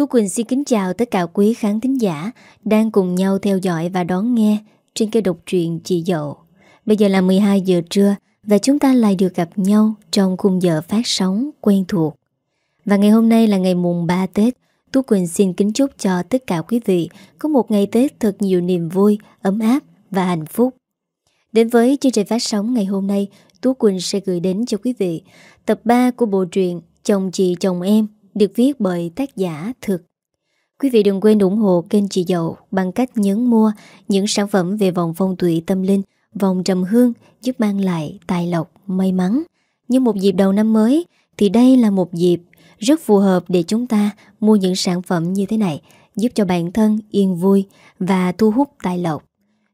Tú Quỳnh xin kính chào tất cả quý khán thính giả đang cùng nhau theo dõi và đón nghe trên kênh độc truyện Chị Dậu. Bây giờ là 12 giờ trưa và chúng ta lại được gặp nhau trong khung giờ phát sóng quen thuộc. Và ngày hôm nay là ngày mùng 3 Tết, Tú Quỳnh xin kính chúc cho tất cả quý vị có một ngày Tết thật nhiều niềm vui, ấm áp và hạnh phúc. Đến với chương trình phát sóng ngày hôm nay, Tú Quỳnh sẽ gửi đến cho quý vị tập 3 của bộ truyện Chồng chị chồng em được viết bởi tác giả Thực. Quý vị đừng quên ủng hộ kênh chị Dậu bằng cách nhấn mua những sản phẩm về vòng phong thủy tâm linh, vòng trầm hương giúp mang lại tài lộc, may mắn. Như một dịp đầu năm mới thì đây là một dịp rất phù hợp để chúng ta mua những sản phẩm như thế này giúp cho bản thân yên vui và thu hút tài lộc.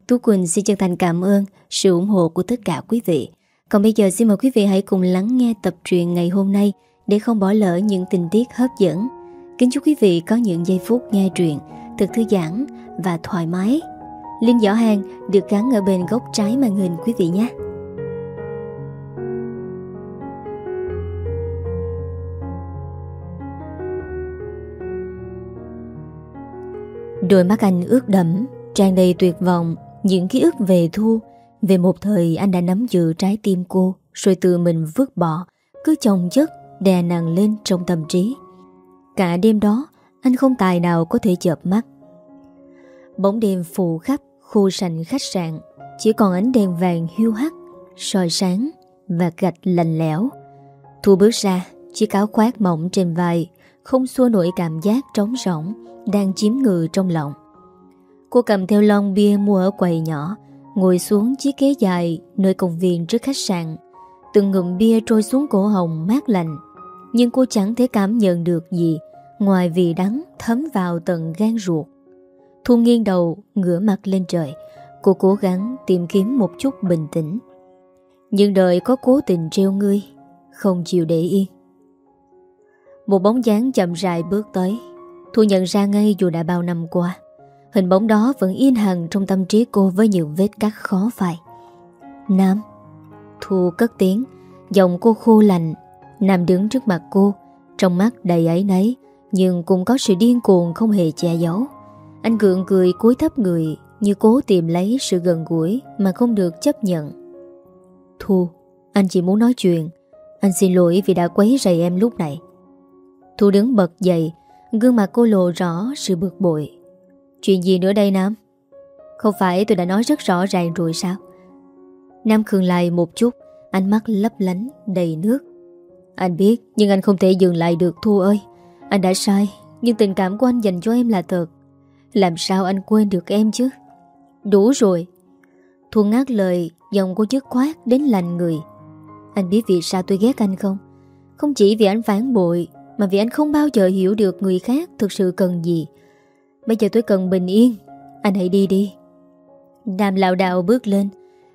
Tú Quỳnh xin chân thành cảm ơn sự ủng hộ của tất cả quý vị. Còn bây giờ xin mời quý vị hãy cùng lắng nghe tập truyện ngày hôm nay để không bỏ lỡ những tình tiết hấp dẫn. Kính chúc quý vị có những giây phút nghe truyện thật thư giãn và thoải mái. Linh giỏ hàng được gắn ở bên góc trái màn hình quý vị nhé. Đôi mắt anh ướt đẫm, tràn đầy tuyệt vọng, những ký ức về Thu, về một thời anh đã nắm giữ trái tim cô, rồi tự mình vứt bỏ, cứ chồng chất đè nặng lên trong tâm trí. Cả đêm đó, anh không tài nào có thể chợp mắt. Bóng đêm phủ khắp khu sành khách sạn, chỉ còn ánh đèn vàng hiu hắt, soi sáng và gạch lạnh lẽo. Thu bước ra, chiếc áo khoác mỏng trên vai, không xua nổi cảm giác trống rỗng đang chiếm ngự trong lòng. Cô cầm theo lon bia mua ở quầy nhỏ, ngồi xuống chiếc ghế dài nơi công viên trước khách sạn. Từng ngụm bia trôi xuống cổ hồng mát lạnh, nhưng cô chẳng thể cảm nhận được gì ngoài vị đắng thấm vào tận gan ruột. Thu nghiêng đầu, ngửa mặt lên trời, cô cố gắng tìm kiếm một chút bình tĩnh. Nhưng đời có cố tình treo ngươi, không chịu để yên. Một bóng dáng chậm rãi bước tới, Thu nhận ra ngay dù đã bao năm qua. Hình bóng đó vẫn yên hằng trong tâm trí cô với những vết cắt khó phai. Nam Thu cất tiếng Giọng cô khô lạnh Nam đứng trước mặt cô, Trong mắt đầy ấy nấy Nhưng cũng có sự điên cuồng không hề che giấu. Anh gượng cười cúi thấp người, Như cố tìm lấy sự gần gũi Mà không được chấp nhận. Thu, Anh chỉ muốn nói chuyện. Anh xin lỗi vì đã quấy rầy em lúc này. Thu đứng bật dậy, Gương mặt cô lộ rõ sự bực bội. Chuyện gì nữa đây, Nam? Không phải tôi đã nói rất rõ ràng rồi sao? Nam khường lại một chút, Ánh mắt lấp lánh, đầy nước. Anh biết, nhưng anh không thể dừng lại được, Thu ơi. Anh đã sai, Nhưng tình cảm của anh dành cho em là thật. Làm sao anh quên được em chứ? Đủ rồi. Thu ngát lời, Giọng cô dứt khoát đến lành người. Anh biết vì sao tôi ghét anh không? Không chỉ vì anh phản bội, Mà vì anh không bao giờ hiểu được người khác Thực sự cần gì. Bây giờ tôi cần bình yên. Anh hãy đi đi. Nam lạo đạo bước lên,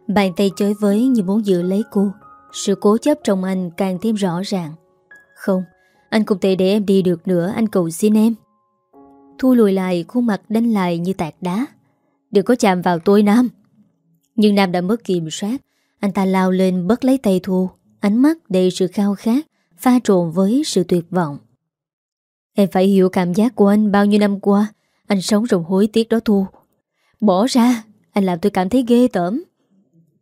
Bàn tay chơi với như muốn giữ lấy cô. Sự cố chấp trong anh càng thêm rõ ràng. Không, Anh không thể để em đi được nữa, Anh cầu xin em. Thu lùi lại, khuôn mặt đánh lại như tạc đá. Đừng có chạm vào tôi, Nam. Nhưng Nam đã mất kiểm soát. Anh ta lao lên bất lấy tay Thu. Ánh mắt đầy sự khao khát, Pha trộn với sự tuyệt vọng. Em phải hiểu cảm giác của anh bao nhiêu năm qua. Anh sống trong hối tiếc đó, Thu. Bỏ ra, Anh làm tôi cảm thấy ghê tởm.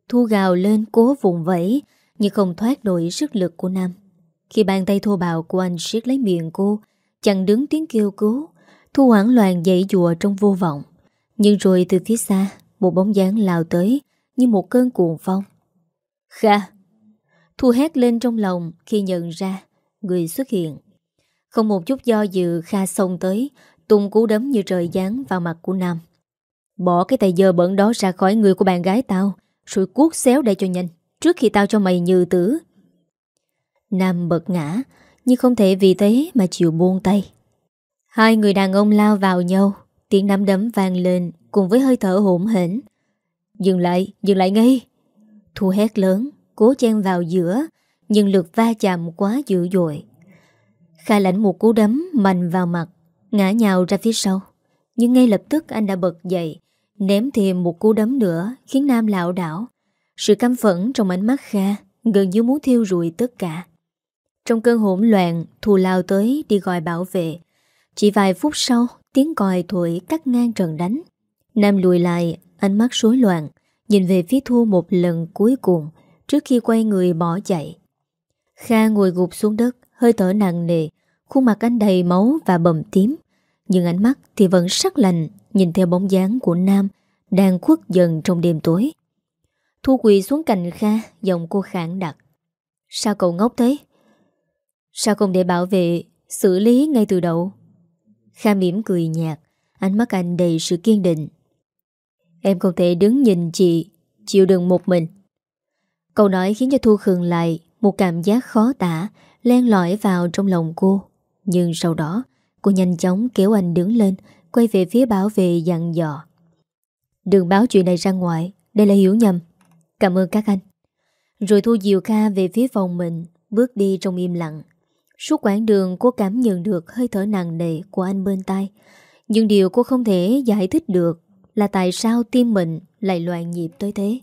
Thu gào lên, cố vùng vẫy. Nhưng không thoát nổi sức lực của Nam. Khi bàn tay thô bạo của anh siết lấy miệng cô Chẳng đứng tiếng kêu cứu, Thu hoảng loạn dậy dùa trong vô vọng. Nhưng rồi từ phía xa, Một bóng dáng lao tới Như một cơn cuồng phong. Kha! Thu hét lên trong lòng khi nhận ra Người xuất hiện. Không một chút do dự, Kha xông tới, Tung cú đấm như trời giáng vào mặt của Nam. Bỏ cái tay dơ bẩn đó ra khỏi người của bạn gái tao, Rồi cuốc xéo đây cho nhanh. Trước khi tao cho mày như tử. Nam bật ngã Nhưng không thể vì thế mà chịu buông tay. Hai người đàn ông lao vào nhau Tiếng nắm đấm vang lên Cùng với hơi thở hỗn hển. Dừng lại, dừng lại ngay. Thu hét lớn, cố chen vào giữa Nhưng lực va chạm quá dữ dội. Khai lãnh một cú đấm mạnh vào mặt Ngã nhào ra phía sau. Nhưng ngay lập tức anh đã bật dậy Ném thêm một cú đấm nữa Khiến Nam lão đảo. Sự căm phẫn trong ánh mắt Kha Gần như muốn thiêu rụi tất cả. Trong cơn hỗn loạn, Thù lao tới đi gọi bảo vệ. Chỉ vài phút sau, Tiếng còi thổi cắt ngang trận đánh. Nam lùi lại, Ánh mắt rối loạn, Nhìn về phía Thu một lần cuối cùng, Trước khi quay người bỏ chạy. Kha ngồi gục xuống đất, Hơi thở nặng nề, Khuôn mặt anh đầy máu và bầm tím. Nhưng ánh mắt thì vẫn sắc lành Nhìn theo bóng dáng của Nam Đang khuất dần trong đêm tối. Thu quỳ xuống cành Kha, Giọng cô khẳng đặc. Sao cậu ngốc thế? Sao không để bảo vệ, Xử lý ngay từ đầu? Kha mỉm cười nhạt, Ánh mắt anh đầy sự kiên định. Em không thể đứng nhìn chị, Chịu đựng một mình. Câu nói khiến cho Thu khừng lại Một cảm giác khó tả, Len lỏi vào trong lòng cô. Nhưng sau đó, Cô nhanh chóng kéo anh đứng lên, Quay về phía bảo vệ dặn dò. Đừng báo chuyện này ra ngoài, Đây là hiểu nhầm. Cảm ơn các anh. Rồi Thu Diệu Kha về phía phòng mình, Bước đi trong im lặng. Suốt quãng đường, cô cảm nhận được hơi thở nặng nề của anh bên tai. Nhưng điều cô không thể giải thích được Là tại sao tim mình lại loạn nhịp tới thế.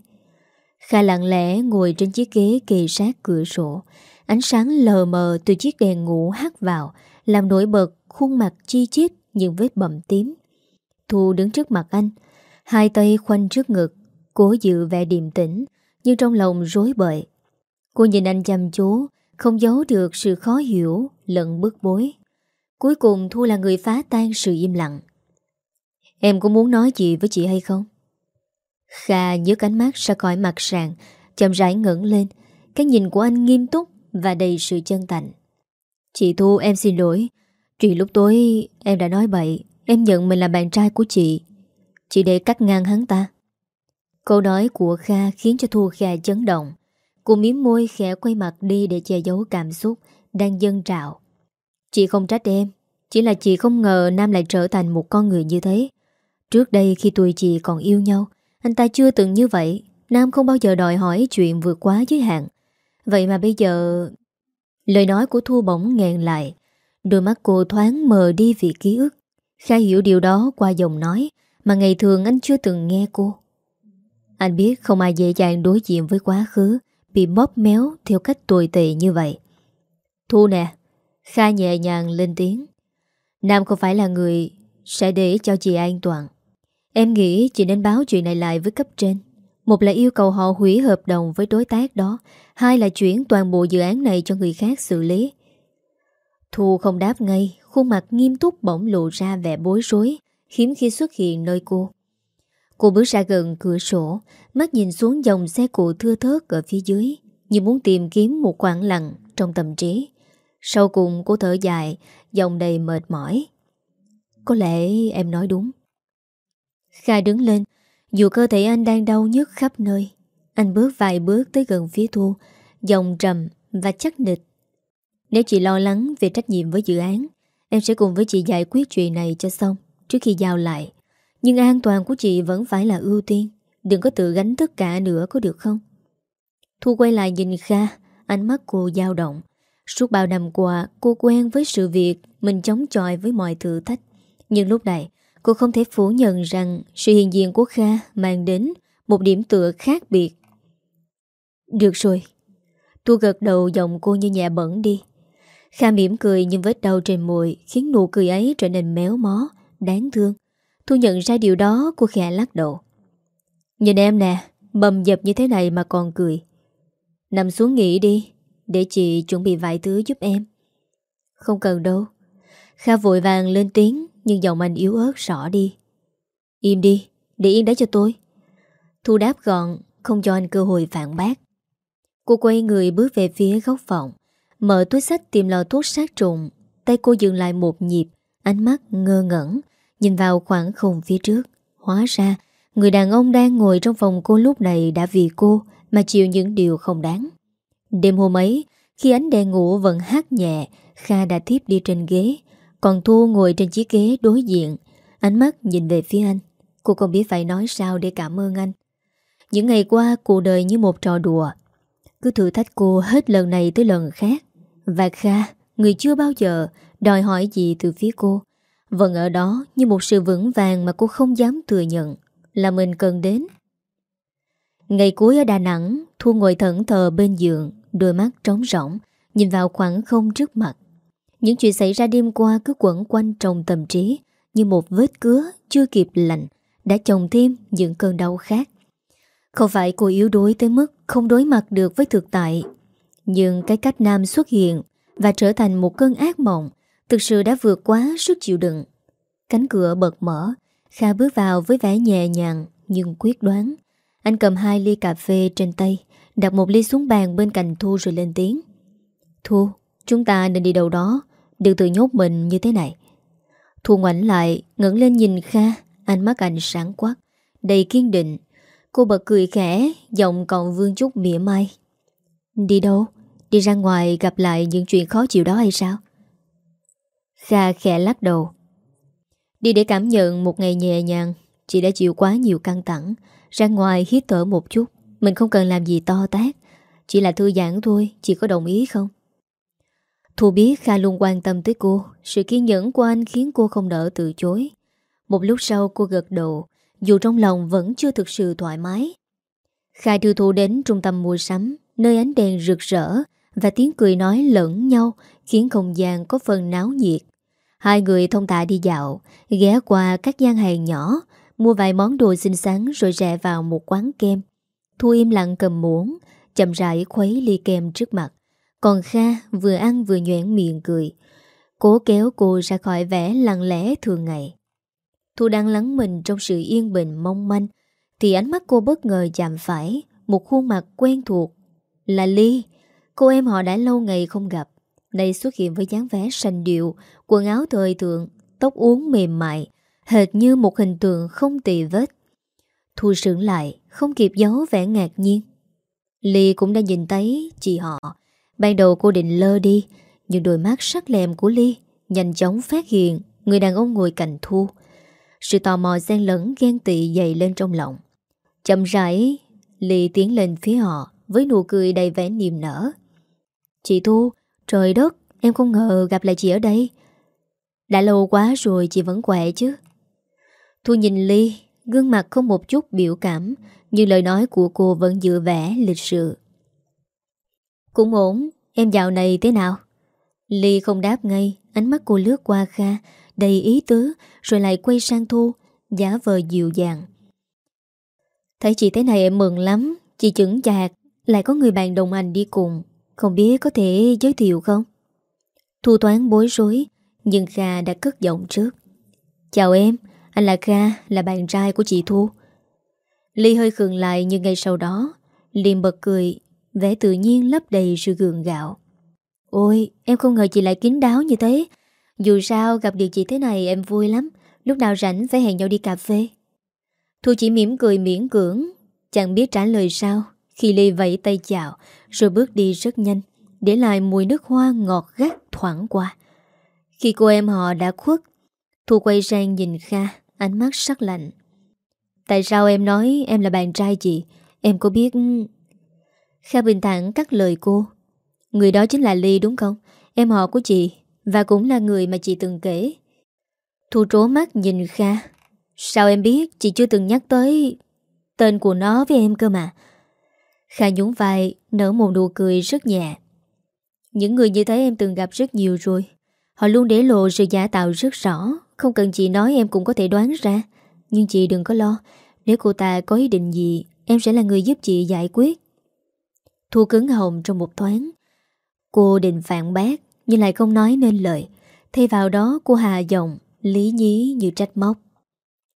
Kha lặng lẽ ngồi trên chiếc ghế kề sát cửa sổ. Ánh sáng lờ mờ từ chiếc đèn ngủ hắt vào, Làm nổi bật khuôn mặt chi chít những vết bầm tím. Thu đứng trước mặt anh, Hai tay khoanh trước ngực Cố giữ vẻ điềm tĩnh, Nhưng trong lòng rối bời. Cô nhìn anh chăm chú, Không giấu được sự khó hiểu, Lẫn bức bối. Cuối cùng Thu là người phá tan sự im lặng. Em có muốn nói gì với chị hay không? Kha nhớ ánh mắt ra khỏi mặt sàn, Chậm rãi ngẩng lên. Cái nhìn của anh nghiêm túc Và đầy sự chân thành. Chị Thu, em xin lỗi. Chuyện lúc tối em đã nói bậy, Em nhận mình là bạn trai của chị. Chị để cắt ngang hắn ta. Câu nói của Kha khiến cho Thu Kha chấn động. Cô miếm môi khẽ quay mặt đi Để che giấu cảm xúc Đang dâng trào. Chị không trách em, Chỉ là chị không ngờ Nam lại trở thành một con người như thế. Trước đây khi tụi chị còn yêu nhau, Anh ta chưa từng như vậy. Nam không bao giờ đòi hỏi chuyện vượt quá giới hạn. Vậy mà bây giờ, Lời nói của Thu bỗng nghẹn lại. Đôi mắt cô thoáng mờ đi vì ký ức. Kha hiểu điều đó qua giọng nói Mà ngày thường anh chưa từng nghe cô. Anh biết không ai dễ dàng đối diện với quá khứ, Bị bóp méo theo cách tồi tệ như vậy. Thu nè, Kha nhẹ nhàng lên tiếng. Nam không phải là người Sẽ để cho chị an toàn. Em nghĩ chị nên báo chuyện này lại với cấp trên. Một là yêu cầu họ hủy hợp đồng với đối tác đó, Hai là chuyển toàn bộ dự án này cho người khác xử lý. Thu không đáp ngay, Khuôn mặt nghiêm túc bỗng lộ ra vẻ bối rối, Hiếm khi xuất hiện nơi cô. Cô bước ra gần cửa sổ, Mắt nhìn xuống dòng xe cộ thưa thớt ở phía dưới, Như muốn tìm kiếm một khoảng lặng trong tâm trí. Sau cùng cô thở dài Dòng đầy mệt mỏi. Có lẽ em nói đúng. Khai đứng lên, Dù cơ thể anh đang đau nhức khắp nơi, Anh bước vài bước tới gần phía Thu Dòng trầm và chắc nịch. Nếu chị lo lắng về trách nhiệm với dự án, Em sẽ cùng với chị giải quyết chuyện này cho xong Trước khi giao lại. Nhưng an toàn của chị vẫn phải là ưu tiên Đừng có tự gánh tất cả nữa có được không Thu quay lại nhìn Kha Ánh mắt cô dao động Suốt bao năm qua cô quen với sự việc Mình chống chọi với mọi thử thách Nhưng lúc này Cô không thể phủ nhận rằng sự hiện diện của Kha mang đến một điểm tựa khác biệt. Được rồi. Thu gật đầu giọng cô như nhẹ bẩn đi. Kha mỉm cười nhưng vết đau trên môi khiến nụ cười ấy trở nên méo mó, đáng thương. Thu nhận ra điều đó cô khẽ lắc đầu. Nhìn em nè, bầm dập như thế này mà còn cười. Nằm xuống nghỉ đi, để chị chuẩn bị vài thứ giúp em. Không cần đâu. Kha vội vàng lên tiếng nhưng giọng anh yếu ớt rõ đi Im đi, để yên đấy cho tôi Thu đáp gọn Không cho anh cơ hội phản bác Cô quay người bước về phía góc phòng Mở túi sách tìm lò thuốc sát trùng Tay cô dừng lại một nhịp Ánh mắt ngơ ngẩn Nhìn vào khoảng không phía trước, Hóa ra, Người đàn ông đang ngồi trong phòng cô lúc này Đã vì cô mà chịu những điều không đáng. Đêm hôm ấy, Khi ánh đèn ngủ vẫn hát nhẹ, Kha đã tiếp đi trên ghế, còn Thu ngồi trên chiếc ghế đối diện. Ánh mắt nhìn về phía anh. Cô không biết phải nói sao để cảm ơn anh. Những ngày qua, cuộc đời như một trò đùa. Cứ thử thách cô hết lần này tới lần khác. Và Kha, Người chưa bao giờ đòi hỏi gì từ phía cô. Vẫn ở đó như một sự vững vàng mà cô không dám thừa nhận, Là mình cần đến. Ngày cuối ở Đà Nẵng, Thu ngồi thẫn thờ bên giường, Đôi mắt trống rỗng, Nhìn vào khoảng không trước mặt. Những chuyện xảy ra đêm qua cứ quẩn quanh trong tâm trí, Như một vết cứa chưa kịp lạnh Đã chồng thêm những cơn đau khác. Không phải cô yếu đuối tới mức Không đối mặt được với thực tại, Nhưng cái cách Nam xuất hiện Và trở thành một cơn ác mộng Thực sự đã vượt quá sức chịu đựng. Cánh cửa bật mở Kha bước vào với vẻ nhẹ nhàng Nhưng quyết đoán. Anh cầm hai ly cà phê trên tay Đặt một ly xuống bàn bên cạnh Thu rồi lên tiếng. Thu, chúng ta nên đi đâu đó Đừng tự nhốt mình như thế này. Thu ngoảnh lại ngẩng lên nhìn Kha Ánh mắt anh sáng quắc Đầy kiên định. Cô bật cười khẽ Giọng còn vương chút mỉa mai. Đi đâu? Đi ra ngoài gặp lại những chuyện khó chịu đó hay sao? Kha khẽ lắc đầu. Đi để cảm nhận một ngày nhẹ nhàng Chị đã chịu quá nhiều căng thẳng. Ra ngoài hít thở một chút Mình không cần làm gì to tát, Chỉ là thư giãn thôi Chị có đồng ý không? Thu biết Kha luôn quan tâm tới cô. Sự kiên nhẫn của anh khiến cô không đỡ từ chối. Một lúc sau cô gật đầu Dù trong lòng vẫn chưa thực sự thoải mái. Kha đưa Thu đến trung tâm mua sắm Nơi ánh đèn rực rỡ Và tiếng cười nói lẫn nhau Khiến không gian có phần náo nhiệt. Hai người thông tạ đi dạo, Ghé qua các gian hàng nhỏ, Mua vài món đồ xinh xắn Rồi rẽ vào một quán kem. Thu im lặng cầm muỗng, Chậm rãi khuấy ly kem trước mặt. Còn Kha vừa ăn vừa nhoảng miệng cười, Cố kéo cô ra khỏi vẻ lặng lẽ thường ngày. Thu đang lắng mình trong sự yên bình mong manh, Thì ánh mắt cô bất ngờ chạm phải Một khuôn mặt quen thuộc. Là Ly, Cô em họ đã lâu ngày không gặp, Nay xuất hiện với dáng vẻ sành điệu Quần áo thời thượng, Tóc uống mềm mại, Hệt như một hình tượng không tì vết. Thu sững lại, Không kịp giấu vẻ ngạc nhiên. Ly cũng đã nhìn thấy chị họ. Ban đầu cô định lơ đi, Nhưng đôi mắt sắc lèm của Ly Nhanh chóng phát hiện Người đàn ông ngồi cạnh Thu. Sự tò mò xen lẫn ghen tị dày lên trong lòng. Chậm rãi Ly tiến lên phía họ Với nụ cười đầy vẻ niềm nở. Chị Thu, Trời đất, Em không ngờ gặp lại chị ở đây. Đã lâu quá rồi chị vẫn khỏe chứ? Thu nhìn Ly, Gương mặt không một chút biểu cảm, Nhưng lời nói của cô vẫn dựa vẻ lịch sự. Cũng ổn, Em dạo này thế nào? Ly không đáp ngay, Ánh mắt cô lướt qua Kha, Đầy ý tứ, Rồi lại quay sang Thu, Giả vờ dịu dàng. Thấy chị thế này em mừng lắm, Chị chững chạc, Lại có người bạn đồng hành đi cùng, Không biết có thể giới thiệu không? Thu toán bối rối nhưng Kha đã cất giọng trước. Chào em, Anh là Kha, Là bạn trai của chị Thu. Ly hơi khường lại nhưng ngay sau đó, liền bật cười, Vẻ tự nhiên lấp đầy sự gượng gạo. Ôi, em không ngờ chị lại kín đáo như thế. Dù sao, gặp được chị thế này em vui lắm. Lúc nào rảnh phải hẹn nhau đi cà phê. Thu chỉ mỉm cười miễn cưỡng, Chẳng biết trả lời sao, Khi Ly vẫy tay chào, Rồi bước đi rất nhanh, Để lại mùi nước hoa ngọt gắt thoảng qua. Khi cô em họ đã khuất, Thu quay sang nhìn Kha, Ánh mắt sắc lạnh. Tại sao em nói em là bạn trai chị? Em có biết Kha bình thẳng cắt lời cô. Người đó chính là Ly, đúng không? Em họ của chị Và cũng là người mà chị từng kể. Thu trố mắt nhìn Kha. Sao em biết? Chị chưa từng nhắc tới Tên của nó với em cơ mà. Kha nhún vai, Nở một nụ cười rất nhẹ. Những người như thế em từng gặp rất nhiều rồi. Họ luôn để lộ sự giả tạo rất rõ. Không cần chị nói em cũng có thể đoán ra. Nhưng chị đừng có lo. Nếu cô ta có ý định gì, Em sẽ là người giúp chị giải quyết. Thu cứng hồng trong một thoáng. Cô định phản bác, Nhưng lại không nói nên lời. Thay vào đó, cô hà giọng, Lý nhí như trách móc.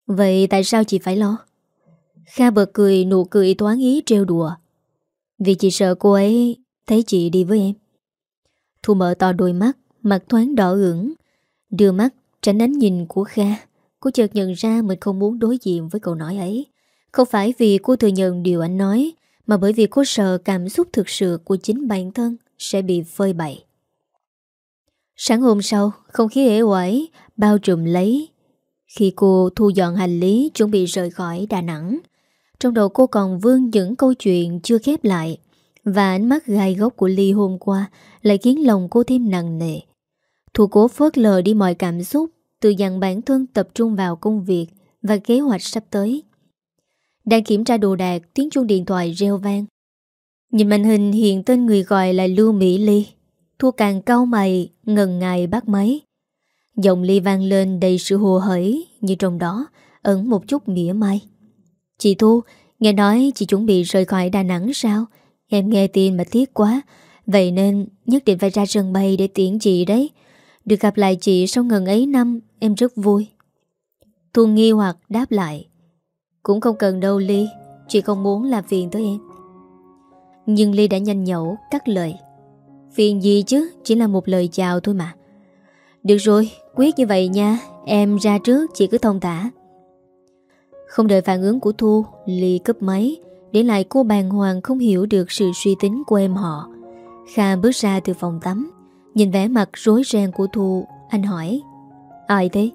Vậy tại sao chị phải lo? Kha bật cười, nụ cười toán ý trêu đùa. Vì chị sợ cô ấy Thấy chị đi với em. Thu mở to đôi mắt. Mặt thoáng đỏ ửng. Đưa mắt, tránh ánh nhìn của Kha. Cô chợt nhận ra mình không muốn đối diện với câu nói ấy. Không phải vì cô thừa nhận điều anh nói, Mà bởi vì cô sợ cảm xúc thực sự của chính bản thân Sẽ bị phơi bày. Sáng hôm sau, Không khí ế quẩy Bao trùm lấy. Khi cô thu dọn hành lý, Chuẩn bị rời khỏi Đà Nẵng, Trong đầu cô còn vương những câu chuyện chưa khép lại. Và ánh mắt gai góc của Ly hôm qua Lại khiến lòng cô thêm nặng nề. Thu cố phớt lờ đi mọi cảm xúc Tự dặn bản thân tập trung vào công việc Và kế hoạch sắp tới. Đang kiểm tra đồ đạc, Tiếng chuông điện thoại reo vang. Nhìn màn hình hiện tên người gọi là Lưu Mỹ Ly. Thu càng cau mày, Ngần ngại bắt máy. Giọng Ly vang lên đầy sự hồ hởi Như trong đó ẩn một chút mỉa mai. Chị Thu, Nghe nói chị chuẩn bị rời khỏi Đà Nẵng sao? Em nghe tin mà tiếc quá. Vậy nên nhất định phải ra sân bay để tiễn chị đấy. Được gặp lại chị sau ngần ấy năm, Em rất vui. Thu nghi hoặc đáp lại. Cũng không cần đâu Ly, Chị không muốn làm phiền tới em. Nhưng Ly đã nhanh nhẩu, cắt lời. Phiền gì chứ, Chỉ là một lời chào thôi mà. Được rồi, quyết như vậy nha. Em ra trước, chị cứ thông tả Không đợi phản ứng của Thu, Ly cấp máy. Để lại cô bàng hoàng không hiểu được sự suy tính của em họ. Kha bước ra từ phòng tắm, Nhìn vẻ mặt rối ren của Thu. Anh hỏi, Ai thế?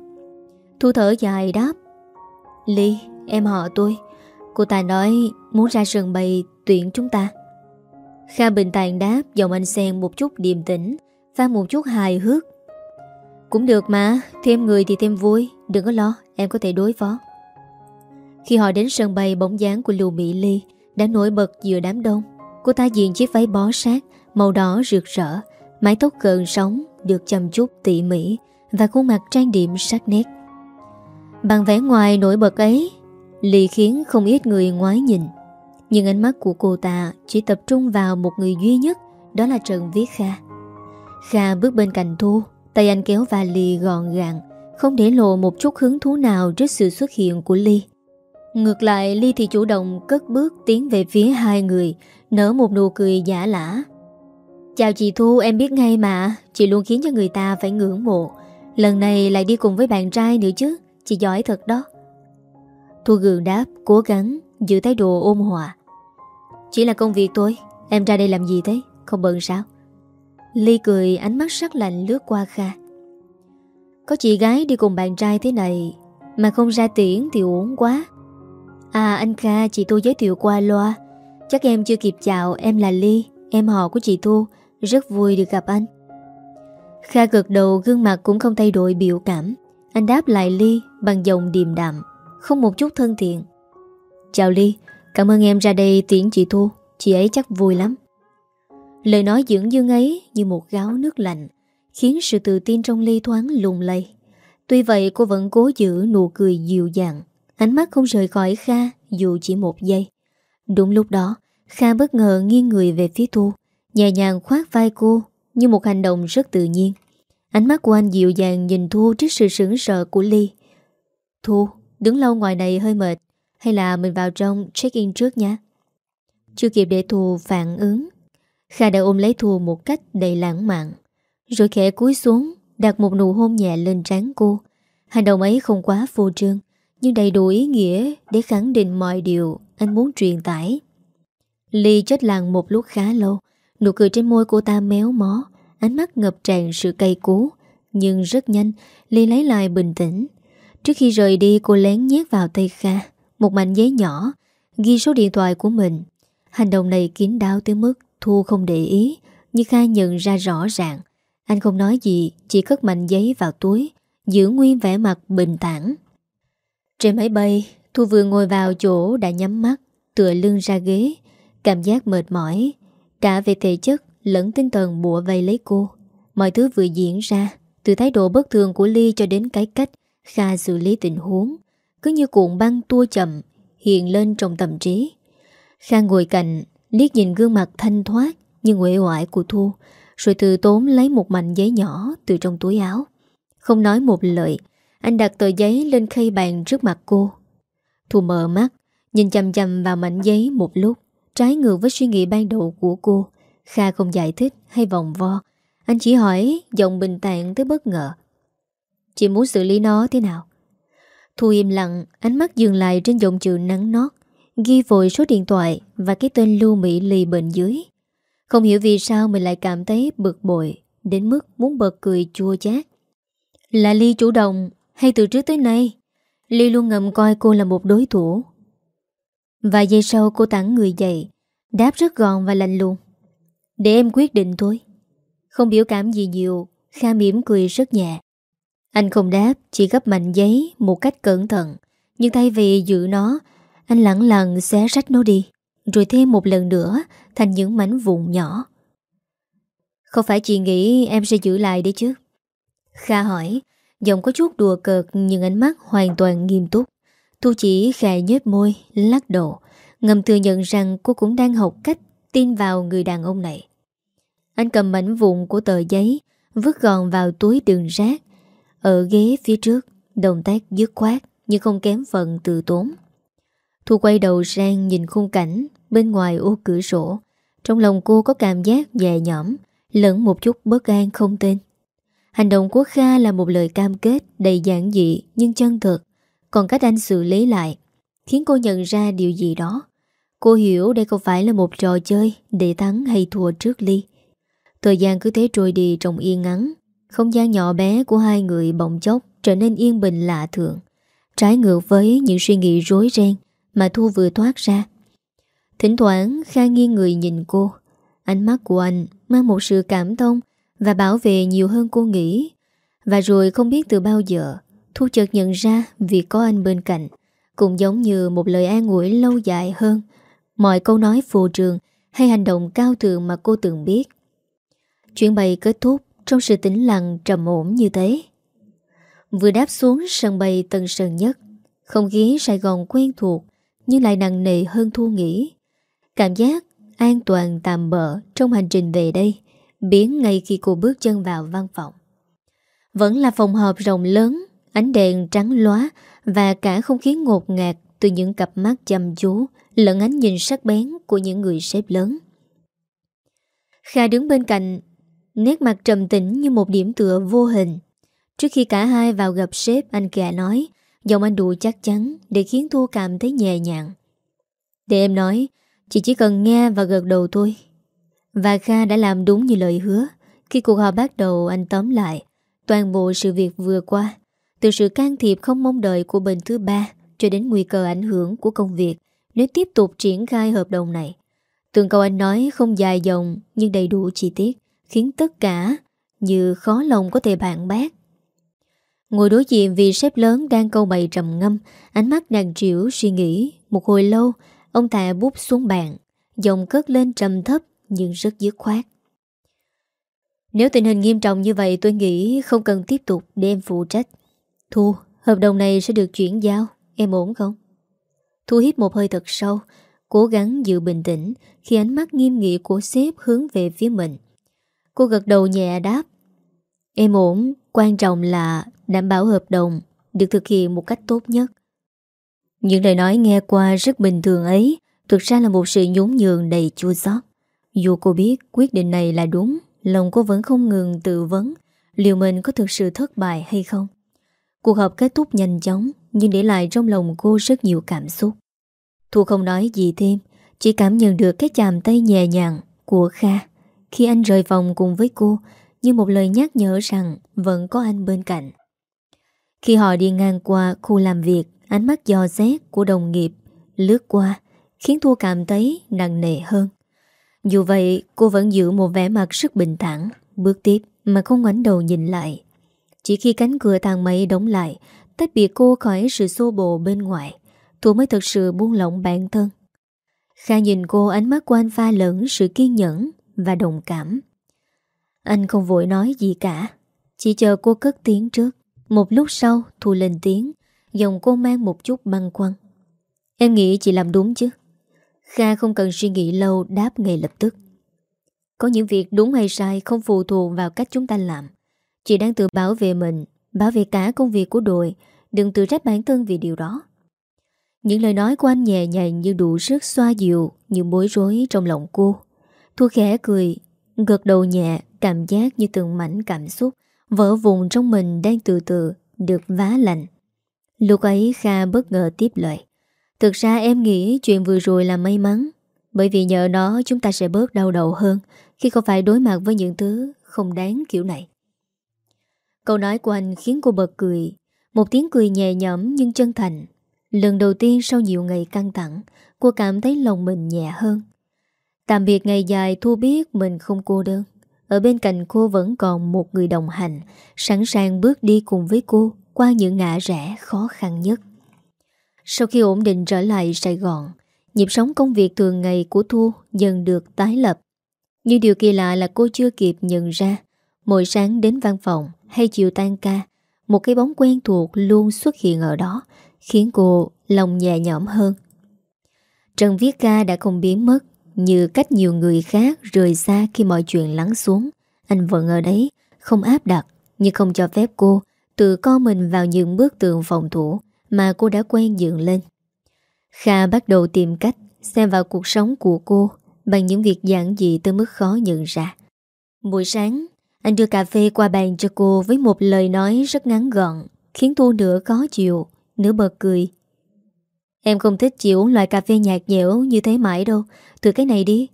Thu thở dài đáp, Ly, em họ tôi. Cô ta nói muốn ra sân bay tuyển chúng ta. Kha bình tàn đáp, Giọng anh sen một chút điềm tĩnh Và một chút hài hước. Cũng được mà, Thêm người thì thêm vui, Đừng có lo, em có thể đối phó. Khi họ đến sân bay, bóng dáng của Lưu Mỹ Ly Đã nổi bật giữa đám đông. Cô ta diện chiếc váy bó sát, Màu đỏ rực rỡ, Mái tóc gần sóng Được chăm chút tỉ mỉ Và khuôn mặt trang điểm sắc nét. Bằng vẻ ngoài nổi bật ấy Ly khiến không ít người ngoái nhìn. Nhưng ánh mắt của cô ta Chỉ tập trung vào một người duy nhất, Đó là Trần Viết Kha. Kha bước bên cạnh Thu, Tay anh kéo vali gọn gàng, Không để lộ một chút hứng thú nào Trước sự xuất hiện của Ly Ngược lại, Ly thì chủ động cất bước Tiến về phía hai người, Nở một nụ cười giả lả. Chào chị Thu, em biết ngay mà, Chị luôn khiến cho người ta phải ngưỡng mộ. Lần này lại đi cùng với bạn trai nữa chứ, Chị giỏi thật đó. Thu gường đáp, cố gắng Giữ thái độ ôn hòa. Chỉ là công việc tôi Em ra đây làm gì thế, Không bận sao? Ly cười, ánh mắt sắc lạnh lướt qua Kha. Có chị gái đi cùng bạn trai thế này, Mà không ra tiễn thì uổng quá. À anh Kha, chị Thu giới thiệu qua loa. Chắc em chưa kịp chào, Em là Ly, Em họ của chị Thu. Rất vui được gặp anh. Kha gật đầu, gương mặt cũng không thay đổi biểu cảm. Anh đáp lại Ly bằng giọng điềm đạm, Không một chút thân thiện. Chào Ly, Cảm ơn em ra đây tiễn chị Thu. Chị ấy chắc vui lắm. Lời nói dưỡng dương ấy như một gáo nước lạnh, Khiến sự tự tin trong Ly thoáng lùng lây Tuy vậy, cô vẫn cố giữ nụ cười dịu dàng. Ánh mắt không rời khỏi Kha Dù chỉ một giây. Đúng lúc đó Kha bất ngờ nghiêng người về phía Thu Nhẹ nhàng khoát vai cô Như một hành động rất tự nhiên. Ánh mắt của anh dịu dàng nhìn Thu Trước sự sững sợ của Ly. Thu, đứng lâu ngoài này hơi mệt Hay là mình vào trong check-in trước nha Chưa kịp để Thu phản ứng Kha đã ôm lấy Thu một cách đầy lãng mạn Rồi khẽ cúi xuống Đặt một nụ hôn nhẹ lên trán cô. Hành động ấy không quá phô trương nhưng đầy đủ ý nghĩa Để khẳng định mọi điều Anh muốn truyền tải. Ly chết lặng một lúc khá lâu, Nụ cười trên môi cô ta méo mó, Ánh mắt ngập tràn sự cay cú, Nhưng rất nhanh, Ly lấy lại bình tĩnh. Trước khi rời đi, cô lén nhét vào tay Kha, Một mảnh giấy nhỏ, Ghi số điện thoại của mình. Hành động này kín đáo tới mức Thu không để ý, Nhưng Kha nhận ra rõ ràng. Anh không nói gì, Chỉ cất mảnh giấy vào túi, Giữ nguyên vẻ mặt bình tản trên máy bay, Thu vừa ngồi vào chỗ đã nhắm mắt, Tựa lưng ra ghế, Cảm giác mệt mỏi. Cả về thể chất lẫn tinh thần bùa vây lấy cô. Mọi thứ vừa diễn ra, Từ thái độ bất thường của Ly cho đến cái cách Kha xử lý tình huống, Cứ như cuộn băng tua chậm, Hiện lên trong tâm trí. Kha ngồi cạnh, liếc nhìn gương mặt thanh thoát Nhưng nguệ hoại của Thu, Rồi từ tốn lấy một mảnh giấy nhỏ Từ trong túi áo. Không nói một lời anh đặt tờ giấy lên khay bàn trước mặt cô. Thu mở mắt, Nhìn chầm chầm vào mảnh giấy một lúc, Trái ngược với suy nghĩ ban đầu của cô. Kha không giải thích hay vòng vo. Anh chỉ hỏi, giọng bình tạng tới bất ngờ. Chị muốn xử lý nó thế nào? Thu im lặng, Ánh mắt dừng lại trên dòng chữ nắng nót, Ghi vội số điện thoại Và cái tên Lưu Mỹ lì bên dưới. Không hiểu vì sao mình lại cảm thấy bực bội, Đến mức muốn bật cười chua chát. Là Ly chủ động hay từ trước tới nay, Ly luôn ngầm coi cô là một đối thủ. Vài giây sau, cô tặng người dậy, Đáp rất gọn và lạnh lùng. Để em quyết định thôi. Không biểu cảm gì nhiều, Kha mỉm cười rất nhẹ. Anh không đáp, Chỉ gấp mạnh giấy một cách cẩn thận. Nhưng thay vì giữ nó, Anh lặng lặng xé rách nó đi, Rồi thêm một lần nữa Thành những mảnh vụn nhỏ. Không phải chị nghĩ em sẽ giữ lại đấy chứ? Kha hỏi Giọng có chút đùa cợt Nhưng ánh mắt hoàn toàn nghiêm túc. Thu chỉ khẽ nhếch môi, Lắc đầu, Ngầm thừa nhận rằng cô cũng đang học cách Tin vào người đàn ông này. Anh cầm mảnh vụn của tờ giấy, Vứt gòn vào túi đường rác, Ở ghế phía trước, Động tác dứt khoát Nhưng không kém phần từ tốn. Thu quay đầu sang nhìn khung cảnh Bên ngoài ô cửa sổ. Trong lòng cô có cảm giác nhẹ nhõm, Lẫn một chút bất an không tên. Hành động của Kha là một lời cam kết, Đầy giản dị, nhưng chân thực. Còn cách anh xử lý lại, Khiến cô nhận ra điều gì đó. Cô hiểu đây không phải là một trò chơi, Để thắng hay thua trước ly. Thời gian cứ thế trôi đi trong yên ngắn. Không gian nhỏ bé của hai người bỗng chốc Trở nên yên bình lạ thường. Trái ngược với những suy nghĩ rối ren Mà Thu vừa thoát ra. Thỉnh thoảng, Kha nghiêng người nhìn cô. Ánh mắt của anh mang một sự cảm thông và bảo vệ nhiều hơn cô nghĩ. Và rồi không biết từ bao giờ, Thu chợt nhận ra vì có anh bên cạnh, Cũng giống như một lời an ủi lâu dài hơn. Mọi câu nói phù trường Hay hành động cao thượng mà cô từng biết. Chuyện bày kết thúc Trong sự tĩnh lặng trầm ổn như thế. Vừa đáp xuống sân bay Tân Sơn Nhất, Không khí Sài Gòn quen thuộc Nhưng lại nặng nề hơn Thu nghĩ. Cảm giác an toàn tạm bỡ Trong hành trình về đây Biến ngay khi cô bước chân vào văn phòng. Vẫn là phòng họp rộng lớn, Ánh đèn trắng lóa Và cả không khí ngột ngạt Từ những cặp mắt chăm chú, Lẫn ánh nhìn sắc bén của những người sếp lớn. Kha đứng bên cạnh, Nét mặt trầm tĩnh như một điểm tựa vô hình. Trước khi cả hai vào gặp sếp, Anh kẻ nói, Giọng anh đủ chắc chắn Để khiến Thu cảm thấy nhẹ nhàng. Để em nói, Chị chỉ cần nghe và gật đầu thôi. Và Kha đã làm đúng như lời hứa. Khi cuộc họp bắt đầu, anh tóm lại, Toàn bộ sự việc vừa qua, Từ sự can thiệp không mong đợi của bên thứ ba Cho đến nguy cơ ảnh hưởng của công việc, Nếu tiếp tục triển khai hợp đồng này. Từng câu anh nói không dài dòng Nhưng đầy đủ chi tiết, Khiến tất cả như khó lòng có thể bạn bác Ngồi đối diện vì sếp lớn đang câu bày trầm ngâm, Ánh mắt nàng triểu suy nghĩ. Một hồi lâu, Ông Tạ bút xuống bàn, Giọng cất lên trầm thấp. Nhưng rất dứt khoát. Nếu tình hình nghiêm trọng như vậy, Tôi nghĩ không cần tiếp tục để em phụ trách. Thu, Hợp đồng này sẽ được chuyển giao, Em ổn không? Thu hít một hơi thật sâu, Cố gắng giữ bình tĩnh Khi ánh mắt nghiêm nghị của sếp hướng về phía mình. Cô gật đầu nhẹ đáp, Em ổn, Quan trọng là đảm bảo hợp đồng Được thực hiện một cách tốt nhất. Những lời nói nghe qua rất bình thường ấy, Thực ra là một sự nhún nhường đầy chua xót. Dù cô biết quyết định này là đúng, Lòng cô vẫn không ngừng tự vấn Liệu mình có thực sự thất bại hay không. Cuộc họp kết thúc nhanh chóng, Nhưng để lại trong lòng cô rất nhiều cảm xúc. Thu không nói gì thêm, Chỉ cảm nhận được cái chàm tay nhẹ nhàng Của Kha. Khi anh rời phòng cùng với cô, Như một lời nhắc nhở rằng Vẫn có anh bên cạnh. Khi họ đi ngang qua khu làm việc, Ánh mắt dò xét của đồng nghiệp Lướt qua, Khiến Thu cảm thấy nặng nề hơn. Dù vậy, cô vẫn giữ một vẻ mặt rất bình thản. Bước tiếp mà không ngoảnh đầu nhìn lại. Chỉ khi cánh cửa thang máy đóng lại, Tách biệt cô khỏi sự xô bồ bên ngoài Thu mới thật sự buông lỏng bản thân. Kha nhìn cô, ánh mắt của anh pha lẫn sự kiên nhẫn và đồng cảm. Anh không vội nói gì cả, Chỉ chờ cô cất tiếng trước. Một lúc sau, Thu lên tiếng Dòng cô mang một chút băng quăng Em nghĩ chị làm đúng chứ? Kha không cần suy nghĩ lâu, đáp ngay lập tức. Có những việc đúng hay sai Không phụ thuộc vào cách chúng ta làm. Chị đang tự bảo vệ mình, Bảo vệ cả công việc của đội. Đừng tự trách bản thân vì điều đó. Những lời nói của anh nhẹ nhàng Như đủ sức xoa dịu Những bối rối trong lòng cô. Thu khẽ cười, Gật đầu nhẹ, Cảm giác như từng mảnh cảm xúc Vỡ vùng trong mình đang từ từ Được vá lạnh. Lúc ấy Kha bất ngờ tiếp lời. Thực ra em nghĩ chuyện vừa rồi là may mắn, Bởi vì nhờ nó chúng ta sẽ bớt đau đầu hơn Khi không phải đối mặt với những thứ không đáng kiểu này. Câu nói của anh khiến cô bật cười, Một tiếng cười nhẹ nhõm nhưng chân thành. Lần đầu tiên sau nhiều ngày căng thẳng, Cô cảm thấy lòng mình nhẹ hơn. Tạm biệt ngày dài, Thu biết mình không cô đơn. Ở bên cạnh cô vẫn còn một người đồng hành, Sẵn sàng bước đi cùng với cô Qua những ngã rẽ khó khăn nhất sau khi ổn định trở lại Sài Gòn, nhịp sống công việc thường ngày của Thu dần được tái lập. Nhưng điều kỳ lạ là cô chưa kịp nhận ra Mỗi sáng đến văn phòng hay chiều tan ca Một cái bóng quen thuộc luôn xuất hiện ở đó Khiến cô lòng nhẹ nhõm hơn. Trần Viết Ca đã không biến mất Như cách nhiều người khác rời xa khi mọi chuyện lắng xuống. Anh vẫn ở đấy Không áp đặt Nhưng không cho phép cô Tự co mình vào những bước tường phòng thủ. Mà cô đã quen dựng lên. Kha bắt đầu tìm cách Xem vào cuộc sống của cô Bằng những việc giản dị tới mức khó nhận ra. Buổi sáng, Anh đưa cà phê qua bàn cho cô Với một lời nói rất ngắn gọn, Khiến Thu nửa khó chịu, Nửa bật cười. Em không thích chịu loại cà phê nhạt nhẽo như thế mãi đâu, Thử cái này đi.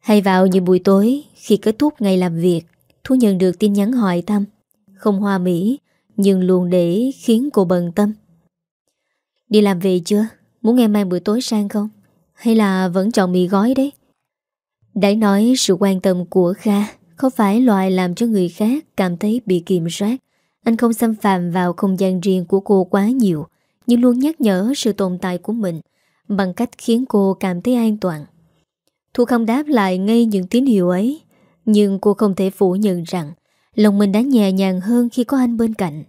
Hay vào những buổi tối, Khi kết thúc ngày làm việc, Thu nhận được tin nhắn hỏi thăm. Không hoa mỹ, Nhưng luôn để khiến cô bận tâm. Đi làm về chưa? Muốn em mang bữa tối sang không? Hay là vẫn chọn mì gói đấy? Đãi nói sự quan tâm của Kha Không phải loại làm cho người khác Cảm thấy bị kiểm soát Anh không xâm phạm vào không gian riêng của cô quá nhiều, Nhưng luôn nhắc nhở sự tồn tại của mình Bằng cách khiến cô cảm thấy an toàn Thu không đáp lại ngay những tín hiệu ấy, Nhưng cô không thể phủ nhận rằng Lòng mình đã nhẹ nhàng hơn khi có anh bên cạnh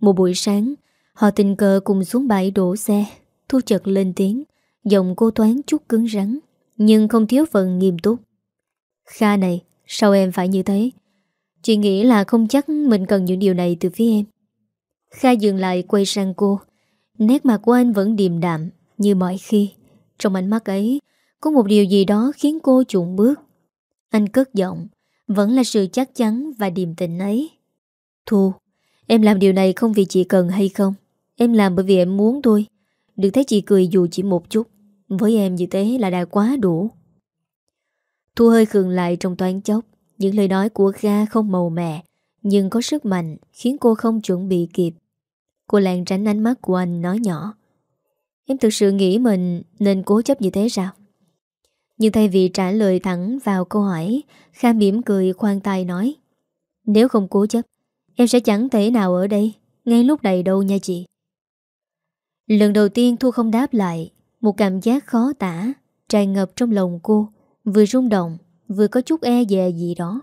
Một buổi sáng Họ tình cờ cùng xuống bãi đổ xe. Thu chợt lên tiếng, Giọng cô toán chút cứng rắn, Nhưng không thiếu phần nghiêm túc. Kha này, Sao em phải như thế? Chị nghĩ là không chắc mình cần những điều này từ phía em. Kha dừng lại quay sang cô. Nét mặt của anh vẫn điềm đạm Như mọi khi. Trong ánh mắt ấy, Có một điều gì đó khiến cô trụng bước. Anh cất giọng, Vẫn là sự chắc chắn và điềm tĩnh ấy. Thu, Em làm điều này không vì chị cần hay không? Em làm bởi vì em muốn thôi. Đừng thấy chị cười dù chỉ một chút. Với em như thế là đã quá đủ. Thu hơi khường lại trong toán chốc. Những lời nói của Kha không màu mẹ Nhưng có sức mạnh, Khiến cô không chuẩn bị kịp. Cô làng tránh ánh mắt của anh nói nhỏ. Em thực sự nghĩ mình Nên cố chấp như thế sao? Nhưng thay vì trả lời thẳng vào câu hỏi, Kha mỉm cười khoan tay nói. Nếu không cố chấp, Em sẽ chẳng thể nào ở đây, Ngay lúc này đâu nha chị. Lần đầu tiên Thu không đáp lại, Một cảm giác khó tả, Tràn ngập trong lòng cô, Vừa rung động, Vừa có chút e dè gì đó.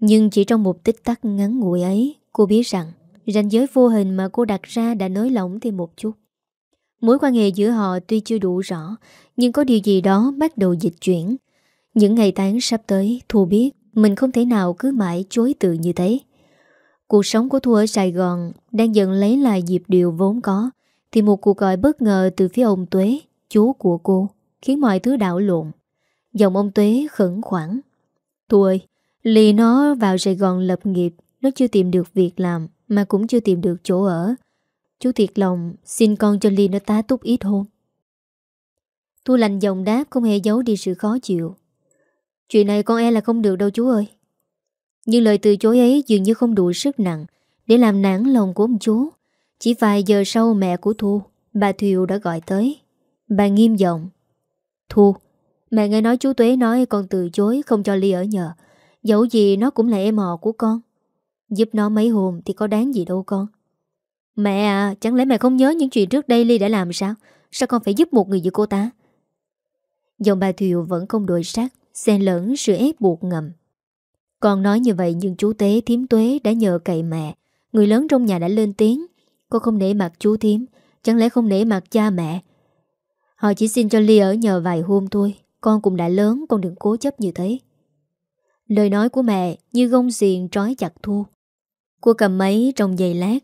Nhưng chỉ trong một tích tắc ngắn ngủi ấy, Cô biết rằng ranh giới vô hình mà cô đặt ra đã nới lỏng thêm một chút. Mối quan hệ giữa họ tuy chưa đủ rõ, Nhưng có điều gì đó bắt đầu dịch chuyển. Những ngày tháng sắp tới, Thu biết mình không thể nào cứ mãi chối từ như thế. Cuộc sống của Thu ở Sài Gòn Đang dần lấy lại nhịp điệu vốn có thì một cuộc gọi bất ngờ từ phía ông Tuế, Chú của cô, Khiến mọi thứ đảo lộn. Giọng ông Tuế khẩn khoản. Thu ơi Lì nó vào Sài Gòn lập nghiệp, Nó chưa tìm được việc làm, Mà cũng chưa tìm được chỗ ở. Chú thiệt lòng, xin con cho Ly nó tá túc ít hôn. Thu lành dòng đáp không hề giấu đi sự khó chịu. Chuyện này con e là không được đâu chú ơi. Nhưng lời từ chối ấy dường như không đủ sức nặng Để làm nản lòng của ông chú chỉ vài giờ sau mẹ của Thu Bà Thiều đã gọi tới. Bà nghiêm giọng Thu Mẹ nghe nói chú Tuế nói con từ chối Không cho Ly ở nhờ. Dẫu gì nó cũng là em họ của con. Giúp nó mấy hôm thì có đáng gì đâu con. Mẹ à Chẳng lẽ mẹ không nhớ những chuyện trước đây Ly đã làm sao? Sao con phải giúp một người như cô ta? Dòng bà Thiều vẫn không đổi sát, Xen lẫn sự ép buộc ngầm. Con nói như vậy nhưng chú Tế thiếm Tuế đã nhờ cậy mẹ. Người lớn trong nhà đã lên tiếng Cô không nể mặt chú thím, Chẳng lẽ không nể mặt cha mẹ? Họ chỉ xin cho Ly ở nhờ vài hôm thôi, Con cũng đã lớn, Con đừng cố chấp như thế. Lời nói của mẹ như gông xiền trói chặt Thu. Cô cầm máy trong giày lát,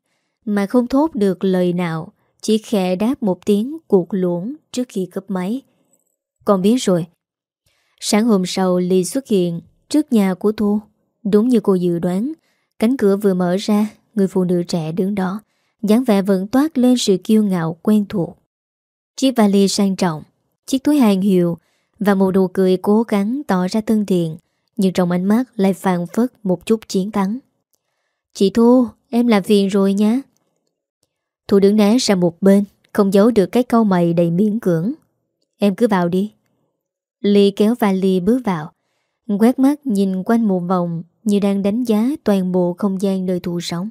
Mà không thốt được lời nào, Chỉ khẽ đáp một tiếng cuộc luống Trước khi cấp máy. Con biết rồi. Sáng hôm sau, Ly xuất hiện Trước nhà của Thu. Đúng như cô dự đoán, Cánh cửa vừa mở ra, Người phụ nữ trẻ đứng đó dáng vẻ vẫn toát lên sự kiêu ngạo quen thuộc. Chiếc vali sang trọng, chiếc túi hàng hiệu và một nụ cười cố gắng tỏ ra thân thiện, nhưng trong ánh mắt lại phàn phất một chút chiến thắng. Chị Thu, em làm phiền rồi nhá. Thu đứng né ra một bên, không giấu được cái câu mày đầy miễn cưỡng. Em cứ vào đi. Ly kéo vali bước vào, quét mắt nhìn quanh một vòng như đang đánh giá toàn bộ không gian nơi Thu sống.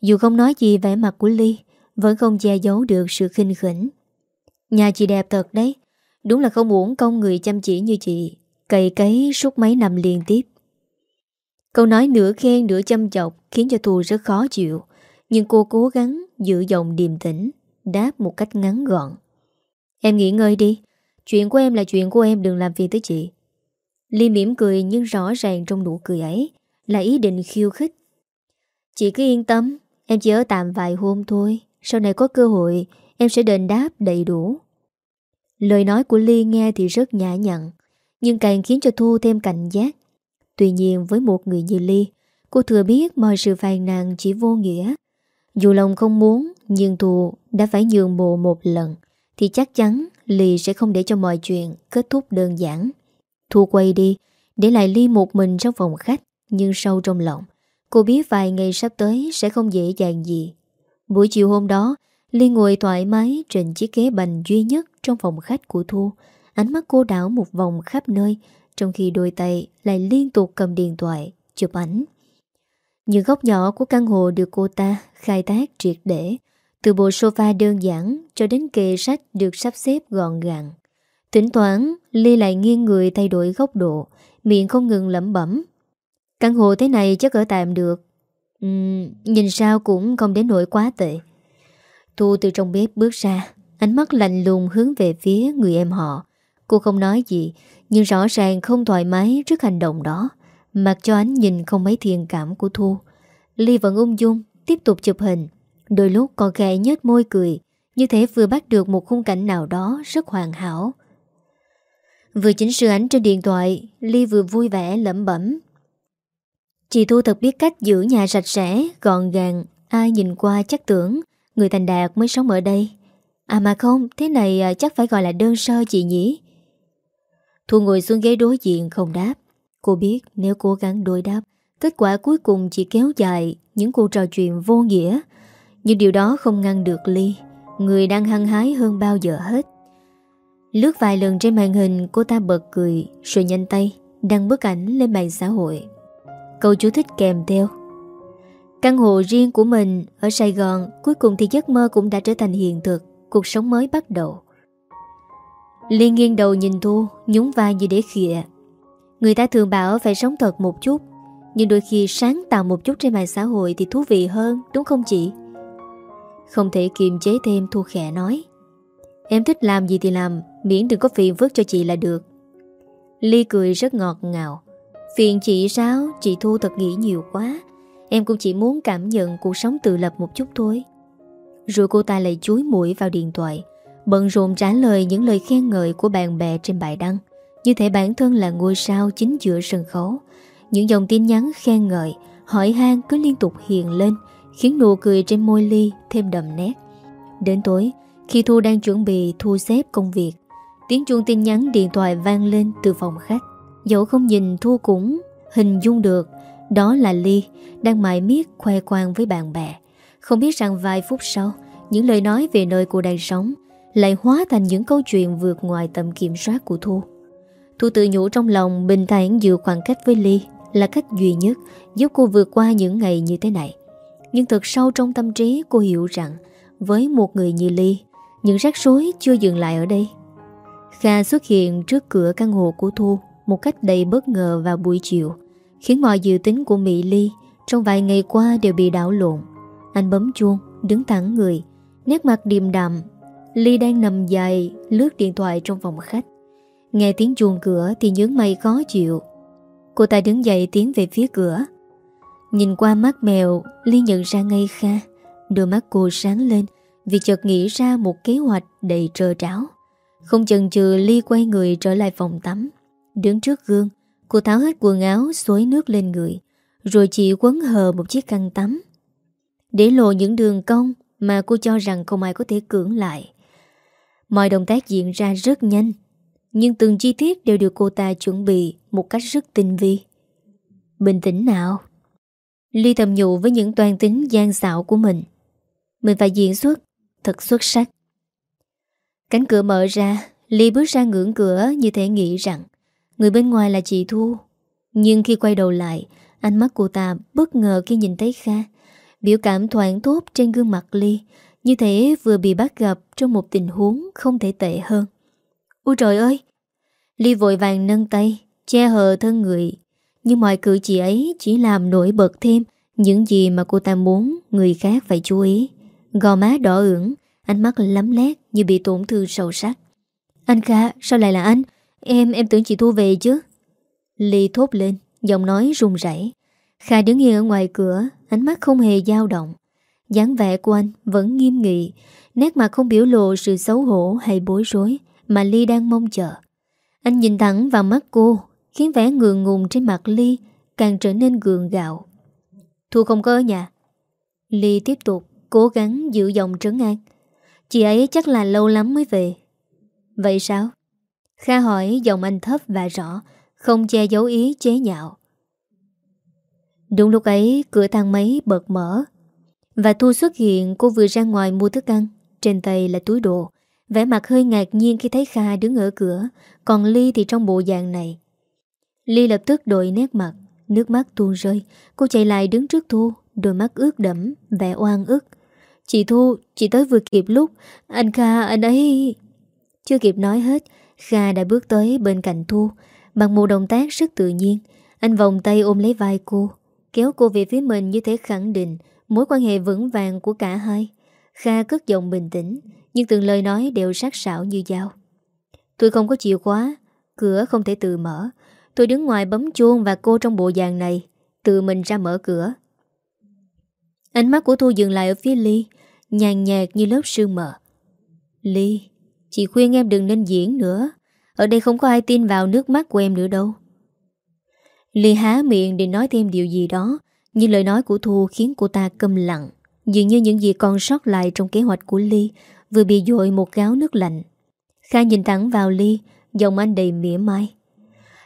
Dù không nói gì, vẻ mặt của Ly Vẫn không che giấu được sự khinh khỉnh. Nhà chị đẹp thật đấy. Đúng là không uổng công người chăm chỉ như chị. Cày cấy suốt mấy năm liên tiếp. Câu nói nửa khen nửa châm chọc Khiến cho Thu rất khó chịu. Nhưng cô cố gắng giữ giọng điềm tĩnh, Đáp một cách ngắn gọn. Em nghỉ ngơi đi. Chuyện của em là chuyện của em, đừng làm phiền tới chị. Ly mỉm cười nhưng rõ ràng trong nụ cười ấy Là ý định khiêu khích. Chị cứ yên tâm. Em chỉ ở tạm vài hôm thôi, Sau này có cơ hội, Em sẽ đền đáp đầy đủ. Lời nói của Ly nghe thì rất nhã nhặn, Nhưng càng khiến cho Thu thêm cảnh giác. Tuy nhiên với một người như Ly, Cô thừa biết mọi sự phàn nàn chỉ vô nghĩa. Dù lòng không muốn, Nhưng Thu đã phải nhường bộ một lần, Thì chắc chắn Ly sẽ không để cho mọi chuyện kết thúc đơn giản. Thu quay đi, Để lại Ly một mình trong phòng khách, Nhưng sâu trong lòng Cô biết vài ngày sắp tới sẽ không dễ dàng gì. Buổi chiều hôm đó Ly ngồi thoải mái trên chiếc ghế bành duy nhất trong phòng khách của Thu. Ánh mắt cô đảo một vòng khắp nơi, Trong khi đôi tay lại liên tục cầm điện thoại, Chụp ảnh. Những góc nhỏ của căn hộ được cô ta khai thác triệt để, Từ bộ sofa đơn giản cho đến kệ sách được sắp xếp gọn gàng. Thỉnh thoảng, Ly lại nghiêng người thay đổi góc độ, Miệng không ngừng lẩm bẩm. Căn hộ thế này chắc ở tạm được. Uhm, Nhìn sao cũng không đến nỗi quá tệ. Thu từ trong bếp bước ra Ánh mắt lạnh lùng hướng về phía người em họ. Cô không nói gì Nhưng rõ ràng không thoải mái trước hành động đó. Mặc cho ánh nhìn không mấy thiền cảm của Thu. Ly vẫn ung dung Tiếp tục chụp hình. Đôi lúc còn khẽ nhếch môi cười Như thế vừa bắt được một khung cảnh nào đó Rất hoàn hảo. Vừa chỉnh sửa ảnh trên điện thoại Ly vừa vui vẻ lẩm bẩm. Chị Thu thật biết cách giữ nhà sạch sẽ, Gọn gàng, Ai nhìn qua chắc tưởng. Người thành đạt mới sống ở đây. À mà không, Thế này à, chắc phải gọi là đơn sơ chị nhỉ? Thu ngồi xuống ghế đối diện không đáp. Cô biết nếu cố gắng đối đáp, Kết quả cuối cùng chỉ kéo dài Những cuộc trò chuyện vô nghĩa. Nhưng điều đó không ngăn được Ly. Người đang hăng hái hơn bao giờ hết. Lướt vài lần trên màn hình, Cô ta bật cười, Rồi nhanh tay Đăng bức ảnh lên mạng xã hội. Câu chú thích kèm theo. Căn hộ riêng của mình ở Sài Gòn Cuối cùng thì giấc mơ cũng đã trở thành hiện thực, Cuộc sống mới bắt đầu. Liên nghiêng đầu nhìn Thu Nhúng vai như để khịa. Người ta thường bảo phải sống thật một chút, Nhưng đôi khi sáng tạo một chút trên mạng xã hội Thì thú vị hơn, đúng không chị? Không thể kiềm chế thêm, Thu khẽ nói. Em thích làm gì thì làm, Miễn đừng có phiền vứt cho chị là được. Ly cười rất ngọt ngào. Phiền chị sao? Chị Thu thật nghĩ nhiều quá. Em cũng chỉ muốn cảm nhận cuộc sống tự lập một chút thôi. Rồi cô ta lại chuối mũi vào điện thoại, Bận rộn trả lời những lời khen ngợi của bạn bè trên bài đăng. Như thể bản thân là ngôi sao chính giữa sân khấu. Những dòng tin nhắn khen ngợi, Hỏi han cứ liên tục hiện lên, Khiến nụ cười trên môi ly thêm đậm nét. Đến tối, Khi Thu đang chuẩn bị thu xếp công việc, Tiếng chuông tin nhắn điện thoại vang lên từ phòng khách. Dẫu không nhìn Thu cũng hình dung được Đó là Ly Đang mãi miết khoe khoang với bạn bè. Không biết rằng vài phút sau, Những lời nói về nơi cô đang sống Lại hóa thành những câu chuyện vượt ngoài tầm kiểm soát của Thu. Thu tự nhủ trong lòng Bình thản giữ khoảng cách với Ly Là cách duy nhất Giúp cô vượt qua những ngày như thế này. Nhưng thật sâu trong tâm trí, cô hiểu rằng Với một người như Ly, Những rắc rối chưa dừng lại ở đây. Kha xuất hiện trước cửa căn hộ của Thu một cách đầy bất ngờ vào buổi chiều, khiến mọi dự tính của Mỹ Ly trong vài ngày qua đều bị đảo lộn. Anh bấm chuông, đứng thẳng người, nét mặt điềm đạm. Ly đang nằm dài, lướt điện thoại trong phòng khách. Nghe tiếng chuông cửa thì nhướng mày khó chịu. Cô ta đứng dậy tiến về phía cửa. Nhìn qua mắt mèo, Ly nhận ra ngay Kha. Đôi mắt cô sáng lên vì chợt nghĩ ra một kế hoạch đầy trơ tráo. Không chần chừ Ly quay người trở lại phòng tắm. Đứng trước gương, Cô tháo hết quần áo, xối nước lên người, Rồi chị quấn hờ một chiếc khăn tắm. Để lộ những đường cong Mà cô cho rằng không ai có thể cưỡng lại. Mọi động tác diễn ra rất nhanh, Nhưng từng chi tiết đều được cô ta chuẩn bị Một cách rất tinh vi. Bình tĩnh nào. Ly thầm nhụ với những toàn tính gian xạo của mình. Mình phải diễn xuất, Thật xuất sắc. Cánh cửa mở ra, Ly bước ra ngưỡng cửa như thể nghĩ rằng Người bên ngoài là chị Thu. Nhưng khi quay đầu lại, Ánh mắt cô ta bất ngờ khi nhìn thấy Kha. Biểu cảm thoảng tốt trên gương mặt Ly. Như thế vừa bị bắt gặp Trong một tình huống không thể tệ hơn. Ôi trời ơi! Ly vội vàng nâng tay, Che hờ thân người. Nhưng mọi cử chỉ ấy chỉ làm nổi bật thêm Những gì mà cô ta muốn Người khác phải chú ý. Gò má đỏ ửng, Ánh mắt lắm lét như bị tổn thương sâu sắc. Anh Kha, sao lại là anh? Em em tưởng chị Thu về chứ? Ly thốt lên, Giọng nói run rẩy. Kha đứng yên ở ngoài cửa, Ánh mắt không hề dao động. dáng vẻ của anh vẫn nghiêm nghị, Nét mặt không biểu lộ sự xấu hổ hay bối rối Mà Ly đang mong chờ. Anh nhìn thẳng vào mắt cô, Khiến vẻ ngượng ngùng trên mặt Ly Càng trở nên gượng gạo. Thu không có ở nhà. Ly tiếp tục cố gắng giữ giọng trấn an. Chị ấy chắc là lâu lắm mới về. Vậy sao? Kha hỏi giọng anh thấp và rõ, Không che giấu ý chế nhạo. Đúng lúc ấy, cửa thang máy bật mở, Và Thu xuất hiện, cô vừa ra ngoài mua thức ăn. Trên tay là túi đồ, vẻ mặt hơi ngạc nhiên khi thấy Kha đứng ở cửa, Còn Ly thì trong bộ dạng này. Ly lập tức đổi nét mặt, Nước mắt tuôn rơi. Cô chạy lại đứng trước Thu, Đôi mắt ướt đẫm, Vẻ oan ức. Chị Thu, Chị tới vừa kịp lúc. Anh Kha, anh ấy Chưa kịp nói hết Kha đã bước tới bên cạnh Thu. Bằng một động tác rất tự nhiên, Anh vòng tay ôm lấy vai cô, Kéo cô về phía mình như thế khẳng định Mối quan hệ vững vàng của cả hai. Kha cất giọng bình tĩnh, Nhưng từng lời nói đều sắc sảo như dao. Tôi không có chìa khóa, Cửa không thể tự mở. Tôi đứng ngoài bấm chuông và cô trong bộ dạng này, Tự mình ra mở cửa. Ánh mắt của Thu dừng lại ở phía Ly, Nhàn nhạt như lớp sương mờ. Ly Chị khuyên em đừng nên diễn nữa. Ở đây không có ai tin vào nước mắt của em nữa đâu. Ly há miệng để nói thêm điều gì đó, Nhưng lời nói của Thu khiến cô ta câm lặng. Dường như những gì còn sót lại trong kế hoạch của Ly Vừa bị dội một gáo nước lạnh. Kha nhìn thẳng vào Ly Dòng anh đầy mỉa mai.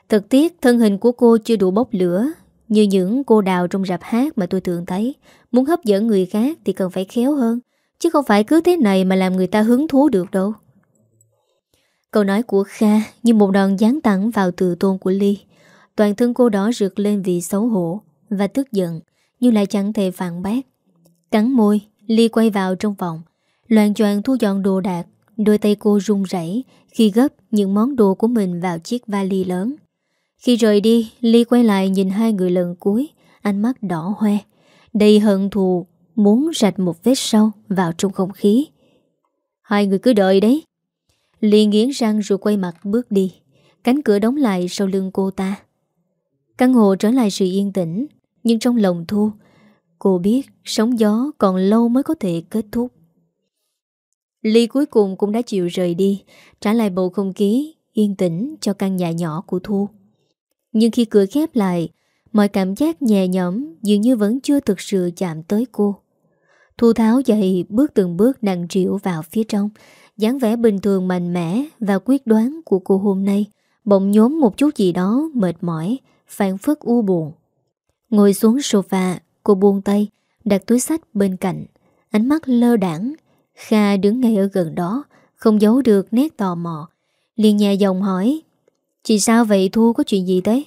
Thật tiếc thân hình của cô chưa đủ bốc lửa. Như những cô đào trong rạp hát mà tôi thường thấy. Muốn hấp dẫn người khác thì cần phải khéo hơn, Chứ không phải cứ thế này mà làm người ta hứng thú được đâu. Câu nói của Kha như một đòn gián tặng vào từ tôn của Ly. Toàn thân cô đó rượt lên vì xấu hổ Và tức giận, Nhưng lại chẳng thể phản bác. Cắn môi, Ly quay vào trong phòng Loàn choàn thu dọn đồ đạc, Đôi tay cô run rẩy Khi gấp những món đồ của mình vào chiếc vali lớn. Khi rời đi, Ly quay lại nhìn hai người lần cuối, Ánh mắt đỏ hoe. Đầy hận thù, Muốn rạch một vết sâu vào trong không khí. Hai người cứ đợi đấy. Ly nghiến răng rồi quay mặt bước đi. Cánh cửa đóng lại sau lưng cô ta. Căn hộ trở lại sự yên tĩnh, Nhưng trong lòng Thu, Cô biết sóng gió còn lâu mới có thể kết thúc. Ly cuối cùng cũng đã chịu rời đi, Trả lại bầu không khí Yên tĩnh cho căn nhà nhỏ của Thu. Nhưng khi cửa khép lại, Mọi cảm giác nhẹ nhõm Dường như vẫn chưa thực sự chạm tới cô. Thu tháo dậy bước từng bước nặng triệu vào phía trong dáng vẻ bình thường mạnh mẽ Và quyết đoán của cô hôm nay, Bỗng nhốm một chút gì đó, mệt mỏi phản phất u buồn. Ngồi xuống sofa, Cô buông tay, Đặt túi sách bên cạnh. Ánh mắt lơ đảng Kha đứng ngay ở gần đó, Không giấu được nét tò mò. Liền nhà dòng hỏi, Chị sao vậy, Thu, có chuyện gì thế?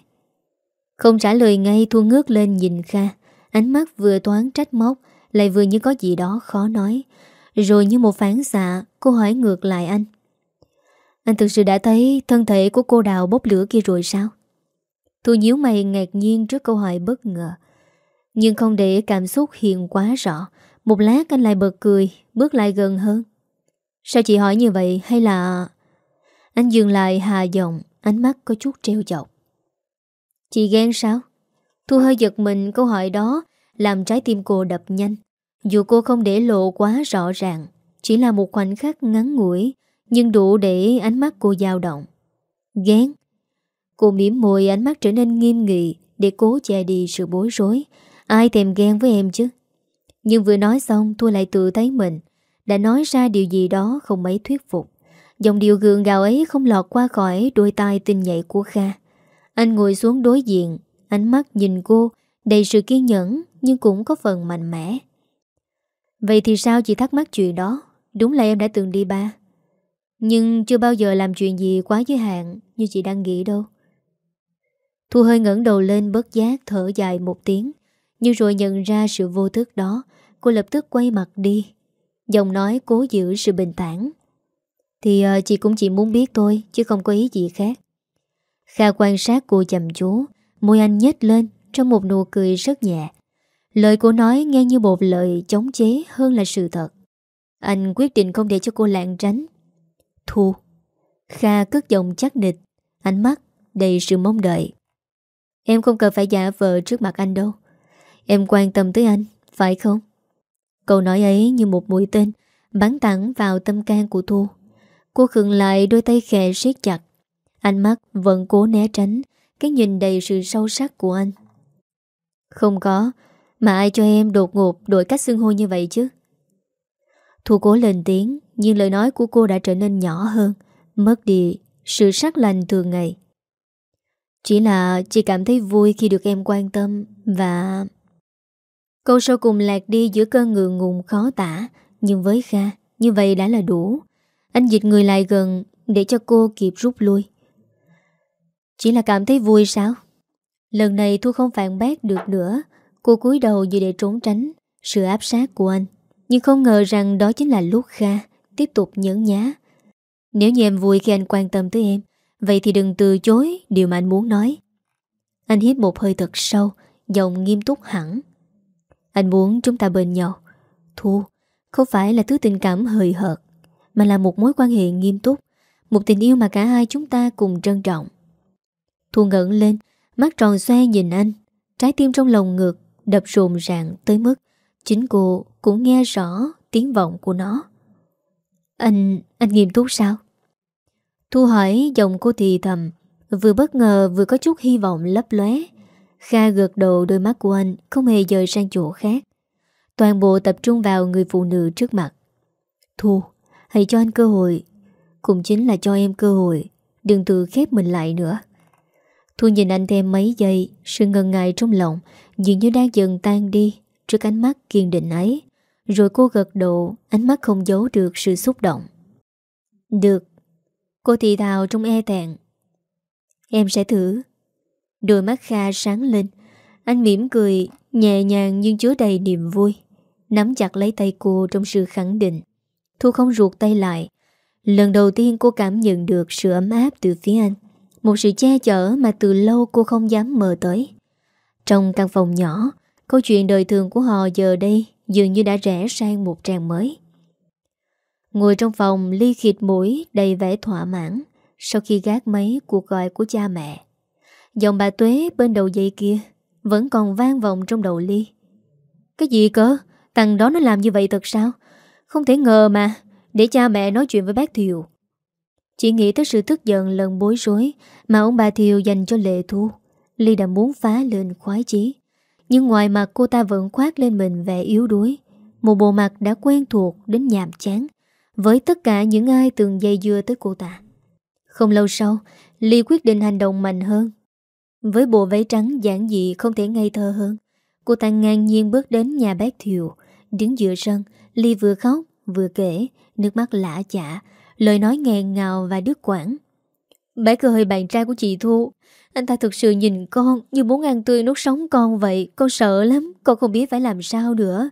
Không trả lời ngay, Thu ngước lên nhìn Kha. Ánh mắt vừa toán trách móc, Lại vừa như có gì đó khó nói. Rồi như một phán xạ, Cô hỏi ngược lại anh. Anh thực sự đã thấy thân thể của cô đào bốc lửa kia rồi sao? Thu nhíu mày ngạc nhiên trước câu hỏi bất ngờ. Nhưng không để cảm xúc hiện quá rõ, Một lát anh lại bật cười, Bước lại gần hơn. Sao chị hỏi như vậy hay là Anh dừng lại hà giọng, Ánh mắt có chút treo chọc. Chị ghen sao? Thu hơi giật mình, câu hỏi đó Làm trái tim cô đập nhanh. Dù cô không để lộ quá rõ ràng, Chỉ là một khoảnh khắc ngắn ngủi, Nhưng đủ để ánh mắt cô dao động. Ghen. Cô mỉm môi, ánh mắt trở nên nghiêm nghị Để cố che đi sự bối rối. Ai thèm ghen với em chứ? Nhưng vừa nói xong tôi lại tự thấy mình Đã nói ra điều gì đó không mấy thuyết phục. Dòng điều gượng gạo ấy không lọt qua khỏi đôi tai tinh nhạy của Kha. Anh ngồi xuống đối diện, Ánh mắt nhìn cô Đầy sự kiên nhẫn Nhưng cũng có phần mạnh mẽ. Vậy thì sao chị thắc mắc chuyện đó? Đúng là em đã từng đi ba. Nhưng chưa bao giờ làm chuyện gì quá giới hạn Như chị đang nghĩ đâu. Thu hơi ngẩng đầu lên bớt giác thở dài một tiếng. Nhưng rồi nhận ra sự vô thức đó Cô lập tức quay mặt đi. Giọng nói cố giữ sự bình tản Thì uh, chị cũng chỉ muốn biết thôi Chứ không có ý gì khác. Kha quan sát cô chầm chú Môi anh nhếch lên Trong một nụ cười rất nhẹ. Lời cô nói nghe như một lời chống chế Hơn là sự thật. Anh quyết định không để cho cô lạng tránh. Thu, Kha cất giọng chắc nịch, Ánh mắt đầy sự mong đợi. Em không cần phải giả vờ trước mặt anh đâu. Em quan tâm tới anh, Phải không? Câu nói ấy như một mũi tên Bắn thẳng vào tâm can của Thu. Cô khựng lại đôi tay khẽ siết chặt. Ánh mắt vẫn cố né tránh Cái nhìn đầy sự sâu sắc của anh. Không có mà ai cho em đột ngột đổi cách xưng hô như vậy chứ? Thu cố lên tiếng, Nhưng lời nói của cô đã trở nên nhỏ hơn, Mất đi sự sắc lành thường ngày. Chỉ là chị cảm thấy vui khi được em quan tâm Và... Câu sau cùng lạc đi giữa cơn ngượng ngùng khó tả, Nhưng với Kha, Như vậy đã là đủ. Anh dịch người lại gần Để cho cô kịp rút lui. Chỉ là cảm thấy vui sao? Lần này Thu không phản bác được nữa Cô cúi đầu như để trốn tránh Sự áp sát của anh. Nhưng không ngờ rằng đó chính là lúc Kha Tiếp tục nhấn nhá. Nếu như em vui khi anh quan tâm tới em, Vậy thì đừng từ chối điều mà anh muốn nói. Anh hít một hơi thật sâu, Giọng nghiêm túc hẳn. Anh muốn chúng ta bên nhau. Thu, Không phải là thứ tình cảm hời hợt, Mà là một mối quan hệ nghiêm túc, Một tình yêu mà cả hai chúng ta cùng trân trọng. Thu ngẩn lên, Mắt tròn xoe nhìn anh, Trái tim trong lòng ngược Đập rộn ràng tới mức Chính cô cũng nghe rõ tiếng vọng của nó. Anh... anh nghiêm túc sao? Thu hỏi, giọng cô thì thầm, Vừa bất ngờ vừa có chút hy vọng lấp lóe. Kha gật đầu, đôi mắt của anh Không hề dời sang chỗ khác. Toàn bộ tập trung vào người phụ nữ trước mặt. Thu, Hãy cho anh cơ hội. Cũng chính là cho em cơ hội. Đừng tự khép mình lại nữa. Thu nhìn anh thêm mấy giây, Sự ngần ngại trong lòng Dường như đang dần tan đi Trước ánh mắt kiên định ấy. Rồi cô gật đầu, Ánh mắt không giấu được sự xúc động. Được, Cô thì thào trong e tẹn Em sẽ thử. Đôi mắt Kha sáng lên. Anh mỉm cười, Nhẹ nhàng nhưng chứa đầy niềm vui, Nắm chặt lấy tay cô trong sự khẳng định. Thu không ruột tay lại. Lần đầu tiên cô cảm nhận được sự ấm áp từ phía anh, Một sự che chở mà từ lâu cô không dám mơ tới. Trong căn phòng nhỏ, Câu chuyện đời thường của họ giờ đây Dường như đã rẽ sang một trang mới. Ngồi trong phòng, ly khịt mũi, đầy vẻ thỏa mãn, Sau khi gác mấy cuộc gọi của cha mẹ. Dòng bà Tuế bên đầu dây kia Vẫn còn vang vọng trong đầu ly. Cái gì cơ? Thằng đó nó làm như vậy thật sao? Không thể ngờ mà, Để cha mẹ nói chuyện với bác Thiều. Chỉ nghĩ tới sự tức giận lần bối rối Mà ông bà Thiều dành cho Lệ Thu. Ly đã muốn phá lên khoái chí Nhưng ngoài mặt cô ta vẫn khoát lên mình vẻ yếu đuối Một bộ mặt đã quen thuộc đến nhàm chán với tất cả những ai từng dây dưa tới cô ta. Không lâu sau, Ly quyết định hành động mạnh hơn. Với bộ váy trắng giản dị không thể ngây thơ hơn, cô ta ngang nhiên bước đến nhà bác Thiều, đứng giữa sân, Ly vừa khóc, vừa kể, nước mắt lã chả, lời nói nghẹn ngào và đứt quảng. Bác ơi bạn trai của chị Thu, anh ta thực sự nhìn con như muốn ăn tươi nuốt sống con vậy, con sợ lắm, con không biết phải làm sao nữa.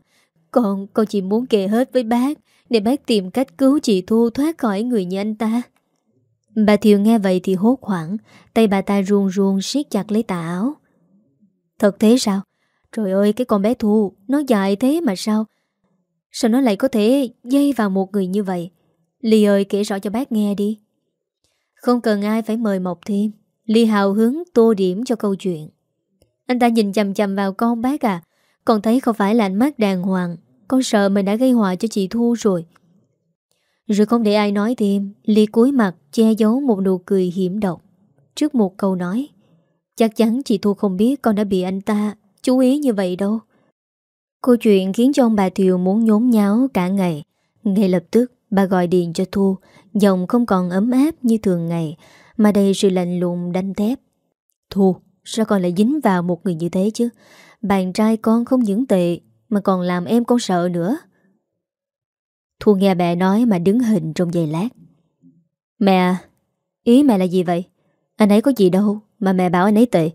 Con, con chỉ muốn kể hết với bác, để bác tìm cách cứu chị Thu thoát khỏi người như anh ta. Bà Thiều nghe vậy thì hốt hoảng Tay bà ta ruông ruông siết chặt lấy tà áo. Thật thế sao? Trời ơi cái con bé Thu Nó dài thế mà sao? Sao nó lại có thể dây vào một người như vậy? Ly ơi kể rõ cho bác nghe đi. Không cần ai phải mời Mộc thêm. Ly hào hướng tô điểm cho câu chuyện. Anh ta nhìn chầm chầm vào con bác à Còn thấy không phải là ánh mắt đàng hoàng. Con sợ mình đã gây họa cho chị Thu rồi. Rồi không để ai nói thêm Ly cúi mặt che giấu một nụ cười hiểm độc. Trước một câu nói, Chắc chắn chị Thu không biết con đã bị anh ta Chú ý như vậy đâu. Câu chuyện khiến cho ông bà Thiều muốn nhốn nháo cả ngày. Ngay lập tức, bà gọi điện cho Thu, Giọng không còn ấm áp như thường ngày. Mà đầy sự lạnh lùng đanh thép. Thu Sao con lại dính vào một người như thế chứ? Bạn trai con không những tệ, mà còn làm em con sợ nữa. Thu nghe mẹ nói mà đứng hình trong giây lát. Mẹ, Ý mẹ là gì vậy? Anh ấy có gì đâu, Mà mẹ bảo anh ấy tệ.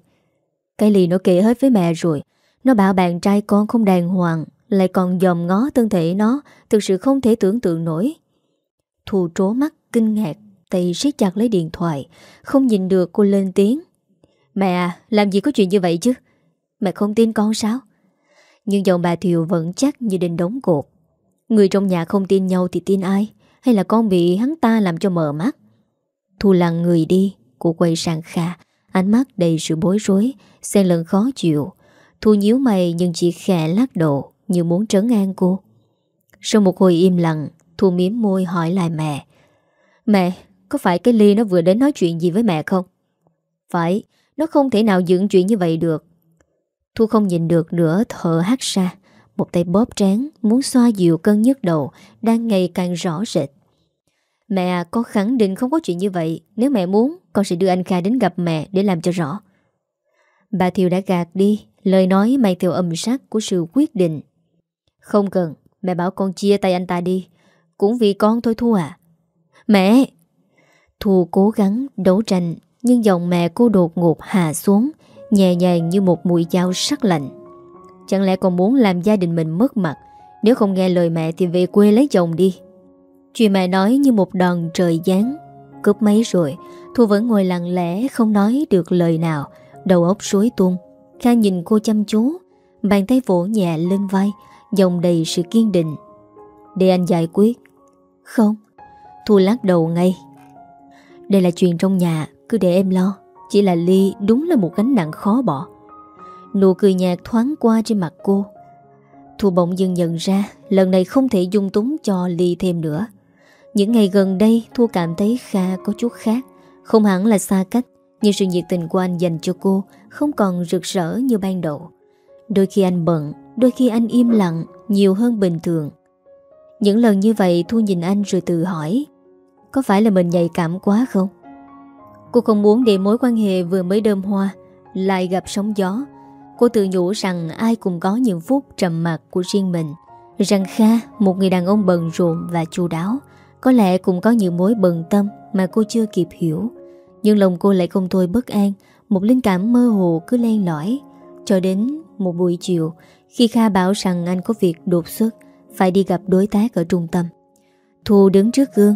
Cái lì nó kể hết với mẹ rồi. Nó bảo bạn trai con không đàng hoàng, Lại còn dòm ngó thân thể nó, Thực sự không thể tưởng tượng nổi. Thu trố mắt, kinh ngạc. Tay siết chặt lấy điện thoại Không nhìn được cô lên tiếng. Mẹ à làm gì có chuyện như vậy chứ? Mẹ không tin con sao? Nhưng giọng bà Thiều vẫn chắc như đinh đóng cột. Người trong nhà không tin nhau thì tin ai? Hay là con bị hắn ta làm cho mờ mắt? Thu lặng người đi Cô quay sang Kha. Ánh mắt đầy sự bối rối Xen lần khó chịu. Thu nhíu mày nhưng chỉ khẽ lắc độ Như muốn trấn an cô. Sau một hồi im lặng Thu miếm môi hỏi lại mẹ. Mẹ, có phải cái Ly nó vừa đến nói chuyện gì với mẹ không? Phải, nó không thể nào dựng chuyện như vậy được. Thu không nhìn được nữa thở hát ra. Một tay bóp trán Muốn xoa dịu cơn nhức đầu Đang ngày càng rõ rệt. Mẹ con khẳng định không có chuyện như vậy. Nếu mẹ muốn Con sẽ đưa anh Kha đến gặp mẹ để làm cho rõ. Bà Thiều đã gạt đi Lời nói mang theo âm sắc của sự quyết định. Không cần Mẹ bảo con chia tay anh ta đi. Cũng vì con thôi Thu à. Mẹ! Thu cố gắng đấu tranh, Nhưng giọng mẹ cô đột ngột hạ xuống, Nhẹ nhàng như một mũi dao sắc lạnh. Chẳng lẽ còn muốn làm gia đình mình mất mặt, Nếu không nghe lời mẹ thì về quê lấy chồng đi? Chuyện mẹ nói như một đòn trời giáng. Cướp mấy rồi, Thu vẫn ngồi lặng lẽ, không nói được lời nào, Đầu óc rối tung. Khang nhìn cô chăm chú, Bàn tay vỗ nhẹ lên vai Dòng đầy sự kiên định. Để anh giải quyết. Không. Thu lắc đầu ngay. Đây là chuyện trong nhà, Cứ để em lo. Chỉ là Ly đúng là một gánh nặng khó bỏ. Nụ cười nhạt thoáng qua trên mặt cô. Thu bỗng dưng nhận ra, Lần này không thể dung túng cho Ly thêm nữa. Những ngày gần đây, Thu cảm thấy Kha có chút khác. Không hẳn là xa cách, Nhưng sự nhiệt tình của anh dành cho cô Không còn rực rỡ như ban đầu. Đôi khi anh bận, Đôi khi anh im lặng, Nhiều hơn bình thường. Những lần như vậy, Thu nhìn anh rồi tự hỏi có phải là mình nhạy cảm quá không? Cô không muốn để mối quan hệ vừa mới đơm hoa Lại gặp sóng gió. Cô tự nhủ rằng ai cũng có những phút trầm mặc của riêng mình. Rằng Kha, một người đàn ông bận rộn và chu đáo Có lẽ cũng có những mối bận tâm mà cô chưa kịp hiểu. Nhưng lòng cô lại không thôi bất an Một linh cảm mơ hồ cứ len lỏi. Cho đến một buổi chiều Khi Kha bảo rằng anh có việc đột xuất Phải đi gặp đối tác ở trung tâm. Thu đứng trước gương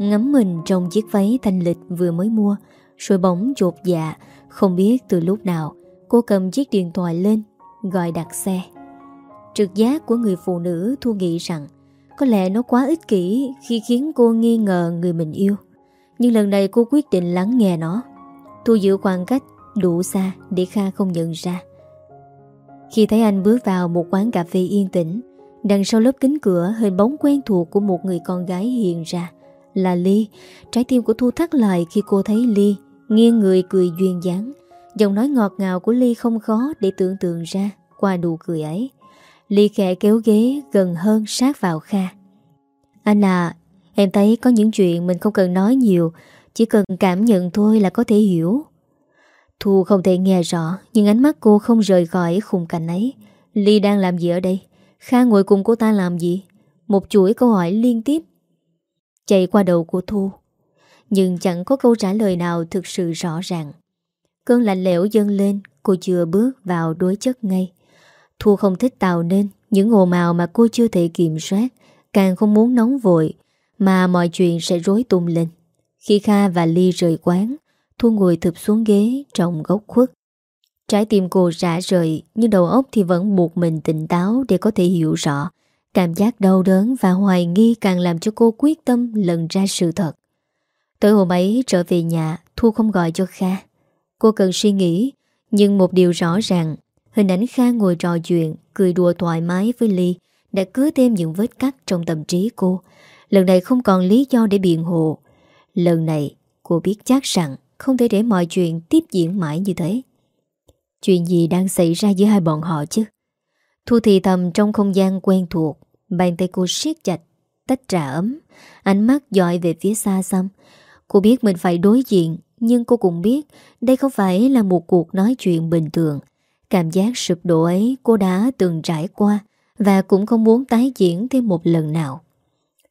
Ngắm mình trong chiếc váy thanh lịch vừa mới mua. Rồi bóng chột dạ Không biết từ lúc nào, Cô cầm chiếc điện thoại lên, Gọi đặt xe. Trực giác của người phụ nữ Thu nghĩ rằng, Có lẽ nó quá ích kỷ Khi khiến cô nghi ngờ người mình yêu. Nhưng lần này cô quyết định lắng nghe nó, Thu giữ khoảng cách đủ xa Để Kha không nhận ra. Khi thấy anh bước vào một quán cà phê yên tĩnh, Đằng sau lớp kính cửa Hình bóng quen thuộc của một người con gái hiện ra. Là Ly Trái tim của Thu thắt lại khi cô thấy Ly Nghiêng người cười duyên dáng Giọng nói ngọt ngào của Ly không khó để tưởng tượng ra qua nụ cười ấy. Ly khẽ kéo ghế gần hơn sát vào Kha. Anh à, em thấy có những chuyện mình không cần nói nhiều, chỉ cần cảm nhận thôi là có thể hiểu. Thu không thể nghe rõ, nhưng ánh mắt cô không rời khỏi khung cảnh ấy. Ly đang làm gì ở đây? Kha ngồi cùng cô ta làm gì? Một chuỗi câu hỏi liên tiếp chạy qua đầu của Thu. Nhưng chẳng có câu trả lời nào thực sự rõ ràng. Cơn lạnh lẽo dâng lên, Cô chưa bước vào đối chất ngay Thu không thích tạo nên Những ồn ào mà cô chưa thể kiểm soát, Càng không muốn nóng vội, Mà mọi chuyện sẽ rối tung lên Khi Kha và Ly rời quán, Thu ngồi thụp xuống ghế trong góc khuất Trái tim cô rã rời, Nhưng đầu óc thì vẫn buộc mình tỉnh táo Để có thể hiểu rõ Cảm giác đau đớn và hoài nghi Càng làm cho cô quyết tâm lần ra sự thật. Tới hôm ấy trở về nhà, Thu không gọi cho Kha. Cô cần suy nghĩ, Nhưng một điều rõ ràng, Hình ảnh Kha ngồi trò chuyện, Cười đùa thoải mái với Ly Đã cứ thêm những vết cắt trong tâm trí cô. Lần này không còn lý do để biện hộ. Lần này, cô biết chắc rằng Không thể để mọi chuyện tiếp diễn mãi như thế. Chuyện gì đang xảy ra giữa hai bọn họ chứ? Thu thì thầm trong không gian quen thuộc Bàn tay cô siết chặt, Tách trà ấm Ánh mắt dọi về phía xa xăm Cô biết mình phải đối diện, nhưng cô cũng biết đây không phải là một cuộc nói chuyện bình thường. Cảm giác sụp đổ ấy cô đã từng trải qua và cũng không muốn tái diễn thêm một lần nào.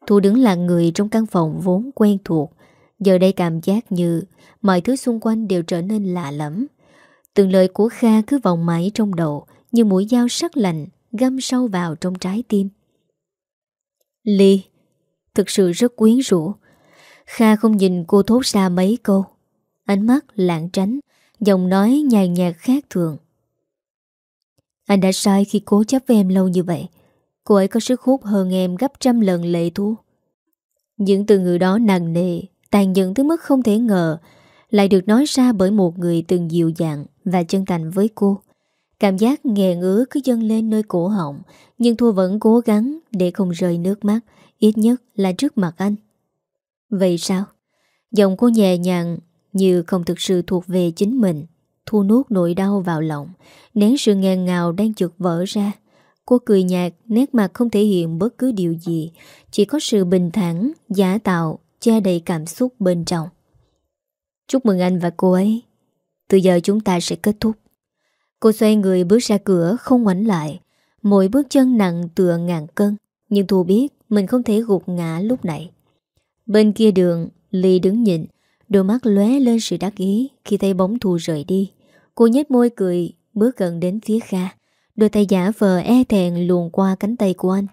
Thu đứng là người trong căn phòng vốn quen thuộc. Giờ đây cảm giác như mọi thứ xung quanh đều trở nên lạ lắm. Từng lời của Kha cứ vòng mãi trong đầu như mũi dao sắc lạnh găm sâu vào trong trái tim. Ly, thực sự rất quyến rũ. Kha không nhìn cô thốt ra mấy câu. Ánh mắt lạng tránh Giọng nói nhài nhạt khác thường. Anh đã sai khi cố chấp với em lâu như vậy. Cô ấy có sức hút hơn em gấp trăm lần lệ thu. Những từ ngữ đó nặng nề Tàn nhẫn tới mức không thể ngờ Lại được nói ra bởi một người từng dịu dàng Và chân thành với cô. Cảm giác nghẹn ngứa cứ dâng lên nơi cổ họng, Nhưng Thu vẫn cố gắng Để không rơi nước mắt, Ít nhất là trước mặt anh. Vậy sao? Giọng cô nhẹ nhàng Như không thực sự thuộc về chính mình. Thu nuốt nỗi đau vào lòng, Nén sự ngàn ngào đang chực vỡ ra. Cô cười nhạt, Nét mặt không thể hiện bất cứ điều gì, Chỉ có sự bình thản, Giả tạo, Che đầy cảm xúc bên trong. Chúc mừng anh và cô ấy. Từ giờ chúng ta sẽ kết thúc. Cô xoay người bước ra cửa, Không ngoảnh lại. Mỗi bước chân nặng tựa ngàn cân. Nhưng Thu biết mình không thể gục ngã lúc này. Bên kia đường, Ly đứng nhìn. Đôi mắt lóe lên sự đắc ý Khi thấy bóng Thu rời đi. Cô nhếch môi cười, Bước gần đến phía Kha Đôi tay giả vờ e thẹn luồn qua cánh tay của anh.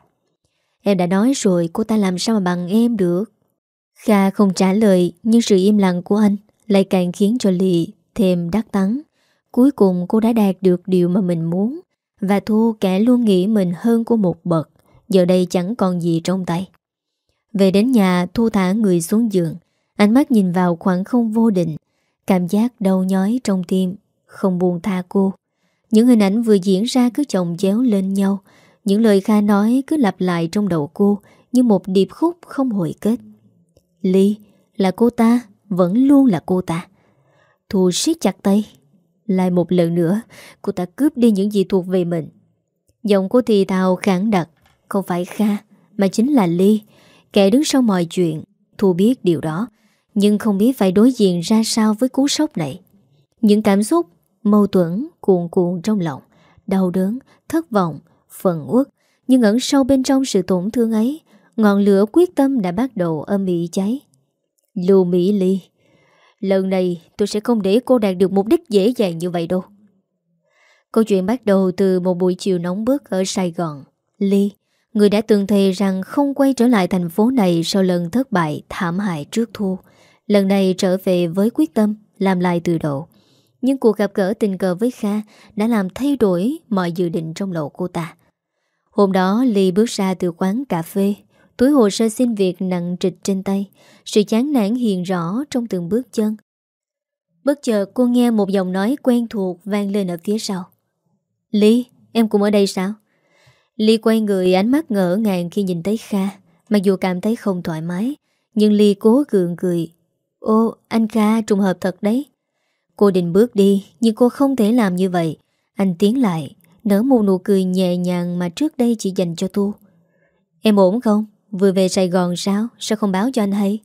Em đã nói rồi, Cô ta làm sao mà bằng em được? Kha không trả lời, Nhưng sự im lặng của anh Lại càng khiến cho Ly thêm đắc tắng. Cuối cùng cô đã đạt được điều mà mình muốn, Và Thu kẻ luôn nghĩ mình hơn của một bậc, Giờ đây chẳng còn gì trong tay. Về đến nhà, Thu thả người xuống giường. Ánh mắt nhìn vào khoảng không vô định, Cảm giác đau nhói trong tim, Không buồn tha cô. Những hình ảnh vừa diễn ra cứ chồng chéo lên nhau, Những lời Kha nói cứ lặp lại trong đầu cô Như một điệp khúc không hồi kết. Ly, là cô ta, Vẫn luôn là cô ta. Thu siết chặt tay. Lại một lần nữa Cô ta cướp đi những gì thuộc về mình. Giọng cô thì thào khẳng đặc. Không phải Kha Mà chính là Ly. Kẻ đứng sau mọi chuyện Thu biết điều đó Nhưng không biết phải đối diện ra sao với cú sốc này. Những cảm xúc Mâu thuẫn cuồn cuộn trong lòng Đau đớn, thất vọng, phần uất Nhưng ẩn sâu bên trong sự tổn thương ấy Ngọn lửa quyết tâm đã bắt đầu âm ỉ cháy. Lưu Mỹ Ly Lần này tôi sẽ không để cô đạt được mục đích dễ dàng như vậy đâu. Câu chuyện bắt đầu từ một buổi chiều nóng bức ở Sài Gòn. Ly, người đã từng thề rằng không quay trở lại thành phố này sau lần thất bại thảm hại trước thu Lần này trở về với quyết tâm làm lại từ đầu. Nhưng cuộc gặp gỡ tình cờ với Kha đã làm thay đổi mọi dự định trong lộ cô ta. Hôm đó Ly bước ra từ quán cà phê. Túi hồ sơ xin việc nặng trịch trên tay. Sự chán nản hiện rõ trong từng bước chân. Bất chợt cô nghe một giọng nói quen thuộc vang lên ở phía sau. Ly, em cũng ở đây sao? Ly quay người ánh mắt ngỡ ngàng khi nhìn thấy Kha. Mặc dù cảm thấy không thoải mái Nhưng Ly cố gượng cười. Ô, anh Kha trùng hợp thật đấy. Cô định bước đi Nhưng cô không thể làm như vậy. Anh tiến lại Nở một nụ cười nhẹ nhàng mà trước đây chỉ dành cho Tu. Em ổn không? Vừa về Sài Gòn sao? Sao không báo cho anh hay?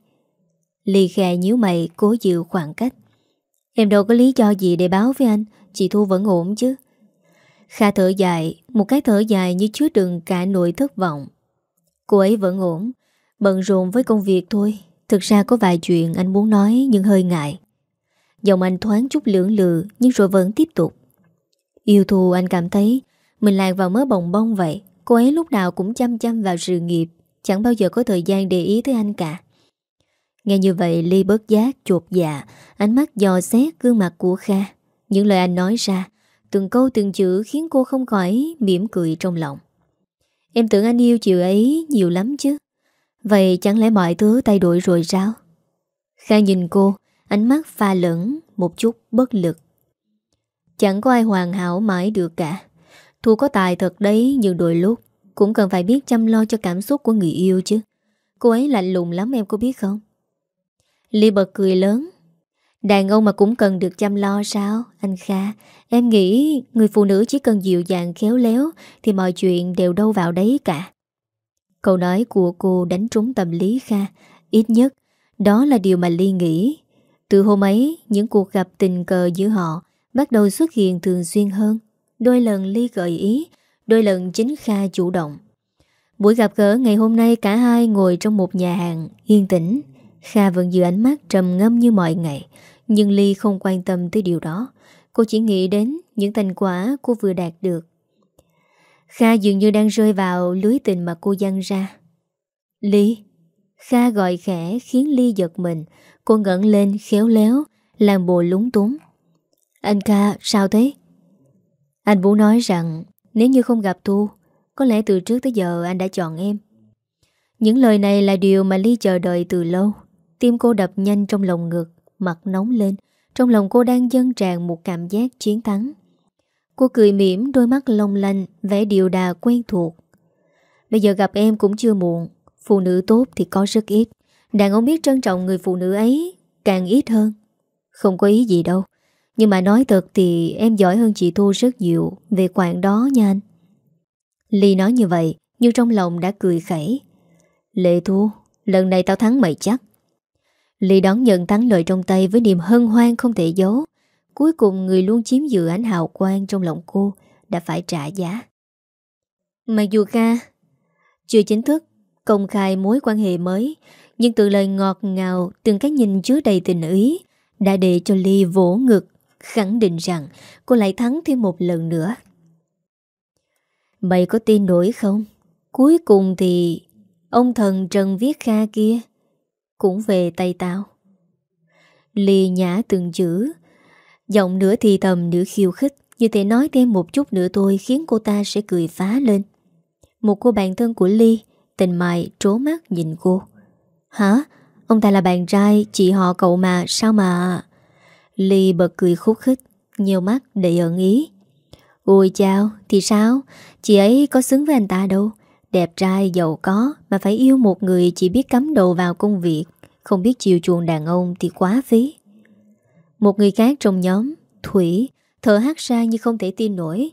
Ly khè nhíu mày, cố giữ khoảng cách. Em đâu có lý do gì để báo với anh, Chị Thu vẫn ổn chứ. Kha thở dài, Một cái thở dài như chứa đựng cả nỗi thất vọng. Cô ấy vẫn ổn, Bận rộn với công việc thôi. Thực ra có vài chuyện anh muốn nói Nhưng hơi ngại. Giọng anh thoáng chút lưỡng lự, Nhưng rồi vẫn tiếp tục. Yêu Thu, anh cảm thấy Mình lạc vào mớ bồng bông vậy. Cô ấy lúc nào cũng chăm chăm vào sự nghiệp. Chẳng bao giờ có thời gian để ý tới anh cả. Nghe như vậy, Ly bớt giác chột dạ. Ánh mắt dò xét gương mặt của Kha. Những lời anh nói ra, Từng câu từng chữ khiến cô không khỏi mỉm cười trong lòng. Em tưởng anh yêu chị ấy nhiều lắm chứ. Vậy chẳng lẽ mọi thứ thay đổi rồi sao? Kha nhìn cô, Ánh mắt pha lẫn Một chút bất lực. Chẳng có ai hoàn hảo mãi được cả. Thu có tài thật đấy, Nhưng đôi lúc cũng cần phải biết chăm lo cho cảm xúc của người yêu chứ. Cô ấy lạnh lùng lắm, em có biết không? Ly bật cười lớn. Đàn ông mà cũng cần được chăm lo sao? Anh Kha, Em nghĩ người phụ nữ chỉ cần dịu dàng, khéo léo Thì mọi chuyện đều đâu vào đấy cả. Câu nói của cô đánh trúng tâm lý Kha. Ít nhất, Đó là điều mà Ly nghĩ. Từ hôm ấy, Những cuộc gặp tình cờ giữa họ Bắt đầu xuất hiện thường xuyên hơn. Đôi lần Ly gợi ý Đôi lần chính Kha chủ động. Buổi gặp gỡ ngày hôm nay cả hai ngồi trong một nhà hàng, yên tĩnh. Kha vẫn giữ ánh mắt trầm ngâm như mọi ngày, Nhưng Ly không quan tâm tới điều đó. Cô chỉ nghĩ đến những thành quả cô vừa đạt được. Kha dường như đang rơi vào lưới tình mà cô dăng ra. Ly, Kha gọi khẽ khiến Ly giật mình. Cô ngẩn lên khéo léo, Làm bồ lúng túng. Anh Kha sao thế? Anh Vũ nói rằng nếu như không gặp Thu, Có lẽ từ trước tới giờ anh đã chọn em. Những lời này là điều mà Ly chờ đợi từ lâu. Tim cô đập nhanh trong lòng ngực, Mặt nóng lên. Trong lòng cô đang dâng tràn một cảm giác chiến thắng. Cô cười mỉm, đôi mắt long lanh, Vẻ điều đà quen thuộc. Bây giờ gặp em cũng chưa muộn, Phụ nữ tốt thì có rất ít. Đàn ông biết trân trọng người phụ nữ ấy Càng ít hơn. Không có ý gì đâu. Nhưng mà nói thật thì em giỏi hơn chị Thu rất nhiều Về quạng đó nha anh. Ly nói như vậy Nhưng trong lòng đã cười khẩy. Lệ Thu Lần này tao thắng mày chắc. Ly đón nhận thắng lợi trong tay Với niềm hân hoan không thể giấu. Cuối cùng người luôn chiếm giữ ánh hào quang Trong lòng cô Đã phải trả giá. Mặc dù ca Chưa chính thức công khai mối quan hệ mới, nhưng từ lời ngọt ngào, từng cái nhìn chứa đầy tình ý, đã để cho Ly vỗ ngực, khẳng định rằng cô lại thắng thêm một lần nữa. Mày có tin nổi không? Cuối cùng thì ông thần Trần Viết Kha kia cũng về tay tao. Lì nhã từng chữ, giọng nửa thì thầm nửa khiêu khích, như thể nói thêm một chút nữa thôi khiến cô ta sẽ cười phá lên. Một cô bạn thân của Ly Tình mại trố mắt nhìn cô Hả? Ông ta là bạn trai Chị họ cậu mà Sao mà Ly bật cười khúc khích, Nhiều mắt đầy ẩn ý. Ôi chào Thì sao? Chị ấy có xứng với anh ta đâu. Đẹp trai, giàu có, Mà phải yêu một người chỉ biết cắm đầu vào công việc. Không biết chiều chuộng đàn ông thì quá phí. Một người khác trong nhóm, Thủy, Thở hát ra như không thể tin nổi.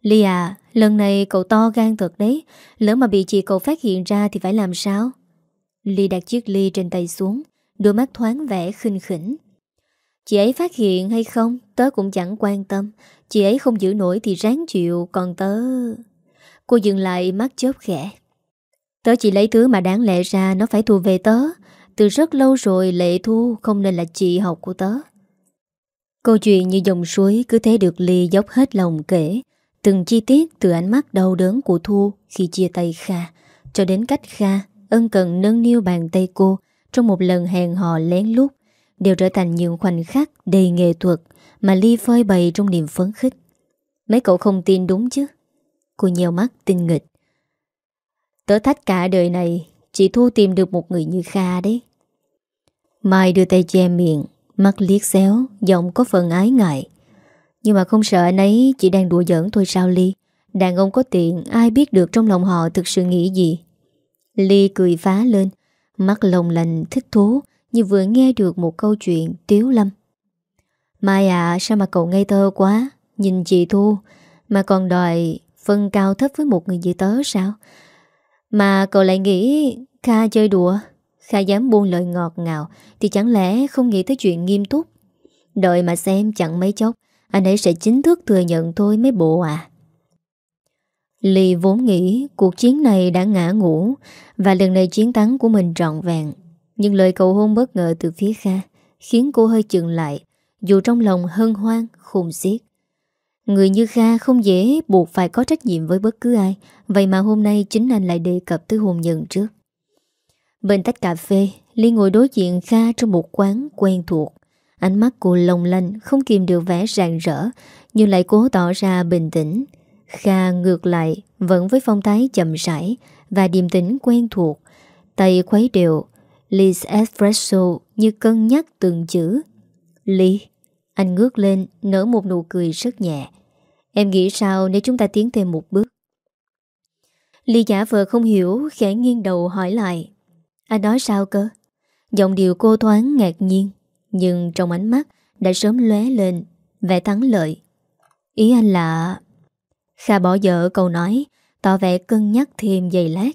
Ly à Lần này cậu to gan thật đấy. Lỡ mà bị chị cậu phát hiện ra thì phải làm sao? Ly đặt chiếc ly trên tay xuống, Đôi mắt thoáng vẻ khinh khỉnh. Chị ấy phát hiện hay không? Tớ cũng chẳng quan tâm. Chị ấy không giữ nổi thì ráng chịu Còn tớ Cô dừng lại mắt chớp khẽ. Tớ chỉ lấy thứ mà đáng lẽ ra Nó phải thuộc về tớ. Từ rất lâu rồi Lệ Thu không nên là chị học của tớ. Câu chuyện như dòng suối Cứ thế được Ly dốc hết lòng kể. Từng chi tiết từ ánh mắt đau đớn của Thu khi chia tay Kha, cho đến cách Kha ân cần nâng niu bàn tay cô trong một lần hẹn hò lén lút, đều trở thành những khoảnh khắc đầy nghệ thuật mà Ly phơi bày trong niềm phấn khích. Mấy cậu không tin đúng chứ? Cô nheo mắt tinh nghịch. Tớ thách cả đời này, chỉ Thu tìm được một người như Kha đấy. Mai đưa tay che miệng, mắt liếc xéo, giọng có phần ái ngại. Nhưng mà không sợ anh ấy chỉ đang đùa giỡn thôi sao Ly Đàn ông có tiện Ai biết được trong lòng họ thực sự nghĩ gì Ly cười phá lên Mắt lồng lành thích thú như vừa nghe được một câu chuyện tiếu lâm. Mai à sao mà cậu ngây thơ quá? Nhìn chị Thu, Mà còn đòi phân cao thấp với một người như tớ sao? Mà cậu lại nghĩ Kha chơi đùa, Kha dám buông lời ngọt ngào Thì chẳng lẽ không nghĩ tới chuyện nghiêm túc? Đợi mà xem, chẳng mấy chốc, anh ấy sẽ chính thức thừa nhận thôi mấy bộ à. Lì vốn nghĩ cuộc chiến này đã ngã ngủ Và lần này chiến thắng của mình trọn vẹn. Nhưng lời cầu hôn bất ngờ từ phía Kha Khiến cô hơi chừng lại Dù trong lòng hân hoan, khùng xiết. Người như Kha không dễ buộc phải có trách nhiệm với bất cứ ai Vậy mà hôm nay chính anh lại đề cập tới hôn nhân trước. Bên tách cà phê Ly ngồi đối diện Kha trong một quán quen thuộc. Ánh mắt cô lồng lanh Không kìm được vẻ rạng rỡ Nhưng lại cố tỏ ra bình tĩnh. Kha ngược lại Vẫn với phong thái chậm rãi Và điềm tĩnh quen thuộc. Tay khuấy đều Lis espresso như cân nhắc từng chữ. Ly Anh ngước lên, nở một nụ cười rất nhẹ. Em nghĩ sao nếu chúng ta tiến thêm một bước? Ly giả vờ không hiểu, Khẽ nghiêng đầu hỏi lại. Anh nói sao cơ? Giọng điệu cô thoáng ngạc nhiên, nhưng trong ánh mắt Đã sớm lóe lên Vẻ thắng lợi. Ý anh là, Kha bỏ dở câu nói, Tỏ vẻ cân nhắc thêm giày lát.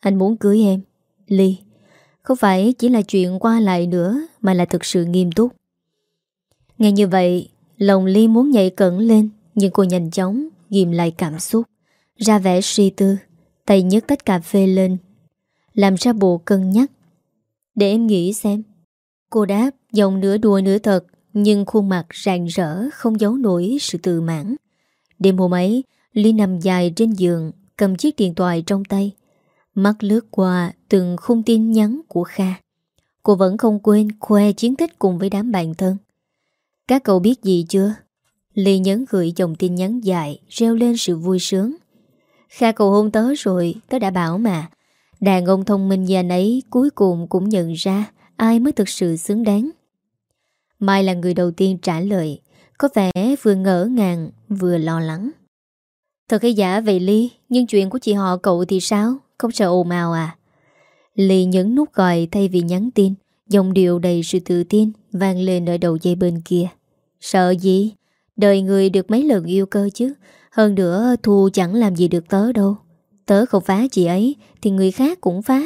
Anh muốn cưới em, Ly. Không phải chỉ là chuyện qua lại nữa, Mà là thực sự nghiêm túc. Nghe như vậy, Lòng Ly muốn nhảy cẩn lên, Nhưng cô nhanh chóng ghim lại cảm xúc, Ra vẻ suy tư, Tay nhấc tách cà phê lên, Làm ra bộ cân nhắc. Để em nghĩ xem. Cô đáp, giọng nửa đùa nửa thật, Nhưng khuôn mặt rạng rỡ, Không giấu nổi sự tự mãn. Đêm hôm ấy, Ly nằm dài trên giường, Cầm chiếc điện thoại trong tay Mắt lướt qua từng khung tin nhắn của Kha. Cô vẫn không quên khoe chiến tích cùng với đám bạn thân. Các cậu biết gì chưa? Lê nhấn gửi dòng tin nhắn dài, reo lên sự vui sướng. Kha cầu hôn tớ rồi, tớ đã bảo mà. Đàn ông thông minh già nấy cuối cùng cũng nhận ra ai mới thực sự xứng đáng. Mai là người đầu tiên trả lời, có vẻ vừa ngỡ ngàng vừa lo lắng. Thật hay giả vậy Ly, nhưng chuyện của chị họ cậu thì sao? Không sợ ồn ào à? Ly nhấn nút gọi thay vì nhắn tin, dòng điệu đầy sự tự tin vang lên ở đầu dây bên kia. Sợ gì? Đời người được mấy lần yêu cơ chứ Hơn nữa Thu chẳng làm gì được tớ đâu Tớ không phá chị ấy Thì người khác cũng phá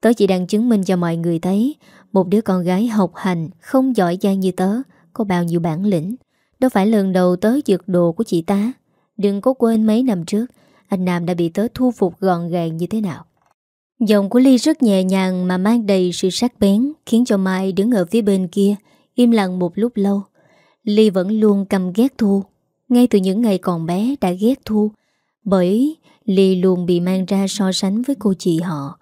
Tớ chỉ đang chứng minh cho mọi người thấy Một đứa con gái học hành Không giỏi giang như tớ Có bao nhiêu bản lĩnh Đâu phải lần đầu tớ giật đồ của chị ta Đừng có quên mấy năm trước anh Nam đã bị tớ thu phục gọn gàng như thế nào? Giọng của Ly rất nhẹ nhàng Mà mang đầy sự sắc bén, Khiến cho Mai đứng ở phía bên kia, Im lặng một lúc lâu. Ly vẫn luôn cầm ghét Thu. Ngay từ những ngày còn bé đã ghét Thu, Bởi Ly luôn bị mang ra so sánh với cô chị họ.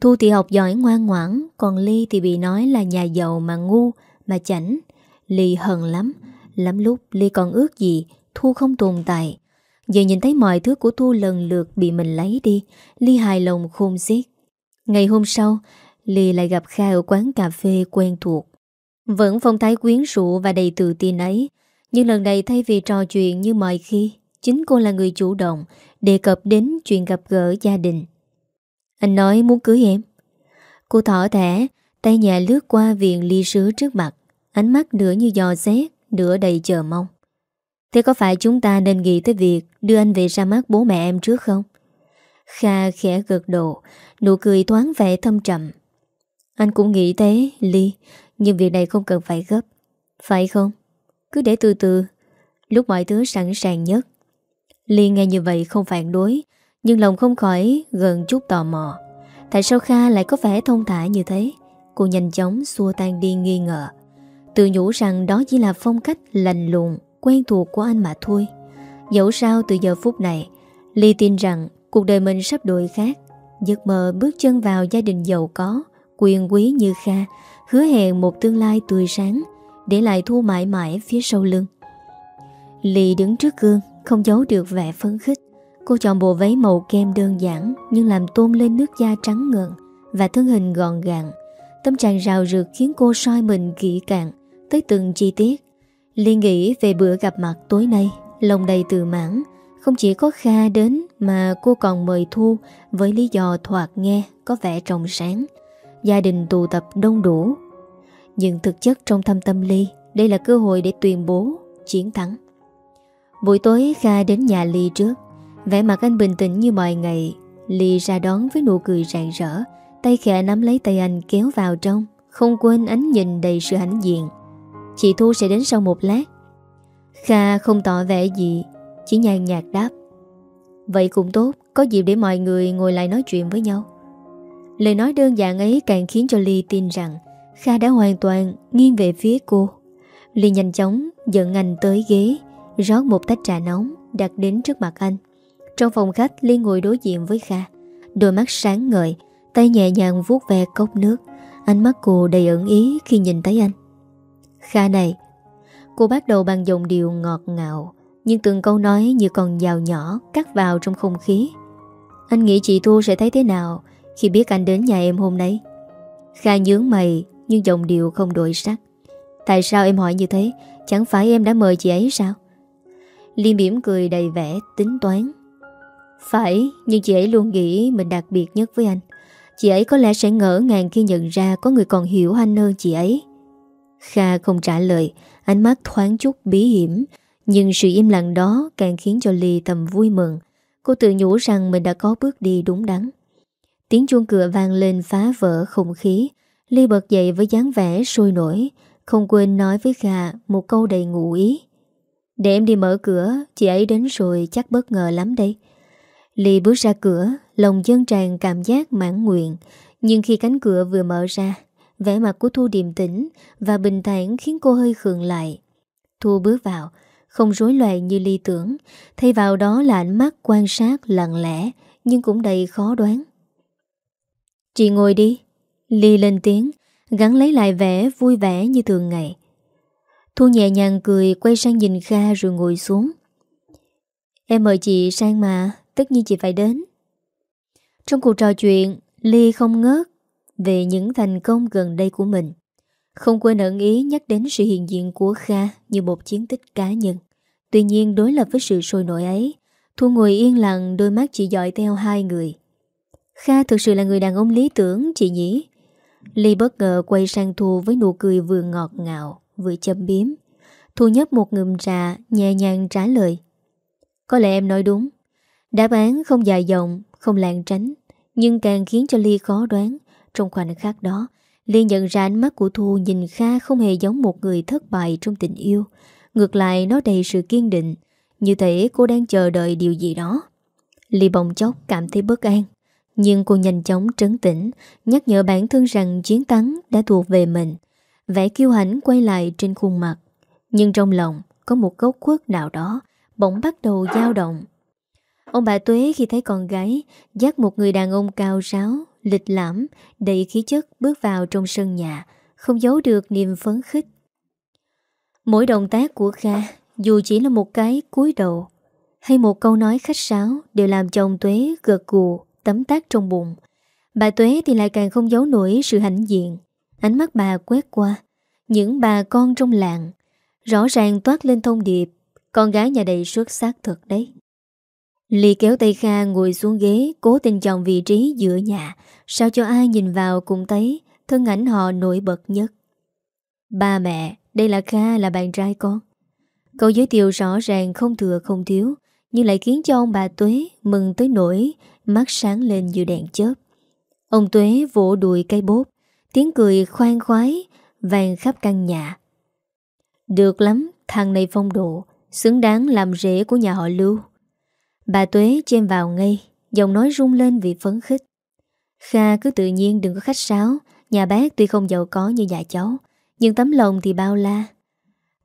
Thu thì học giỏi ngoan ngoãn, Còn Ly thì bị nói là nhà giàu mà ngu, Mà chảnh. Ly hận lắm. Lắm lúc Ly còn ước gì Thu không tồn tại. Giờ nhìn thấy mọi thứ của Thu lần lượt bị mình lấy đi, Ly hài lòng khôn xiết. Ngày hôm sau, Ly lại gặp Kha ở quán cà phê quen thuộc. Vẫn phong thái quyến rũ và đầy tự tin ấy, Nhưng lần này thay vì trò chuyện như mọi khi, Chính cô là người chủ động, Đề cập đến chuyện gặp gỡ gia đình. Anh nói muốn cưới em. Cô thỏ thẻ, Tay nhà lướt qua viện ly sứ trước mặt, Ánh mắt nửa như giò xét, Nửa đầy chờ mong. Thế có phải chúng ta nên nghĩ tới việc Đưa anh về ra mắt bố mẹ em trước không? Kha khẽ gật độ Nụ cười thoáng vẻ thâm trầm. Anh cũng nghĩ thế, Ly, nhưng việc này không cần phải gấp. Phải không? Cứ để từ từ. Lúc mọi thứ sẵn sàng nhất. Ly nghe như vậy không phản đối, Nhưng lòng không khỏi gần chút tò mò. Tại sao Kha lại có vẻ thông thả như thế? Cô nhanh chóng xua tan đi nghi ngờ. Tự nhủ rằng đó chỉ là phong cách lành lùng. Quen thuộc của anh mà thôi. Dẫu sao từ giờ phút này, Ly tin rằng cuộc đời mình sắp đổi khác. Giấc mơ bước chân vào gia đình giàu có, Quyền quý như Kha, Hứa hẹn một tương lai tươi sáng, Để lại thu mãi mãi phía sau lưng. Ly đứng trước gương, Không giấu được vẻ phấn khích. Cô chọn bộ váy màu kem đơn giản, Nhưng làm tôn lên nước da trắng ngần Và thân hình gọn gàng. Tâm trạng rào rực khiến cô soi mình kỹ càng Tới từng chi tiết. Liên nghĩ về bữa gặp mặt tối nay, Lòng đầy tự mãn. Không chỉ có Kha đến Mà cô còn mời Thu Với lý do thoạt nghe Có vẻ trong sáng. Gia đình tụ tập đông đủ. Nhưng thực chất trong thâm tâm Ly, Đây là cơ hội để tuyên bố Chiến thắng. Buổi tối Kha đến nhà Ly trước. Vẻ mặt anh bình tĩnh như mọi ngày. Ly ra đón với nụ cười rạng rỡ, Tay khẽ nắm lấy tay anh kéo vào trong. Không quên ánh nhìn đầy sự hãnh diện. Chị Thu sẽ đến sau một lát. Kha không tỏ vẻ gì, Chỉ nhàn nhạt đáp. Vậy cũng tốt, Có dịp để mọi người ngồi lại nói chuyện với nhau. Lời nói đơn giản ấy càng khiến cho Ly tin rằng Kha đã hoàn toàn nghiêng về phía cô. Ly nhanh chóng dẫn anh tới ghế, Rót một tách trà nóng Đặt đến trước mặt anh. Trong phòng khách, Ly ngồi đối diện với Kha. Đôi mắt sáng ngời, Tay nhẹ nhàng vuốt ve cốc nước. Ánh mắt cô đầy ẩn ý khi nhìn thấy anh. Kha này. Cô bắt đầu bằng giọng điệu ngọt ngào, Nhưng từng câu nói như còn dao nhỏ Cắt vào trong không khí. Anh nghĩ chị Thu sẽ thấy thế nào khi biết anh đến nhà em hôm nay? Kha nhướng mày, Nhưng giọng điệu không đổi sắc. Tại sao em hỏi như thế? Chẳng phải em đã mời chị ấy sao? Liên mỉm cười đầy vẻ tính toán. Phải, Nhưng chị ấy luôn nghĩ mình đặc biệt nhất với anh. Chị ấy có lẽ sẽ ngỡ ngàng khi nhận ra Có người còn hiểu anh hơn chị ấy. Kha không trả lời, Ánh mắt thoáng chút bí hiểm. Nhưng sự im lặng đó càng khiến cho Ly thầm vui mừng. Cô tự nhủ rằng mình đã có bước đi đúng đắn. Tiếng chuông cửa vang lên phá vỡ không khí. Ly bật dậy với dáng vẻ sôi nổi, Không quên nói với Kha một câu đầy ngụ ý. Để em đi mở cửa, Chị ấy đến rồi chắc bất ngờ lắm đây. Ly bước ra cửa, Lòng dân tràn cảm giác mãn nguyện. Nhưng khi cánh cửa vừa mở ra vẻ mặt của Thu điềm tĩnh Và bình thản khiến cô hơi khường lại. Thu bước vào, Không rối loạn như Ly tưởng, Thay vào đó là ánh mắt quan sát lặng lẽ Nhưng cũng đầy khó đoán. Chị ngồi đi. Ly lên tiếng Gắn lấy lại vẻ vui vẻ như thường ngày. Thu nhẹ nhàng cười, Quay sang nhìn Kha rồi ngồi xuống. Em mời chị sang mà, Tất nhiên chị phải đến. Trong cuộc trò chuyện, Ly không ngớt về những thành công gần đây của mình. Không quên ẩn ý nhắc đến sự hiện diện của Kha Như một chiến tích cá nhân. Tuy nhiên, đối lập với sự sôi nổi ấy, Thu ngồi yên lặng, đôi mắt chỉ dõi theo hai người. Kha thực sự là người đàn ông lý tưởng, chị nhỉ? Ly bất ngờ quay sang Thu với nụ cười vừa ngọt ngào, Vừa châm biếm. Thu nhấp một ngụm trà, Nhẹ nhàng trả lời. Có lẽ em nói đúng. Đáp án không dài dòng, Không lạng tránh, Nhưng càng khiến cho Ly khó đoán. Trong khoảnh khắc đó, liền nhận ra ánh mắt của Thu nhìn Kha không hề giống một người thất bại trong tình yêu. Ngược lại, nó đầy sự kiên định. Như thể cô đang chờ đợi điều gì đó? Ly bồng chốc cảm thấy bất an. Nhưng cô nhanh chóng trấn tĩnh, Nhắc nhở bản thân rằng chiến thắng đã thuộc về mình. Vẻ kiêu hãnh quay lại trên khuôn mặt. Nhưng trong lòng, có một gốc khuất nào đó Bỗng bắt đầu dao động. Ông bà Tuế khi thấy con gái, Dắt một người đàn ông cao ráo Lịch lãm Đầy khí chất bước vào trong sân nhà, Không giấu được niềm phấn khích. Mỗi động tác của Kha, Dù chỉ là một cái cúi đầu, Hay một câu nói khách sáo, Đều làm chồng Tuế gật gù, Tấm tác trong bụng. Bà Tuế thì lại càng không giấu nổi sự hãnh diện. Ánh mắt bà quét qua, Những bà con trong làng, Rõ ràng toát lên thông điệp, Con gái nhà đầy xuất sắc thật đấy. Ly kéo tay Kha ngồi xuống ghế, Cố tình chọn vị trí giữa nhà. Sao cho ai nhìn vào cũng thấy, Thân ảnh họ nổi bật nhất. Ba mẹ, Đây là Kha, là bạn trai con. Câu giới thiệu rõ ràng, không thừa, không thiếu, Nhưng lại khiến cho ông bà Tuế Mừng tới nổi Mắt sáng lên như đèn chớp. Ông Tuế vỗ đùi cây bốt Tiếng cười khoan khoái Vàng khắp căn nhà. Được lắm, Thằng này phong độ, Xứng đáng làm rễ của nhà họ Lưu. Bà Tuế chêm vào ngay, Giọng nói rung lên vì phấn khích. Kha cứ tự nhiên đừng có khách sáo, Nhà bác tuy không giàu có như nhà cháu, Nhưng tấm lòng thì bao la.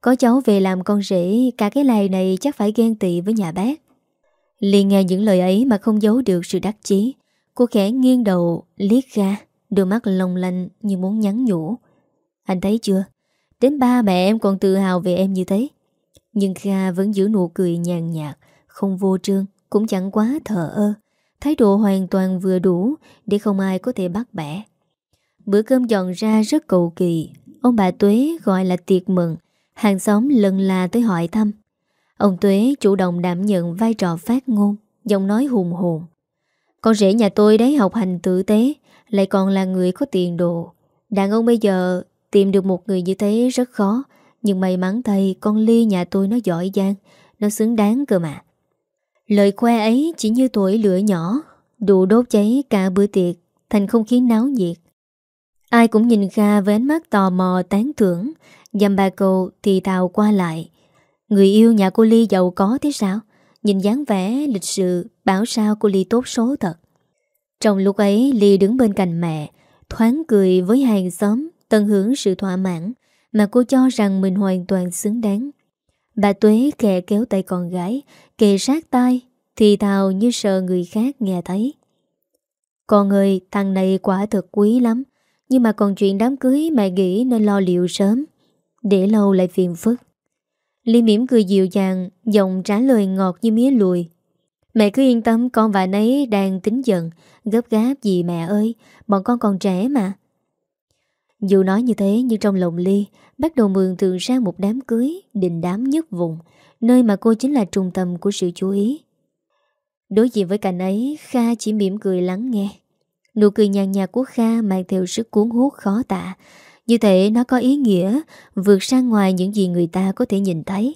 Có cháu về làm con rể, Cả cái lầy này chắc phải ghen tị với nhà bác. Liền nghe những lời ấy Mà không giấu được sự đắc chí. Cô khẽ nghiêng đầu, liếc ra Đôi mắt lồng lanh như muốn nhắn nhủ. Anh thấy chưa? Đến ba mẹ em còn tự hào về em như thế. Nhưng Kha vẫn giữ nụ cười nhàn nhạt, Không vô trương. Cũng chẳng quá thờ ơ. Thái độ hoàn toàn vừa đủ Để không ai có thể bắt bẻ. Bữa cơm dọn ra rất cầu kỳ. Ông bà Tuế gọi là tiệc mừng. Hàng xóm lần là tới hỏi thăm. Ông Tuế chủ động đảm nhận vai trò phát ngôn, Giọng nói hùng hồn. Con rể nhà tôi đấy học hành tử tế, Lại còn là người có tiền đồ. Đàn ông bây giờ Tìm được một người như thế rất khó, Nhưng may mắn thay con Ly nhà tôi nó giỏi giang, Nó xứng đáng cơ mà. Lời khoe ấy chỉ như tuổi lửa nhỏ, Đủ đốt cháy cả bữa tiệc, Thành không khí náo nhiệt. Ai cũng nhìn Kha với ánh mắt tò mò, tán thưởng. Dằm bà cầu thì tào qua lại. Người yêu nhà cô Ly giàu có thế sao? Nhìn dáng vẻ, lịch sự, Bảo sao cô Ly tốt số thật. Trong lúc ấy, Ly đứng bên cạnh mẹ, Thoáng cười với hàng xóm, Tận hưởng sự thỏa mãn Mà cô cho rằng mình hoàn toàn xứng đáng. Bà Tuế kè kéo tay con gái, Kề sát tay Thì thào như sợ người khác nghe thấy. Con ơi, thằng này quả thật quý lắm, Nhưng mà còn chuyện đám cưới Mẹ nghĩ nên lo liệu sớm, Để lâu lại phiền phức. Ly mỉm cười dịu dàng, Giọng trả lời ngọt như mía lùi. Mẹ cứ yên tâm, con và nấy đang tính giận, Gấp gáp gì mẹ ơi, Bọn con còn trẻ mà. Dù nói như thế, nhưng trong lòng Ly Bắt đầu mường tượng sang một đám cưới, Đình đám nhất vùng, Nơi mà cô chính là trung tâm của sự chú ý. Đối diện với cảnh ấy, Kha chỉ mỉm cười lắng nghe. Nụ cười nhàn nhạt của Kha mang theo sức cuốn hút khó tả. Như thể nó có ý nghĩa, Vượt sang ngoài những gì người ta có thể nhìn thấy.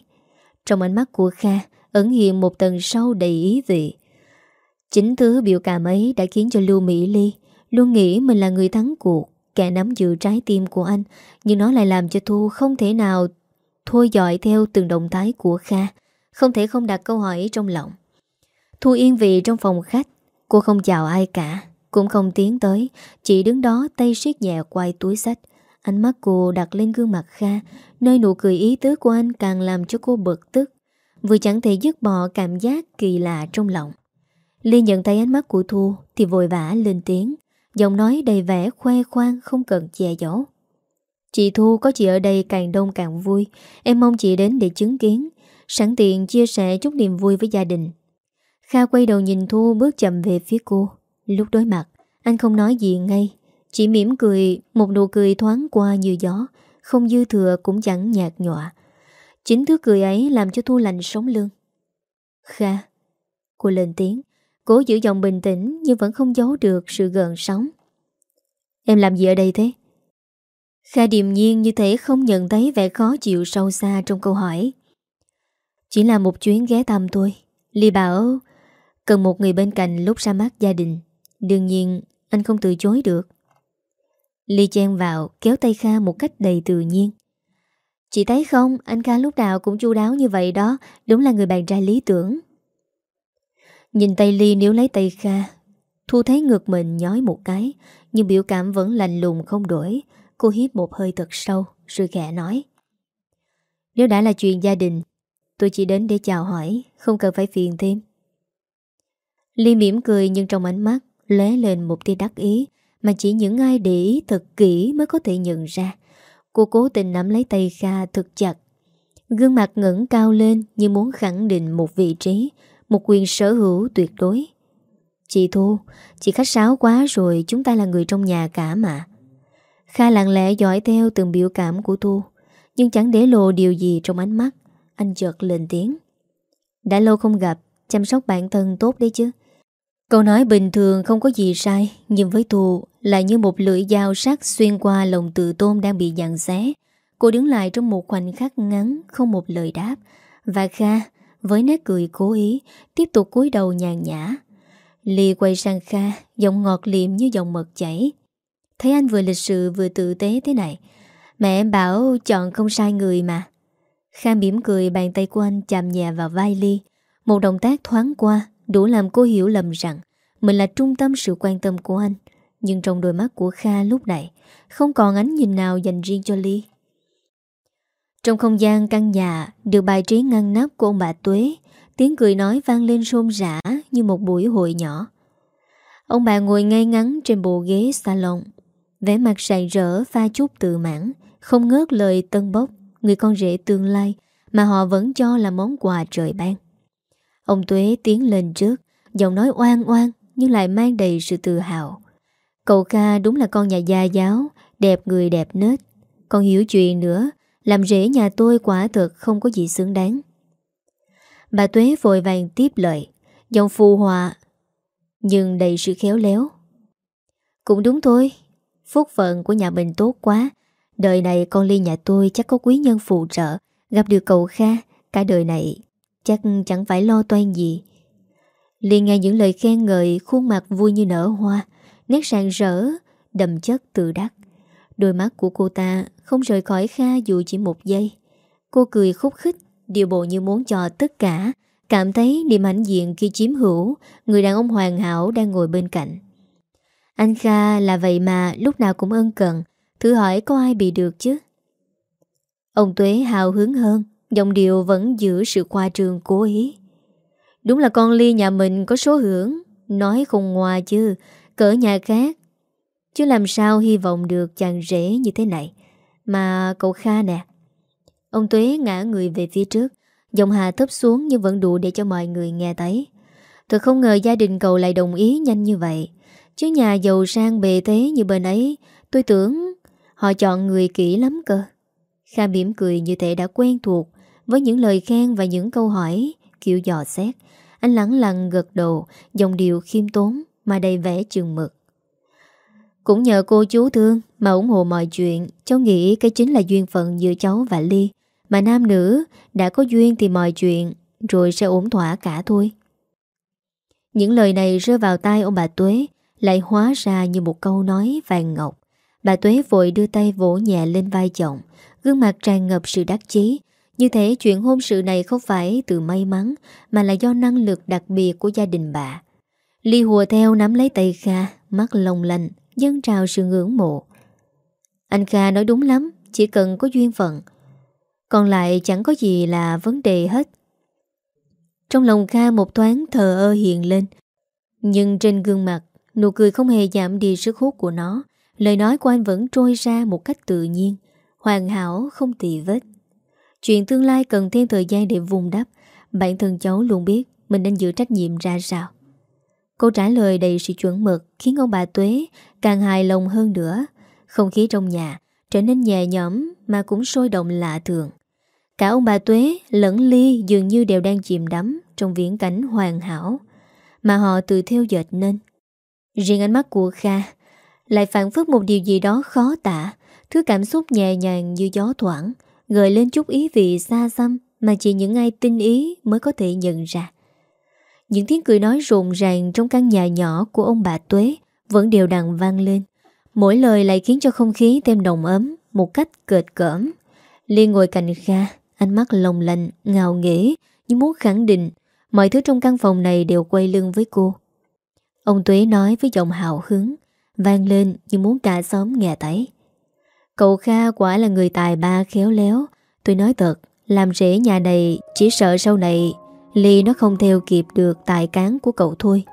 Trong ánh mắt của Kha, Ẩn hiện một tầng sâu đầy ý vị. Chính thứ biểu cảm ấy đã khiến cho Lưu Mỹ Ly Luôn nghĩ mình là người thắng cuộc. Kẻ nắm giữ trái tim của anh, Nhưng nó lại làm cho Thu không thể nào Thôi dõi theo từng động thái của Kha, Không thể không đặt câu hỏi trong lòng. Thu yên vị trong phòng khách, Cô không chào ai cả, Cũng không tiến tới, Chỉ đứng đó tay siết nhẹ quay túi sách. Ánh mắt cô đặt lên gương mặt Kha, Nơi nụ cười ý tứ của anh càng làm cho cô bực tức, Vừa chẳng thể dứt bỏ cảm giác kỳ lạ trong lòng. Ly nhận thấy ánh mắt của Thu Thì vội vã lên tiếng. Giọng nói đầy vẻ khoe khoang, không cần che giấu Chị Thu, có chị ở đây càng đông càng vui. Em mong chị đến để chứng kiến. Sẵn tiện chia sẻ chút niềm vui với gia đình. Kha quay đầu nhìn Thu, bước chậm về phía cô. Lúc đối mặt, Anh không nói gì ngay. Chỉ mỉm cười, Một nụ cười thoáng qua như gió. Không dư thừa cũng chẳng nhạt nhọa Chính thứ cười ấy làm cho Thu lạnh sống lưng. Kha, Cô lên tiếng. Cố giữ giọng bình tĩnh Nhưng vẫn không giấu được sự gợn sóng. Em làm gì ở đây thế? Kha điềm nhiên như thế không nhận thấy vẻ khó chịu sâu xa trong câu hỏi. Chỉ là một chuyến ghé thăm thôi. Ly bảo, Cần một người bên cạnh lúc ra mắt gia đình. Đương nhiên, anh không từ chối được. Ly chen vào, Kéo tay Kha một cách đầy tự nhiên. Chị thấy không, Anh Kha lúc nào cũng chu đáo như vậy đó. Đúng là người bạn trai lý tưởng. Nhìn tay Ly nếu lấy tay Kha. Thu thấy ngược mình nhói một cái, Nhưng biểu cảm vẫn lành lùng không đổi. Cô hiếp một hơi thật sâu, Rồi khẽ nói. Nếu đã là chuyện gia đình, Tôi chỉ đến để chào hỏi, Không cần phải phiền thêm. Ly mỉm cười nhưng trong ánh mắt lóe lên một tia đắc ý, Mà chỉ những ai để ý thật kỹ Mới có thể nhận ra. Cô cố tình nắm lấy tay Kha thật chặt. Gương mặt ngẩng cao lên Như muốn khẳng định một vị trí một quyền sở hữu tuyệt đối. Chị Thu, Chị khách sáo quá rồi, Chúng ta là người trong nhà cả mà. Kha lặng lẽ dõi theo từng biểu cảm của Thu, Nhưng chẳng để lộ điều gì trong ánh mắt. Anh chợt lên tiếng. Đã lâu không gặp, Chăm sóc bản thân tốt đấy chứ. Câu nói bình thường không có gì sai, Nhưng với Thu lại như một lưỡi dao sắc Xuyên qua lòng tự tôn đang bị dặn xé. Cô đứng lại trong một khoảnh khắc ngắn, Không một lời đáp. Và Kha với nét cười cố ý, Tiếp tục cúi đầu nhàn nhã. Ly quay sang Kha, Giọng ngọt liệm như dòng mật chảy. Thấy anh vừa lịch sự vừa tự tế thế này, Mẹ em bảo chọn không sai người mà. Kha mỉm cười bàn tay của anh chạm nhẹ vào vai Ly Một động tác thoáng qua, Đủ làm cô hiểu lầm rằng Mình là trung tâm sự quan tâm của anh. Nhưng trong đôi mắt của Kha lúc này, Không còn ánh nhìn nào dành riêng cho Ly trong không gian căn nhà, Được bài trí ngăn nắp của ông bà Tuế, Tiếng cười nói vang lên rôm rã Như một buổi hội nhỏ. Ông bà ngồi ngay ngắn trên bộ ghế salon, vẻ mặt sài rỡ, pha chút tự mãn, Không ngớt lời tân bốc, Người con rể tương lai Mà họ vẫn cho là món quà trời ban. Ông Tuế tiến lên trước, Giọng nói oan oan Nhưng lại mang đầy sự tự hào. Cậu ca đúng là con nhà gia giáo, Đẹp người đẹp nết. Còn hiểu chuyện nữa làm rể nhà tôi quả thật không có gì xứng đáng. Bà Tuế vội vàng tiếp lời, Giọng phù hòa, Nhưng đầy sự khéo léo. Cũng đúng thôi, Phúc phận của nhà mình tốt quá, Đời này con Ly nhà tôi chắc có quý nhân phụ trợ, Gặp được cậu Kha, Cả đời này chắc chẳng phải lo toan gì. Liên nghe những lời khen ngợi Khuôn mặt vui như nở hoa, Nét sàng rỡ Đầm chất tự đắc. Đôi mắt của cô ta không rời khỏi Kha dù chỉ một giây. Cô cười khúc khích Điều bộ như muốn cho tất cả. Cảm thấy niềm hãnh diện khi chiếm hữu, Người đàn ông hoàn hảo đang ngồi bên cạnh. Anh Kha là vậy mà lúc nào cũng ân cần, Thử hỏi có ai bị được chứ? Ông Tuế hào hứng hơn, Giọng điệu vẫn giữ sự khoa trường cố ý. Đúng là con Ly nhà mình có số hưởng, Nói không ngoa chứ, Cỡ nhà khác Chứ làm sao hy vọng được chàng rể như thế này. Mà cậu Kha nè, Ông Tuế ngã người về phía trước. Giọng Hà thấp xuống nhưng vẫn đủ để cho mọi người nghe thấy. Thật không ngờ gia đình cậu lại đồng ý nhanh như vậy. Chứ nhà giàu sang bề thế như bên ấy, Tôi tưởng họ chọn người kỹ lắm cơ. Kha mỉm cười như thể đã quen thuộc Với những lời khen và những câu hỏi, Kiểu dò xét. Anh lắng lặng gật đầu Dòng điệu khiêm tốn Mà đầy vẻ chừng mực. Cũng nhờ cô chú thương Mà ủng hộ mọi chuyện, Cháu nghĩ cái chính là duyên phận giữa cháu và Ly. Mà nam nữ đã có duyên thì mọi chuyện Rồi sẽ ổn thỏa cả thôi. Những lời này rơi vào tai ông bà Tuế, Lại hóa ra như một câu nói vàng ngọc. Bà Tuế vội đưa tay vỗ nhẹ lên vai chồng, Gương mặt tràn ngập sự đắc chí. Như thế chuyện hôn sự này không phải từ may mắn, Mà là do năng lực đặc biệt của gia đình bà. Ly hùa theo nắm lấy tay Kha, Mắt lồng lành Dân trào sự ngưỡng mộ. Anh Kha nói đúng lắm, Chỉ cần có duyên phận. Còn lại chẳng có gì là vấn đề hết. Trong lòng Kha một thoáng thờ ơ hiện lên, Nhưng trên gương mặt, Nụ cười không hề giảm đi sức hút của nó. Lời nói của anh vẫn trôi ra một cách tự nhiên, Hoàn hảo, không tì vết. Chuyện tương lai cần thêm thời gian để vùng đắp. Bản thân cháu luôn biết Mình nên giữ trách nhiệm ra sao. Câu trả lời đầy sự chuẩn mực Khiến ông bà Tuế càng hài lòng hơn nữa. Không khí trong nhà Trở nên nhẹ nhõm Mà cũng sôi động lạ thường. Cả ông bà Tuế lẫn Ly Dường như đều đang chìm đắm Trong viễn cảnh hoàn hảo Mà họ tự theo dệt nên. Riêng ánh mắt của Kha Lại phản phức một điều gì đó khó tả. Thứ cảm xúc nhẹ nhàng như gió thoảng Gợi lên chút ý vị xa xăm Mà chỉ những ai tinh ý mới có thể nhận ra. Những tiếng cười nói rộn ràng Trong căn nhà nhỏ của ông bà Tuế Vẫn đều đặn vang lên. Mỗi lời lại khiến cho không khí thêm đồng ấm Một cách kệt cỡm. Liên ngồi cạnh Kha Ánh mắt lồng lạnh, ngào nghễ Như muốn khẳng định Mọi thứ trong căn phòng này đều quay lưng với cô. Ông Tuế nói với giọng hào hứng Vang lên như muốn cả xóm nghe thấy. Cậu Kha quả là người tài ba khéo léo. Tôi nói thật Làm rễ nhà này chỉ sợ sau này Ly nó không theo kịp được tài cán của cậu thôi.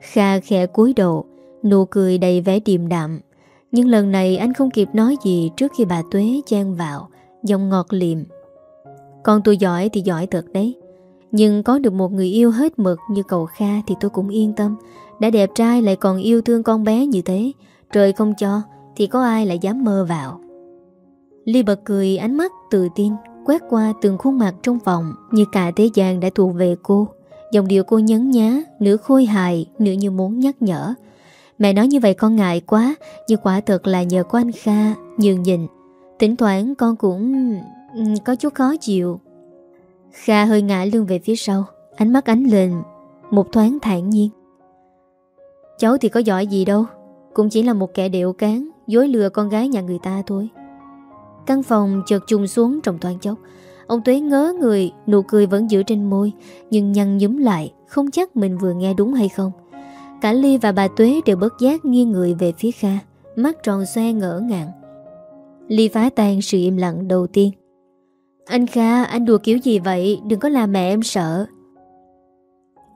Kha khẽ cúi đầu, Nụ cười đầy vẻ điềm đạm. Nhưng lần này anh không kịp nói gì Trước khi bà Tuế chen vào, giọng ngọt liệm. Con tôi giỏi thì giỏi thật đấy, Nhưng có được một người yêu hết mực Như cậu Kha thì tôi cũng yên tâm. Đã đẹp trai lại còn yêu thương con bé như thế, Trời không cho Thì có ai lại dám mơ vào. Ly bật cười ánh mắt tự tin. Quét qua từng khuôn mặt trong phòng Như cả thế gian đã thuộc về cô. Dòng điệu cô nhấn nhá Nửa khôi hài, nửa như muốn nhắc nhở. Mẹ nói như vậy con ngại quá Nhưng quả thật là nhờ có anh Kha Nhường nhìn Tỉnh thoảng con cũng ừ, có chút khó chịu. Kha hơi ngã lưng về phía sau Ánh mắt ánh lên Một thoáng thản nhiên. Cháu thì có giỏi gì đâu Cũng chỉ là một kẻ điệu cán Dối lừa con gái nhà người ta thôi. Căn phòng chợt chung xuống trong thoáng chốc. Ông Tuế ngớ người, Nụ cười vẫn giữ trên môi, Nhưng nhăn nhúm lại, Không chắc mình vừa nghe đúng hay không. Cả Ly và bà Tuế đều bất giác nghiêng người về phía Kha, Mắt tròn xoe ngỡ ngàng. Ly phá tan sự im lặng đầu tiên. Anh Kha, anh đùa kiểu gì vậy? Đừng có làm mẹ em sợ.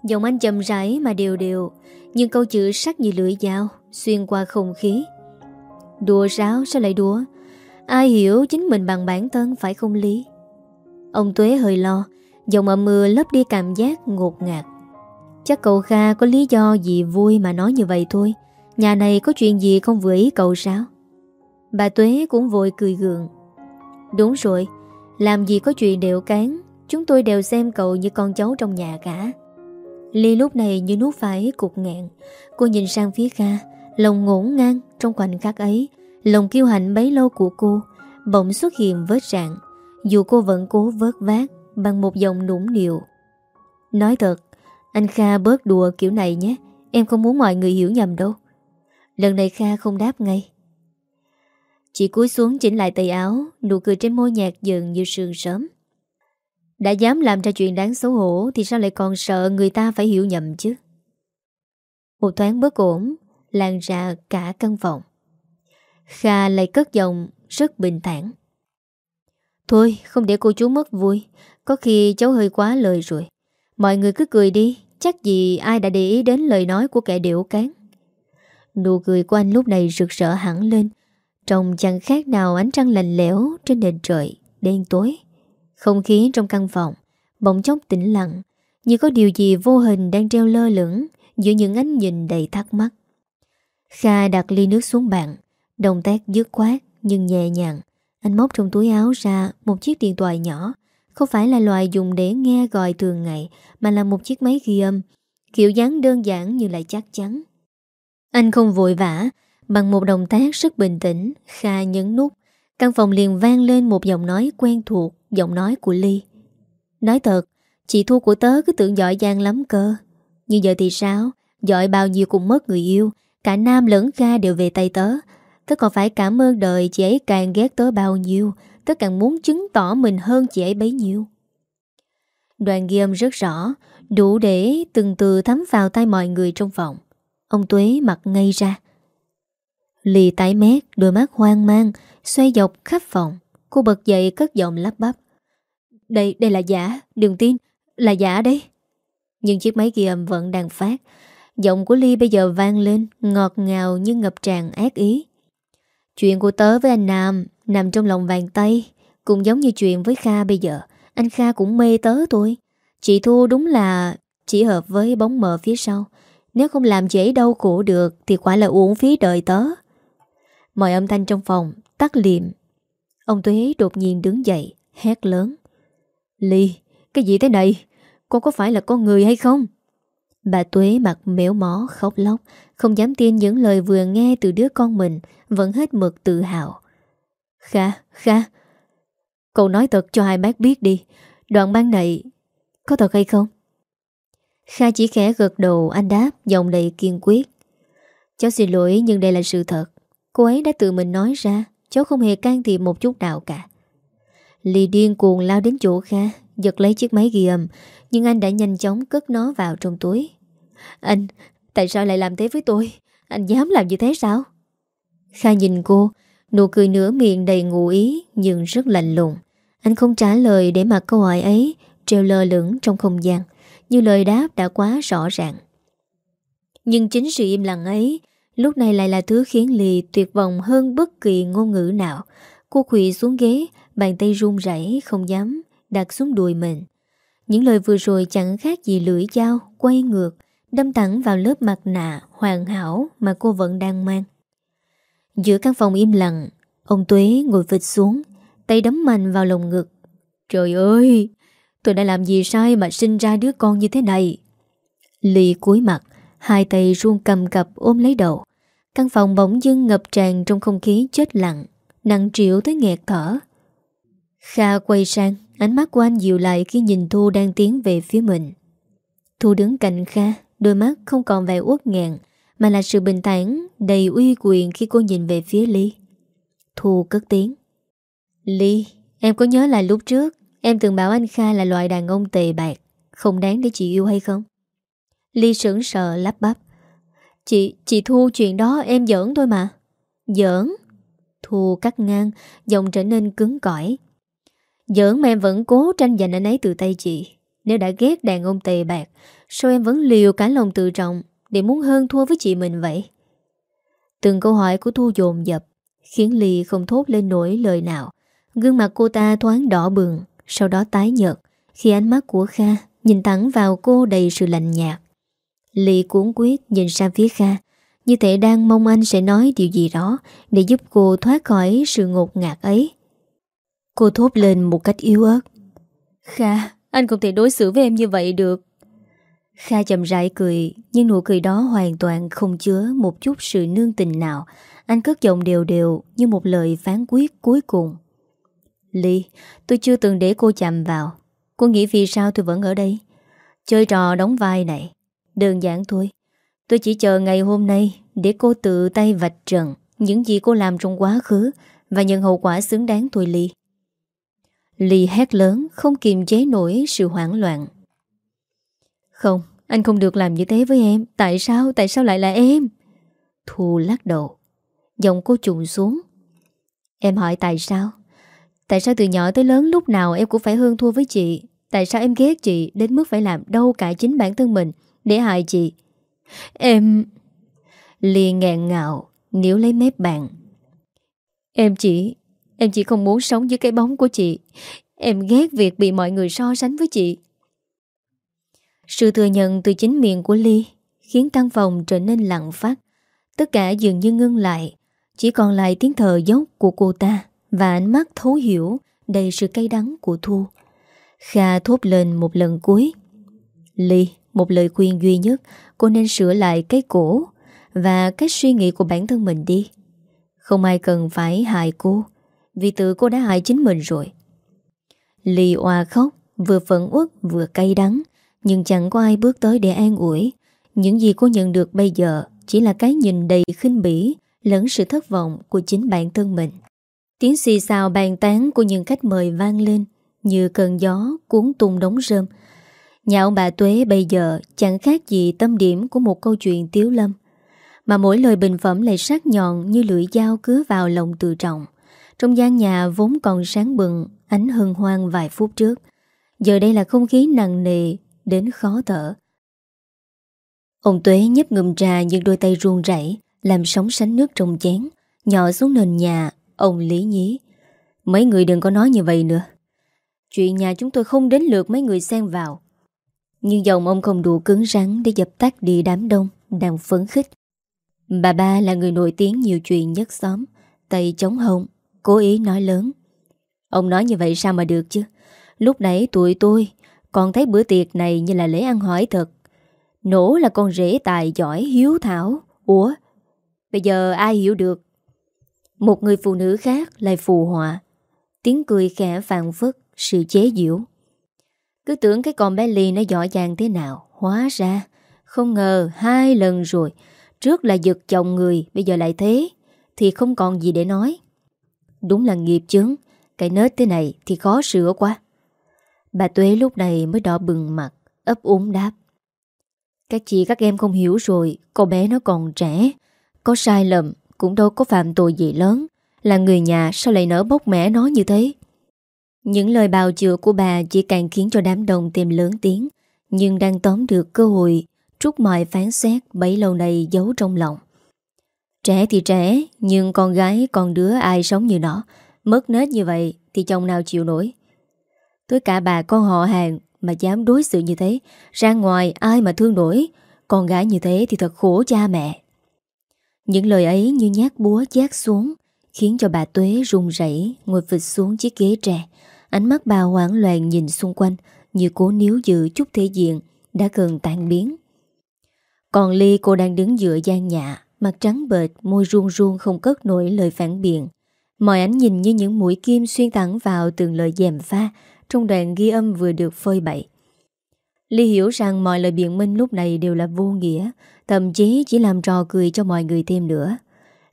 Giọng anh chậm rãi mà đều đều, Nhưng câu chữ sắc như lưỡi dao, Xuyên qua không khí. Đùa ráo sao lại đùa? Ai hiểu chính mình bằng bản thân, phải không Lý? Ông Tuế hơi lo, Giọng ẩm mưa ừ lấp đi cảm giác ngột ngạt. Chắc cậu Kha có lý do gì vui mà nói như vậy thôi. Nhà này có chuyện gì không vừa ý cậu sao? Bà Tuế cũng vội cười gượng. Đúng rồi, Làm gì có chuyện đều cán, Chúng tôi đều xem cậu như con cháu trong nhà cả. Ly lúc này như nuốt phải cục ngẹn Cô nhìn sang phía Kha Lòng ngổn ngang trong khoảnh khắc ấy Lòng kiêu hạnh bấy lâu của cô Bỗng xuất hiện vết rạn Dù cô vẫn cố vớt vát Bằng một giọng nũng nịu. Nói thật, Anh Kha bớt đùa kiểu này nhé, Em không muốn mọi người hiểu nhầm đâu. Lần này Kha không đáp ngay. Chị cúi xuống chỉnh lại tay áo, Nụ cười trên môi nhạt dần như sương sớm. Đã dám làm ra chuyện đáng xấu hổ Thì sao lại còn sợ người ta phải hiểu nhầm chứ? Một thoáng bất ổn Lan ra cả căn phòng. Kha lại cất giọng Rất bình thản. Thôi không để cô chú mất vui. Có khi cháu hơi quá lời rồi. Mọi người cứ cười đi Chắc gì ai đã để ý đến lời nói của kẻ điệu cán. Nụ cười của anh lúc này rực rỡ hẳn lên. Trông chẳng khác nào ánh trăng lạnh lẽo trên nền trời, đen tối. Không khí trong căn phòng, bỗng chốc tĩnh lặng, như có điều gì vô hình đang treo lơ lửng giữa những ánh nhìn đầy thắc mắc. Kha đặt ly nước xuống bàn, động tác dứt khoát nhưng nhẹ nhàng. Anh móc trong túi áo ra một chiếc điện thoại nhỏ, không phải là loại dùng để nghe gọi thường ngày, mà là một chiếc máy ghi âm, kiểu dáng đơn giản nhưng lại chắc chắn. Anh không vội vã, Bằng một động tác rất bình tĩnh Kha nhấn nút. Căn phòng liền vang lên một giọng nói quen thuộc Giọng nói của Ly. Nói thật Chị Thu của tớ cứ tưởng giỏi giang lắm cơ. Nhưng giờ thì sao? Giỏi bao nhiêu cũng mất người yêu. Cả Nam lẫn Kha đều về tay tớ. Tớ còn phải cảm ơn đời chị ấy càng ghét tớ bao nhiêu Tớ càng muốn chứng tỏ mình hơn chị ấy bấy nhiêu Đoàn ghi âm rất rõ Đủ để từng từ thấm vào tay mọi người trong phòng Ông Tuế mặt ngay ra Lì tái mét, đôi mắt hoang mang, xoay dọc khắp phòng. Cô bật dậy cất giọng lắp bắp. Đây, đây là giả, đừng tin, là giả đấy. Nhưng chiếc máy ghi âm vẫn đang phát. Giọng của Ly bây giờ vang lên Ngọt ngào như ngập tràn ác ý Chuyện của tớ với anh Nam Nằm trong lòng vàng tay Cũng giống như chuyện với Kha bây giờ. Anh Kha cũng mê tớ tôi Chị Thu đúng là Chỉ hợp với bóng mờ phía sau. Nếu không làm dễ đau khổ được Thì quả là uổng phí đời tớ. Mọi âm thanh trong phòng Tắt liệm. Ông Tuế đột nhiên đứng dậy Hét lớn. Ly, cái gì thế này? Con có phải là con người hay không? Bà Tuế mặt méo mó khóc lóc Không dám tin những lời vừa nghe từ đứa con mình Vẫn hết mực tự hào. Kha, Kha Cậu nói thật cho hai bác biết đi Đoạn băng này Có thật hay không? Kha chỉ khẽ gật đầu anh đáp Giọng đầy kiên quyết. Cháu xin lỗi nhưng đây là sự thật. Cô ấy đã tự mình nói ra Cháu không hề can thiệp một chút nào cả. Lì điên cuồng lao đến chỗ Kha Giật lấy chiếc máy ghi âm Nhưng anh đã nhanh chóng cất nó vào trong túi. Anh, Tại sao lại làm thế với tôi? Anh dám làm như thế sao? Kha nhìn cô, Nụ cười nửa miệng đầy ngụ ý Nhưng rất lạnh lùng. Anh không trả lời để mặc câu hỏi ấy Treo lơ lửng trong không gian, Như lời đáp đã quá rõ ràng. Nhưng chính sự im lặng ấy Lúc này lại là thứ khiến lì tuyệt vọng hơn bất kỳ ngôn ngữ nào. Cô khủy xuống ghế, Bàn tay run rẩy, không dám Đặt xuống đùi mình. Những lời vừa rồi chẳng khác gì lưỡi dao Quay ngược Đâm thẳng vào lớp mặt nạ hoàn hảo Mà cô vẫn đang mang. Giữa căn phòng im lặng, Ông Tuế ngồi vịt xuống, Tay đấm mạnh vào lồng ngực. Trời ơi, Tôi đã làm gì sai mà sinh ra đứa con như thế này? Ly cúi mặt, Hai tay run cầm cập ôm lấy đầu. Căn phòng bỗng dưng ngập tràn Trong không khí chết lặng, Nặng triệu tới nghẹt thở. Kha quay sang, Ánh mắt của anh dịu lại khi nhìn Thu đang tiến về phía mình. Thu đứng cạnh Kha. Đôi mắt không còn vẻ uất nghẹn Mà là sự bình thản Đầy uy quyền khi cô nhìn về phía Ly. Thu cất tiếng. Ly Em có nhớ là lúc trước Em từng bảo anh Kha là loại đàn ông tệ bạc Không đáng để chị yêu hay không? Ly sững sờ lắp bắp. Chị, chị Thu chuyện đó em giỡn thôi mà. Giỡn? Thu cắt ngang Giọng trở nên cứng cỏi. Giỡn mà em vẫn cố tranh giành anh ấy từ tay chị Nếu đã ghét đàn ông tề bạc Sao em vẫn liều cả lòng tự trọng Để muốn hơn thua với chị mình vậy? Từng câu hỏi của Thu dồn dập Khiến Ly không thốt lên nổi lời nào. Gương mặt cô ta thoáng đỏ bừng Sau đó tái nhợt Khi ánh mắt của Kha Nhìn thẳng vào cô đầy sự lạnh nhạt. Ly cuốn quyết nhìn sang phía Kha Như thể đang mong anh sẽ nói điều gì đó Để giúp cô thoát khỏi sự ngột ngạt ấy. Cô thốt lên một cách yếu ớt. Kha, anh không thể đối xử với em như vậy được. Kha chậm rãi cười Nhưng nụ cười đó hoàn toàn không chứa Một chút sự nương tình nào. Anh cất giọng đều đều Như một lời phán quyết cuối cùng. Ly, tôi chưa từng để cô chạm vào. Cô nghĩ vì sao tôi vẫn ở đây? Chơi trò đóng vai này. Đơn giản thôi. Tôi chỉ chờ ngày hôm nay Để cô tự tay vạch trần Những gì cô làm trong quá khứ Và nhận hậu quả xứng đáng tôi Ly. Ly hét lớn Không kiềm chế nổi sự hoảng loạn. Không, Anh không được làm như thế với em. Tại sao? Tại sao lại là em? Thu lắc đầu. Giọng cô trùng xuống. Em hỏi tại sao? Tại sao từ nhỏ tới lớn lúc nào em cũng phải hơn thua với chị? Tại sao em ghét chị Đến mức phải làm đâu cả chính bản thân mình Để hại chị? Em Ly ngẹn ngạo Nếu lấy mép bạn Em chỉ Em chỉ không muốn sống dưới cái bóng của chị. Em ghét việc bị mọi người so sánh với chị. Sự thừa nhận từ chính miệng của Ly Khiến căn phòng trở nên lặng phát. Tất cả dường như ngưng lại Chỉ còn lại tiếng thở dốc của cô ta Và ánh mắt thấu hiểu Đầy sự cay đắng của Thu. Kha thốt lên một lần cuối. Ly, một lời khuyên duy nhất Cô nên sửa lại cái cổ Và cách suy nghĩ của bản thân mình đi. Không ai cần phải hại cô vì tự cô đã hại chính mình rồi. Ly oa khóc Vừa phận uất vừa cay đắng. Nhưng chẳng có ai bước tới để an ủi. Những gì cô nhận được bây giờ Chỉ là cái nhìn đầy khinh bỉ Lẫn sự thất vọng của chính bản thân mình. Tiếng xì xào bàn tán Của những khách mời vang lên Như cơn gió cuốn tung đống rơm. Nhà ông bà Tuế bây giờ Chẳng khác gì tâm điểm của một câu chuyện tiếu lâm, Mà mỗi lời bình phẩm lại sắc nhọn Như lưỡi dao cứa vào lòng tự trọng. Trong gian nhà vốn còn sáng bừng, Ánh hừng hoang vài phút trước. Giờ đây là không khí nặng nề Đến khó thở. Ông Tuế nhấp ngụm trà nhưng đôi tay run rẩy, Làm sóng sánh nước trong chén, Nhỏ xuống nền nhà, Ông lý nhí. Mấy người đừng có nói như vậy nữa. Chuyện nhà chúng tôi không đến lượt mấy người xen vào. Nhưng dòng ông không đủ cứng rắn Để dập tắt đi đám đông Đang phấn khích. Bà ba là người nổi tiếng nhiều chuyện nhất xóm, Tay chống hông Cố ý nói lớn. Ông nói như vậy sao mà được chứ? Lúc nãy tụi tôi còn thấy bữa tiệc này như là lễ ăn hỏi thật. Nổ là con rể tài giỏi hiếu thảo. Ủa, Bây giờ ai hiểu được? Một người phụ nữ khác lại phù họa. Tiếng cười khẽ phàn phất Sự chế diễu. Cứ tưởng cái con bé Ly nó giỏi giang thế nào, Hóa ra Không ngờ hai lần rồi. Trước là giật chồng người, Bây giờ lại thế, Thì không còn gì để nói. Đúng là nghiệp chướng, Cái nết thế này thì khó sửa quá. Bà Tuế lúc này mới đỏ bừng mặt, ấp úng đáp. Các chị, các em không hiểu rồi Cô bé nó còn trẻ, Có sai lầm, Cũng đâu có phạm tội gì lớn, Là người nhà sao lại nỡ bốc mẻ nó như thế? Những lời bào chữa của bà Chỉ càng khiến cho đám đông tìm lớn tiếng, Nhưng đang tóm được cơ hội, Trút mọi phán xét bấy lâu nay giấu trong lòng. Trẻ thì trẻ, Nhưng con gái, con đứa ai sống như nó, Mất nết như vậy Thì chồng nào chịu nổi? Tới cả bà con họ hàng Mà dám đối xử như thế Ra ngoài ai mà thương nổi. Con gái như thế thì thật khổ cha mẹ. Những lời ấy như nhát búa chát xuống Khiến cho bà Tuế run rẩy Ngồi phịch xuống chiếc ghế tre. Ánh mắt bà hoảng loạn nhìn xung quanh Như cố níu giữ chút thể diện Đã gần tan biến. Còn Ly cô đang đứng giữa gian nhà Mặt trắng bệt, môi run run không cất nổi lời phản biện. Mọi ánh nhìn như những mũi kim xuyên thẳng vào từng lời dèm pha trong đoạn ghi âm vừa được phơi bậy. Ly hiểu rằng mọi lời biện minh lúc này đều là vô nghĩa, thậm chí chỉ làm trò cười cho mọi người thêm nữa.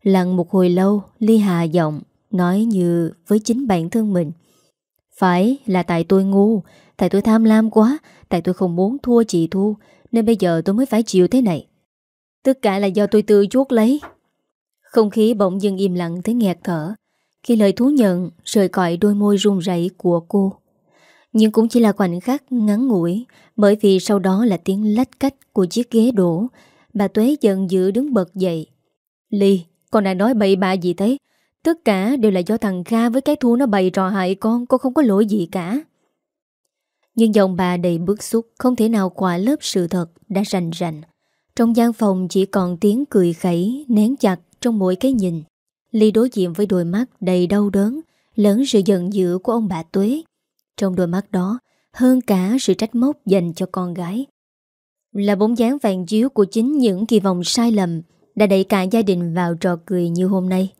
Lặng một hồi lâu, Ly hạ giọng, nói như với chính bản thân mình. Phải là tại tôi ngu, tại tôi tham lam quá, tại tôi không muốn thua chị Thu, nên bây giờ tôi mới phải chịu thế này. Tất cả là do tôi tự chuốt lấy. Không khí bỗng dưng im lặng tới nghẹt thở, khi lời thú nhận rời cõi đôi môi run rẩy của cô. Nhưng cũng chỉ là khoảnh khắc ngắn ngủi Bởi vì sau đó là tiếng lách cách của chiếc ghế đổ. Bà Tuế giận dữ đứng bật dậy. Ly, con đã nói bậy bạ gì thế? Tất cả đều là do thằng Kha với cái thú nó bày trò hại con Con không có lỗi gì cả. Nhưng dòng bà đầy bức xúc Không thể nào quả lớp sự thật đã rành rành. Trong gian phòng chỉ còn tiếng cười khẩy Nén chặt trong mỗi cái nhìn. Ly đối diện với đôi mắt đầy đau đớn Lớn sự giận dữ của ông bà Tuế trong đôi mắt đó, Hơn cả sự trách móc dành cho con gái. Là bóng dáng vàng chiếu Của chính những kỳ vọng sai lầm Đã đẩy cả gia đình vào trò cười như hôm nay.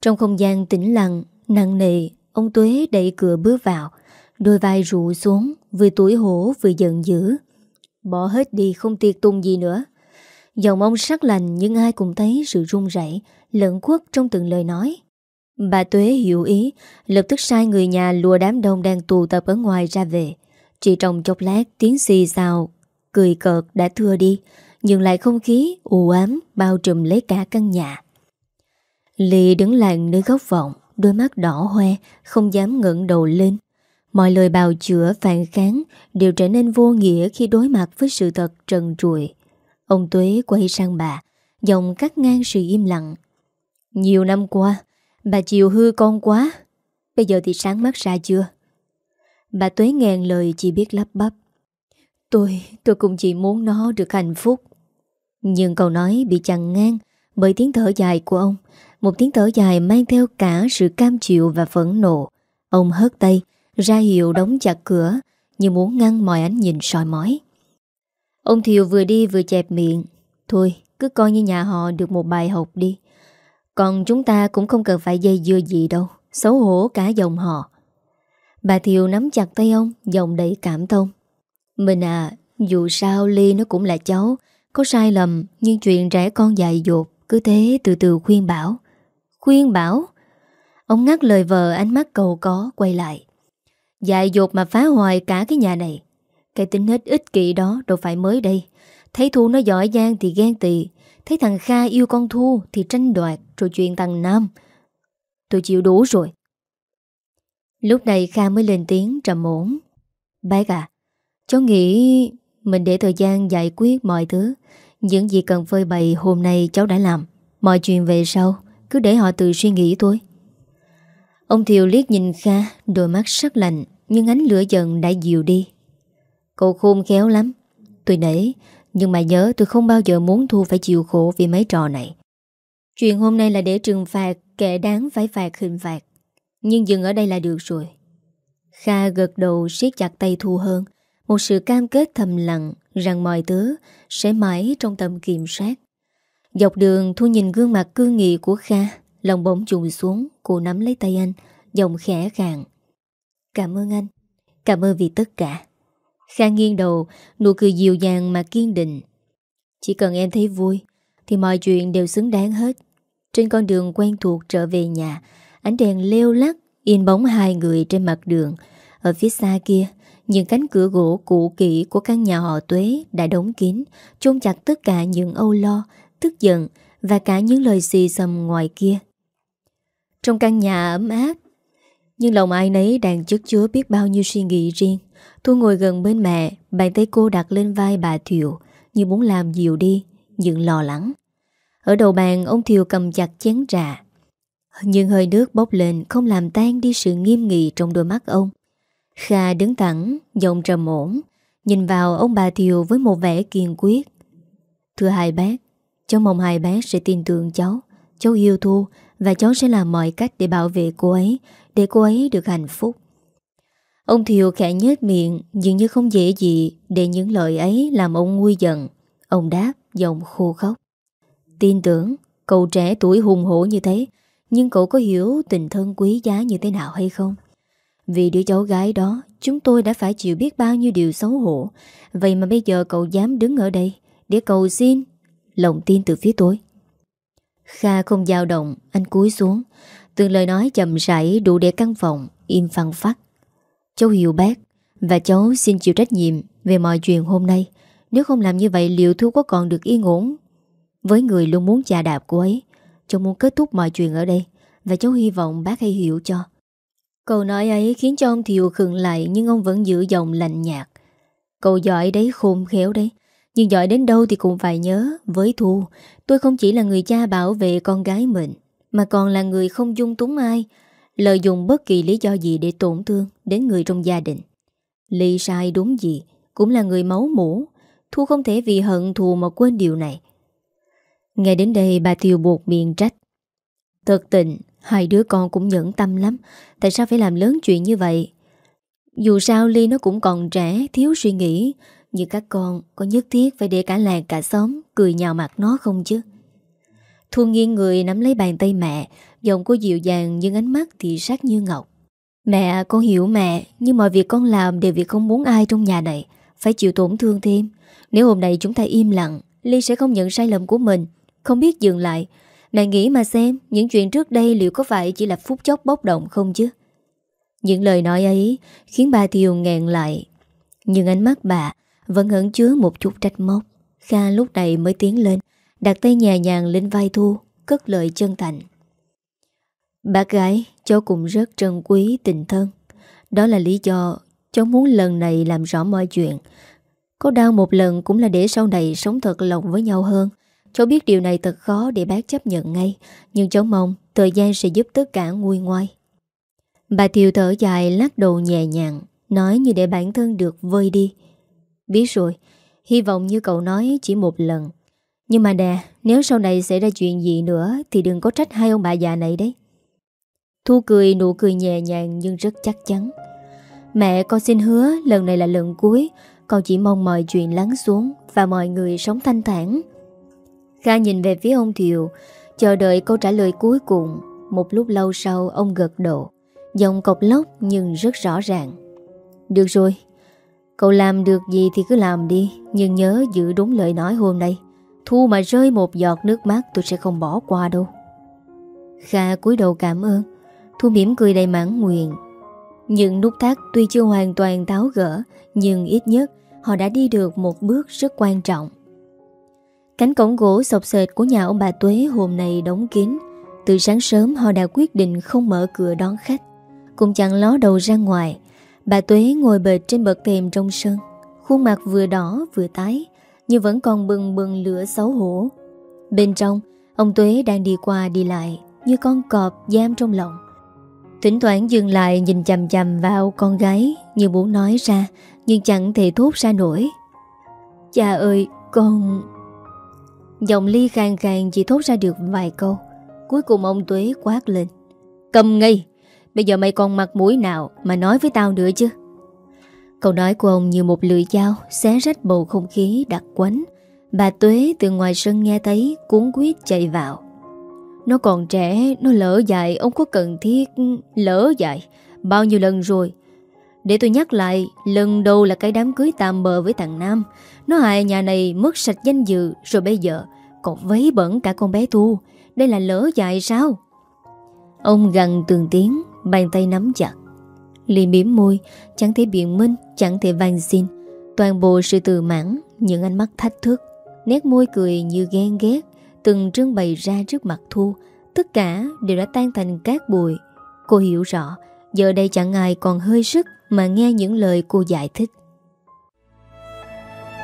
Trong không gian tĩnh lặng, Nặng nề, Ông Tuế đẩy cửa bước vào, Đôi vai rụ xuống, Vừa tuổi hổ vừa giận dữ. Bỏ hết đi không tiệt tung gì nữa. Giọng ông sắc lành nhưng ai cũng thấy sự run rẩy, lẫn khuất trong từng lời nói. Bà Tuế hiểu ý, lập tức sai người nhà lùa đám đông đang tụ tập ở ngoài ra về. Chỉ trong chốc lát tiếng xì xào, cười cợt đã thưa đi, nhưng lại không khí u ám bao trùm lấy cả căn nhà. Lì đứng lặng nơi góc vọng, đôi mắt đỏ hoe, không dám ngẩng đầu lên. Mọi lời bào chữa phản kháng đều trở nên vô nghĩa khi đối mặt với sự thật trần trụi. Ông Tuế quay sang bà, giọng cắt ngang sự im lặng. Nhiều năm qua, Bà chiều hư con quá. Bây giờ thì sáng mắt ra chưa? Bà Tuế ngàn lời chỉ biết lắp bắp. Tôi, tôi cũng chỉ muốn nó được hạnh phúc. Nhưng câu nói bị chặn ngang Bởi tiếng thở dài của ông. Một tiếng thở dài mang theo cả sự cam chịu và phẫn nộ. Ông hớt tay Ra hiệu đóng chặt cửa Như muốn ngăn mọi ánh nhìn soi mói. Ông Thiều vừa đi vừa chẹp miệng. Thôi cứ coi như nhà họ được một bài học đi còn chúng ta cũng không cần phải dây dưa gì đâu, Xấu hổ cả dòng họ. Bà Thiều nắm chặt tay ông Dòng đầy cảm thông. Mình à Dù sao Ly nó cũng là cháu, Có sai lầm, Nhưng chuyện trẻ con dại dột Cứ thế từ từ khuyên bảo. Khuyên bảo? Ông ngắt lời vợ, ánh mắt cầu có, quay lại. Dại dột mà phá hoại cả cái nhà này. Cái tính hết ích kỷ đó đâu phải mới đây. Thấy Thu nó giỏi giang thì ghen tị. Thấy thằng Kha yêu con Thu Thì tranh đoạt rồi chuyện thằng Nam. Tôi chịu đủ rồi. Lúc này Kha mới lên tiếng trầm ổn. Bác à Cháu nghĩ Mình để thời gian giải quyết mọi thứ. Những gì cần phơi bày hôm nay cháu đã làm. Mọi chuyện về sau, Cứ để họ tự suy nghĩ thôi. Ông Thiều liếc nhìn Kha, Đôi mắt sắc lạnh, Nhưng ánh lửa giận đã dịu đi. Cậu khôn khéo lắm. Tôi nể, Nhưng mà nhớ tôi không bao giờ muốn Thu phải chịu khổ vì mấy trò này. Chuyện hôm nay là để trừng phạt Kẻ đáng phải phạt hình phạt. Nhưng dừng ở đây là được rồi. Kha gật đầu siết chặt tay Thu hơn Một sự cam kết thầm lặng Rằng mọi thứ sẽ mãi trong tầm kiểm soát. Dọc đường, Thu nhìn gương mặt cương nghị của Kha, Lòng bỗng trùng xuống, Cô nắm lấy tay anh, Giọng khẽ khàng. Cảm ơn anh, Cảm ơn vì tất cả. Kha nghiêng đầu, Nụ cười dịu dàng mà kiên định. Chỉ cần em thấy vui thì mọi chuyện đều xứng đáng hết. Trên con đường quen thuộc trở về nhà, Ánh đèn leo lắc In bóng hai người trên mặt đường. Ở phía xa kia, Những cánh cửa gỗ cũ kỹ của căn nhà họ Tuế Đã đóng kín, Chôn chặt tất cả những âu lo, Tức giận Và cả những lời xì xầm ngoài kia. Trong căn nhà ấm áp, Nhưng lòng ai nấy đang chất chứa biết bao nhiêu suy nghĩ riêng. Thu ngồi gần bên mẹ, Bàn tay cô đặt lên vai bà Thiệu Như muốn làm dịu đi những lo lắng. Ở đầu bàn, ông thiều cầm chặt chén trà. Nhưng hơi nước bốc lên, Không làm tan đi sự nghiêm nghị trong đôi mắt ông. Kha đứng thẳng, Giọng trầm ổn, Nhìn vào ông bà Thiều với một vẻ kiên quyết. Thưa hai bác, Cháu mong hai bác sẽ tin tưởng cháu. Cháu yêu Thu Và cháu sẽ làm mọi cách để bảo vệ cô ấy, Để cô ấy được hạnh phúc. Ông Thiều khẽ nhếch miệng, Dường như không dễ gì Để những lời ấy làm ông nguôi giận. Ông đáp, giọng khô khóc. Tin tưởng cậu trẻ tuổi hùng hổ như thế, Nhưng cậu có hiểu tình thân quý giá như thế nào hay không? Vì đứa cháu gái đó, Chúng tôi đã phải chịu biết bao nhiêu điều xấu hổ. Vậy mà bây giờ cậu dám đứng ở đây Để cầu xin Lòng tin từ phía tôi. Kha không dao động, Anh cúi xuống. Từng lời nói chậm rãi đủ để căn phòng Im phăng phát Cháu hiểu bác Và cháu xin chịu trách nhiệm Về mọi chuyện hôm nay. Nếu không làm như vậy, liệu Thu có còn được yên ổn với người luôn muốn chà đạp cô ấy, Cháu muốn kết thúc mọi chuyện ở đây, Và cháu hy vọng bác hãy hiểu cho. Câu nói ấy khiến cho ông Thiều khừng lại, Nhưng ông vẫn giữ giọng lạnh nhạt. Cậu giỏi đấy, khôn khéo đấy, Nhưng giỏi đến đâu thì cũng phải nhớ, Với Thu, Tôi không chỉ là người cha bảo vệ con gái mình, Mà còn là người không dung túng ai, Lợi dụng bất kỳ lý do gì để tổn thương Đến người trong gia đình. Ly sai đúng gì, Cũng là người máu mũ Thu không thể vì hận thù mà quên điều này. Ngay đến đây, bà Tiêu buộc miệng trách. Thật tình, Hai đứa con cũng nhẫn tâm lắm. Tại sao phải làm lớn chuyện như vậy? Dù sao Ly nó cũng còn trẻ, Thiếu suy nghĩ. Nhưng các con có nhất thiết phải để cả làng cả xóm Cười nhào mặt nó không chứ? Thu nghiêng người nắm lấy bàn tay mẹ, Giọng cô dịu dàng nhưng ánh mắt thì sát như ngọc. Mẹ, con hiểu mẹ, Nhưng mọi việc con làm đều vì không muốn ai trong nhà này. Phải chịu tổn thương thêm. Nếu hôm nay chúng ta im lặng, Ly sẽ không nhận sai lầm của mình. Không biết dừng lại. Nàng nghĩ mà xem, Những chuyện trước đây liệu có phải chỉ là phút chốc bốc động không chứ? Những lời nói ấy Khiến bà Thiều nghẹn lại. Nhưng ánh mắt bà Vẫn ẩn chứa một chút trách móc. Kha lúc này mới tiến lên, Đặt tay nhẹ nhàng lên vai Thu, Cất lời chân thành. Bác gái, cháu cũng rất trân quý tình thân. Đó là lý do Cháu muốn lần này làm rõ mọi chuyện. Có đau một lần cũng là để sau này Sống thật lòng với nhau hơn. Cháu biết điều này thật khó để bác chấp nhận ngay, Nhưng cháu mong Thời gian sẽ giúp tất cả nguôi ngoai. Bà Thiều thở dài, lắc đầu nhẹ nhàng, Nói như để bản thân được vơi đi. Biết rồi, Hy vọng như cậu nói chỉ một lần. Nhưng mà nè, Nếu sau này xảy ra chuyện gì nữa Thì đừng có trách hai ông bà già này đấy. Thu cười, nụ cười nhẹ nhàng nhưng rất chắc chắn. Mẹ, con xin hứa, lần này là lần cuối. Con chỉ mong mọi chuyện lắng xuống Và mọi người sống thanh thản. Kha nhìn về phía ông Thiều, Chờ đợi câu trả lời cuối cùng. Một lúc lâu sau, ông gật đầu. Giọng cọc lóc nhưng rất rõ ràng. Được rồi, Cậu làm được gì thì cứ làm đi, Nhưng nhớ giữ đúng lời nói hôm nay. Thu mà rơi một giọt nước mắt, Tôi sẽ không bỏ qua đâu. Kha cúi đầu cảm ơn. Thu mỉm cười đầy mãn nguyện. Những nút thắt tuy chưa hoàn toàn tháo gỡ, Nhưng ít nhất Họ đã đi được một bước rất quan trọng. Cánh cổng gỗ sọc sệt của nhà ông bà Tuế hôm nay đóng kín. Từ sáng sớm, họ đã quyết định không mở cửa đón khách. Cũng chẳng ló đầu ra ngoài, Bà Tuế ngồi bệt trên bậc thềm trong sân. Khuôn mặt vừa đỏ, vừa tái, Nhưng vẫn còn bừng bừng lửa xấu hổ. Bên trong, Ông Tuế đang đi qua đi lại, Như con cọp giam trong lòng. Thỉnh thoảng dừng lại nhìn chầm chầm vào con gái, Như muốn nói ra, Nhưng chẳng thể thốt ra nổi. Cha ơi, con Giọng ly khang khang chỉ thốt ra được vài câu. Cuối cùng ông Tuế quát lên. Cầm ngay, Bây giờ mày còn mặt mũi nào Mà nói với tao nữa chứ? Câu nói của ông như một lưỡi dao Xé rách bầu không khí đặc quánh. Bà Tuế từ ngoài sân nghe thấy, Cuốn quyết chạy vào. Nó còn trẻ, Nó lỡ dại, Ông có cần thiết lỡ dại? Bao nhiêu lần rồi? Để tôi nhắc lại, Lần đầu là cái đám cưới tạm bờ với thằng Nam. Nó hại nhà này mất sạch danh dự, Rồi bây giờ còn vấy bẩn cả con bé Thu. Đây là lỡ dại sao? Ông gần từng tiếng, Bàn tay nắm chặt. Ly miếm môi, Chẳng thể biện minh, Chẳng thể van xin. Toàn bộ sự từ mãn, Những ánh mắt thách thức, Nét môi cười như ghen ghét, Từng trưng bày ra trước mặt Thu. Tất cả đều đã tan thành cát bụi. Cô hiểu rõ, Giờ đây chẳng ai còn hơi sức Mà nghe những lời cô giải thích.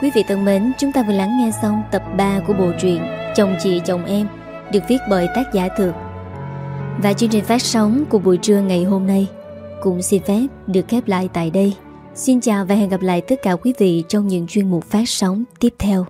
Quý vị thân mến, Chúng ta vừa lắng nghe xong tập 3 của bộ truyện Chồng chị, chồng em, Được viết bởi tác giả thực Và chương trình phát sóng của buổi trưa ngày hôm nay Cũng xin phép được khép lại tại đây Xin chào và hẹn gặp lại tất cả quý vị trong những chuyên mục phát sóng tiếp theo.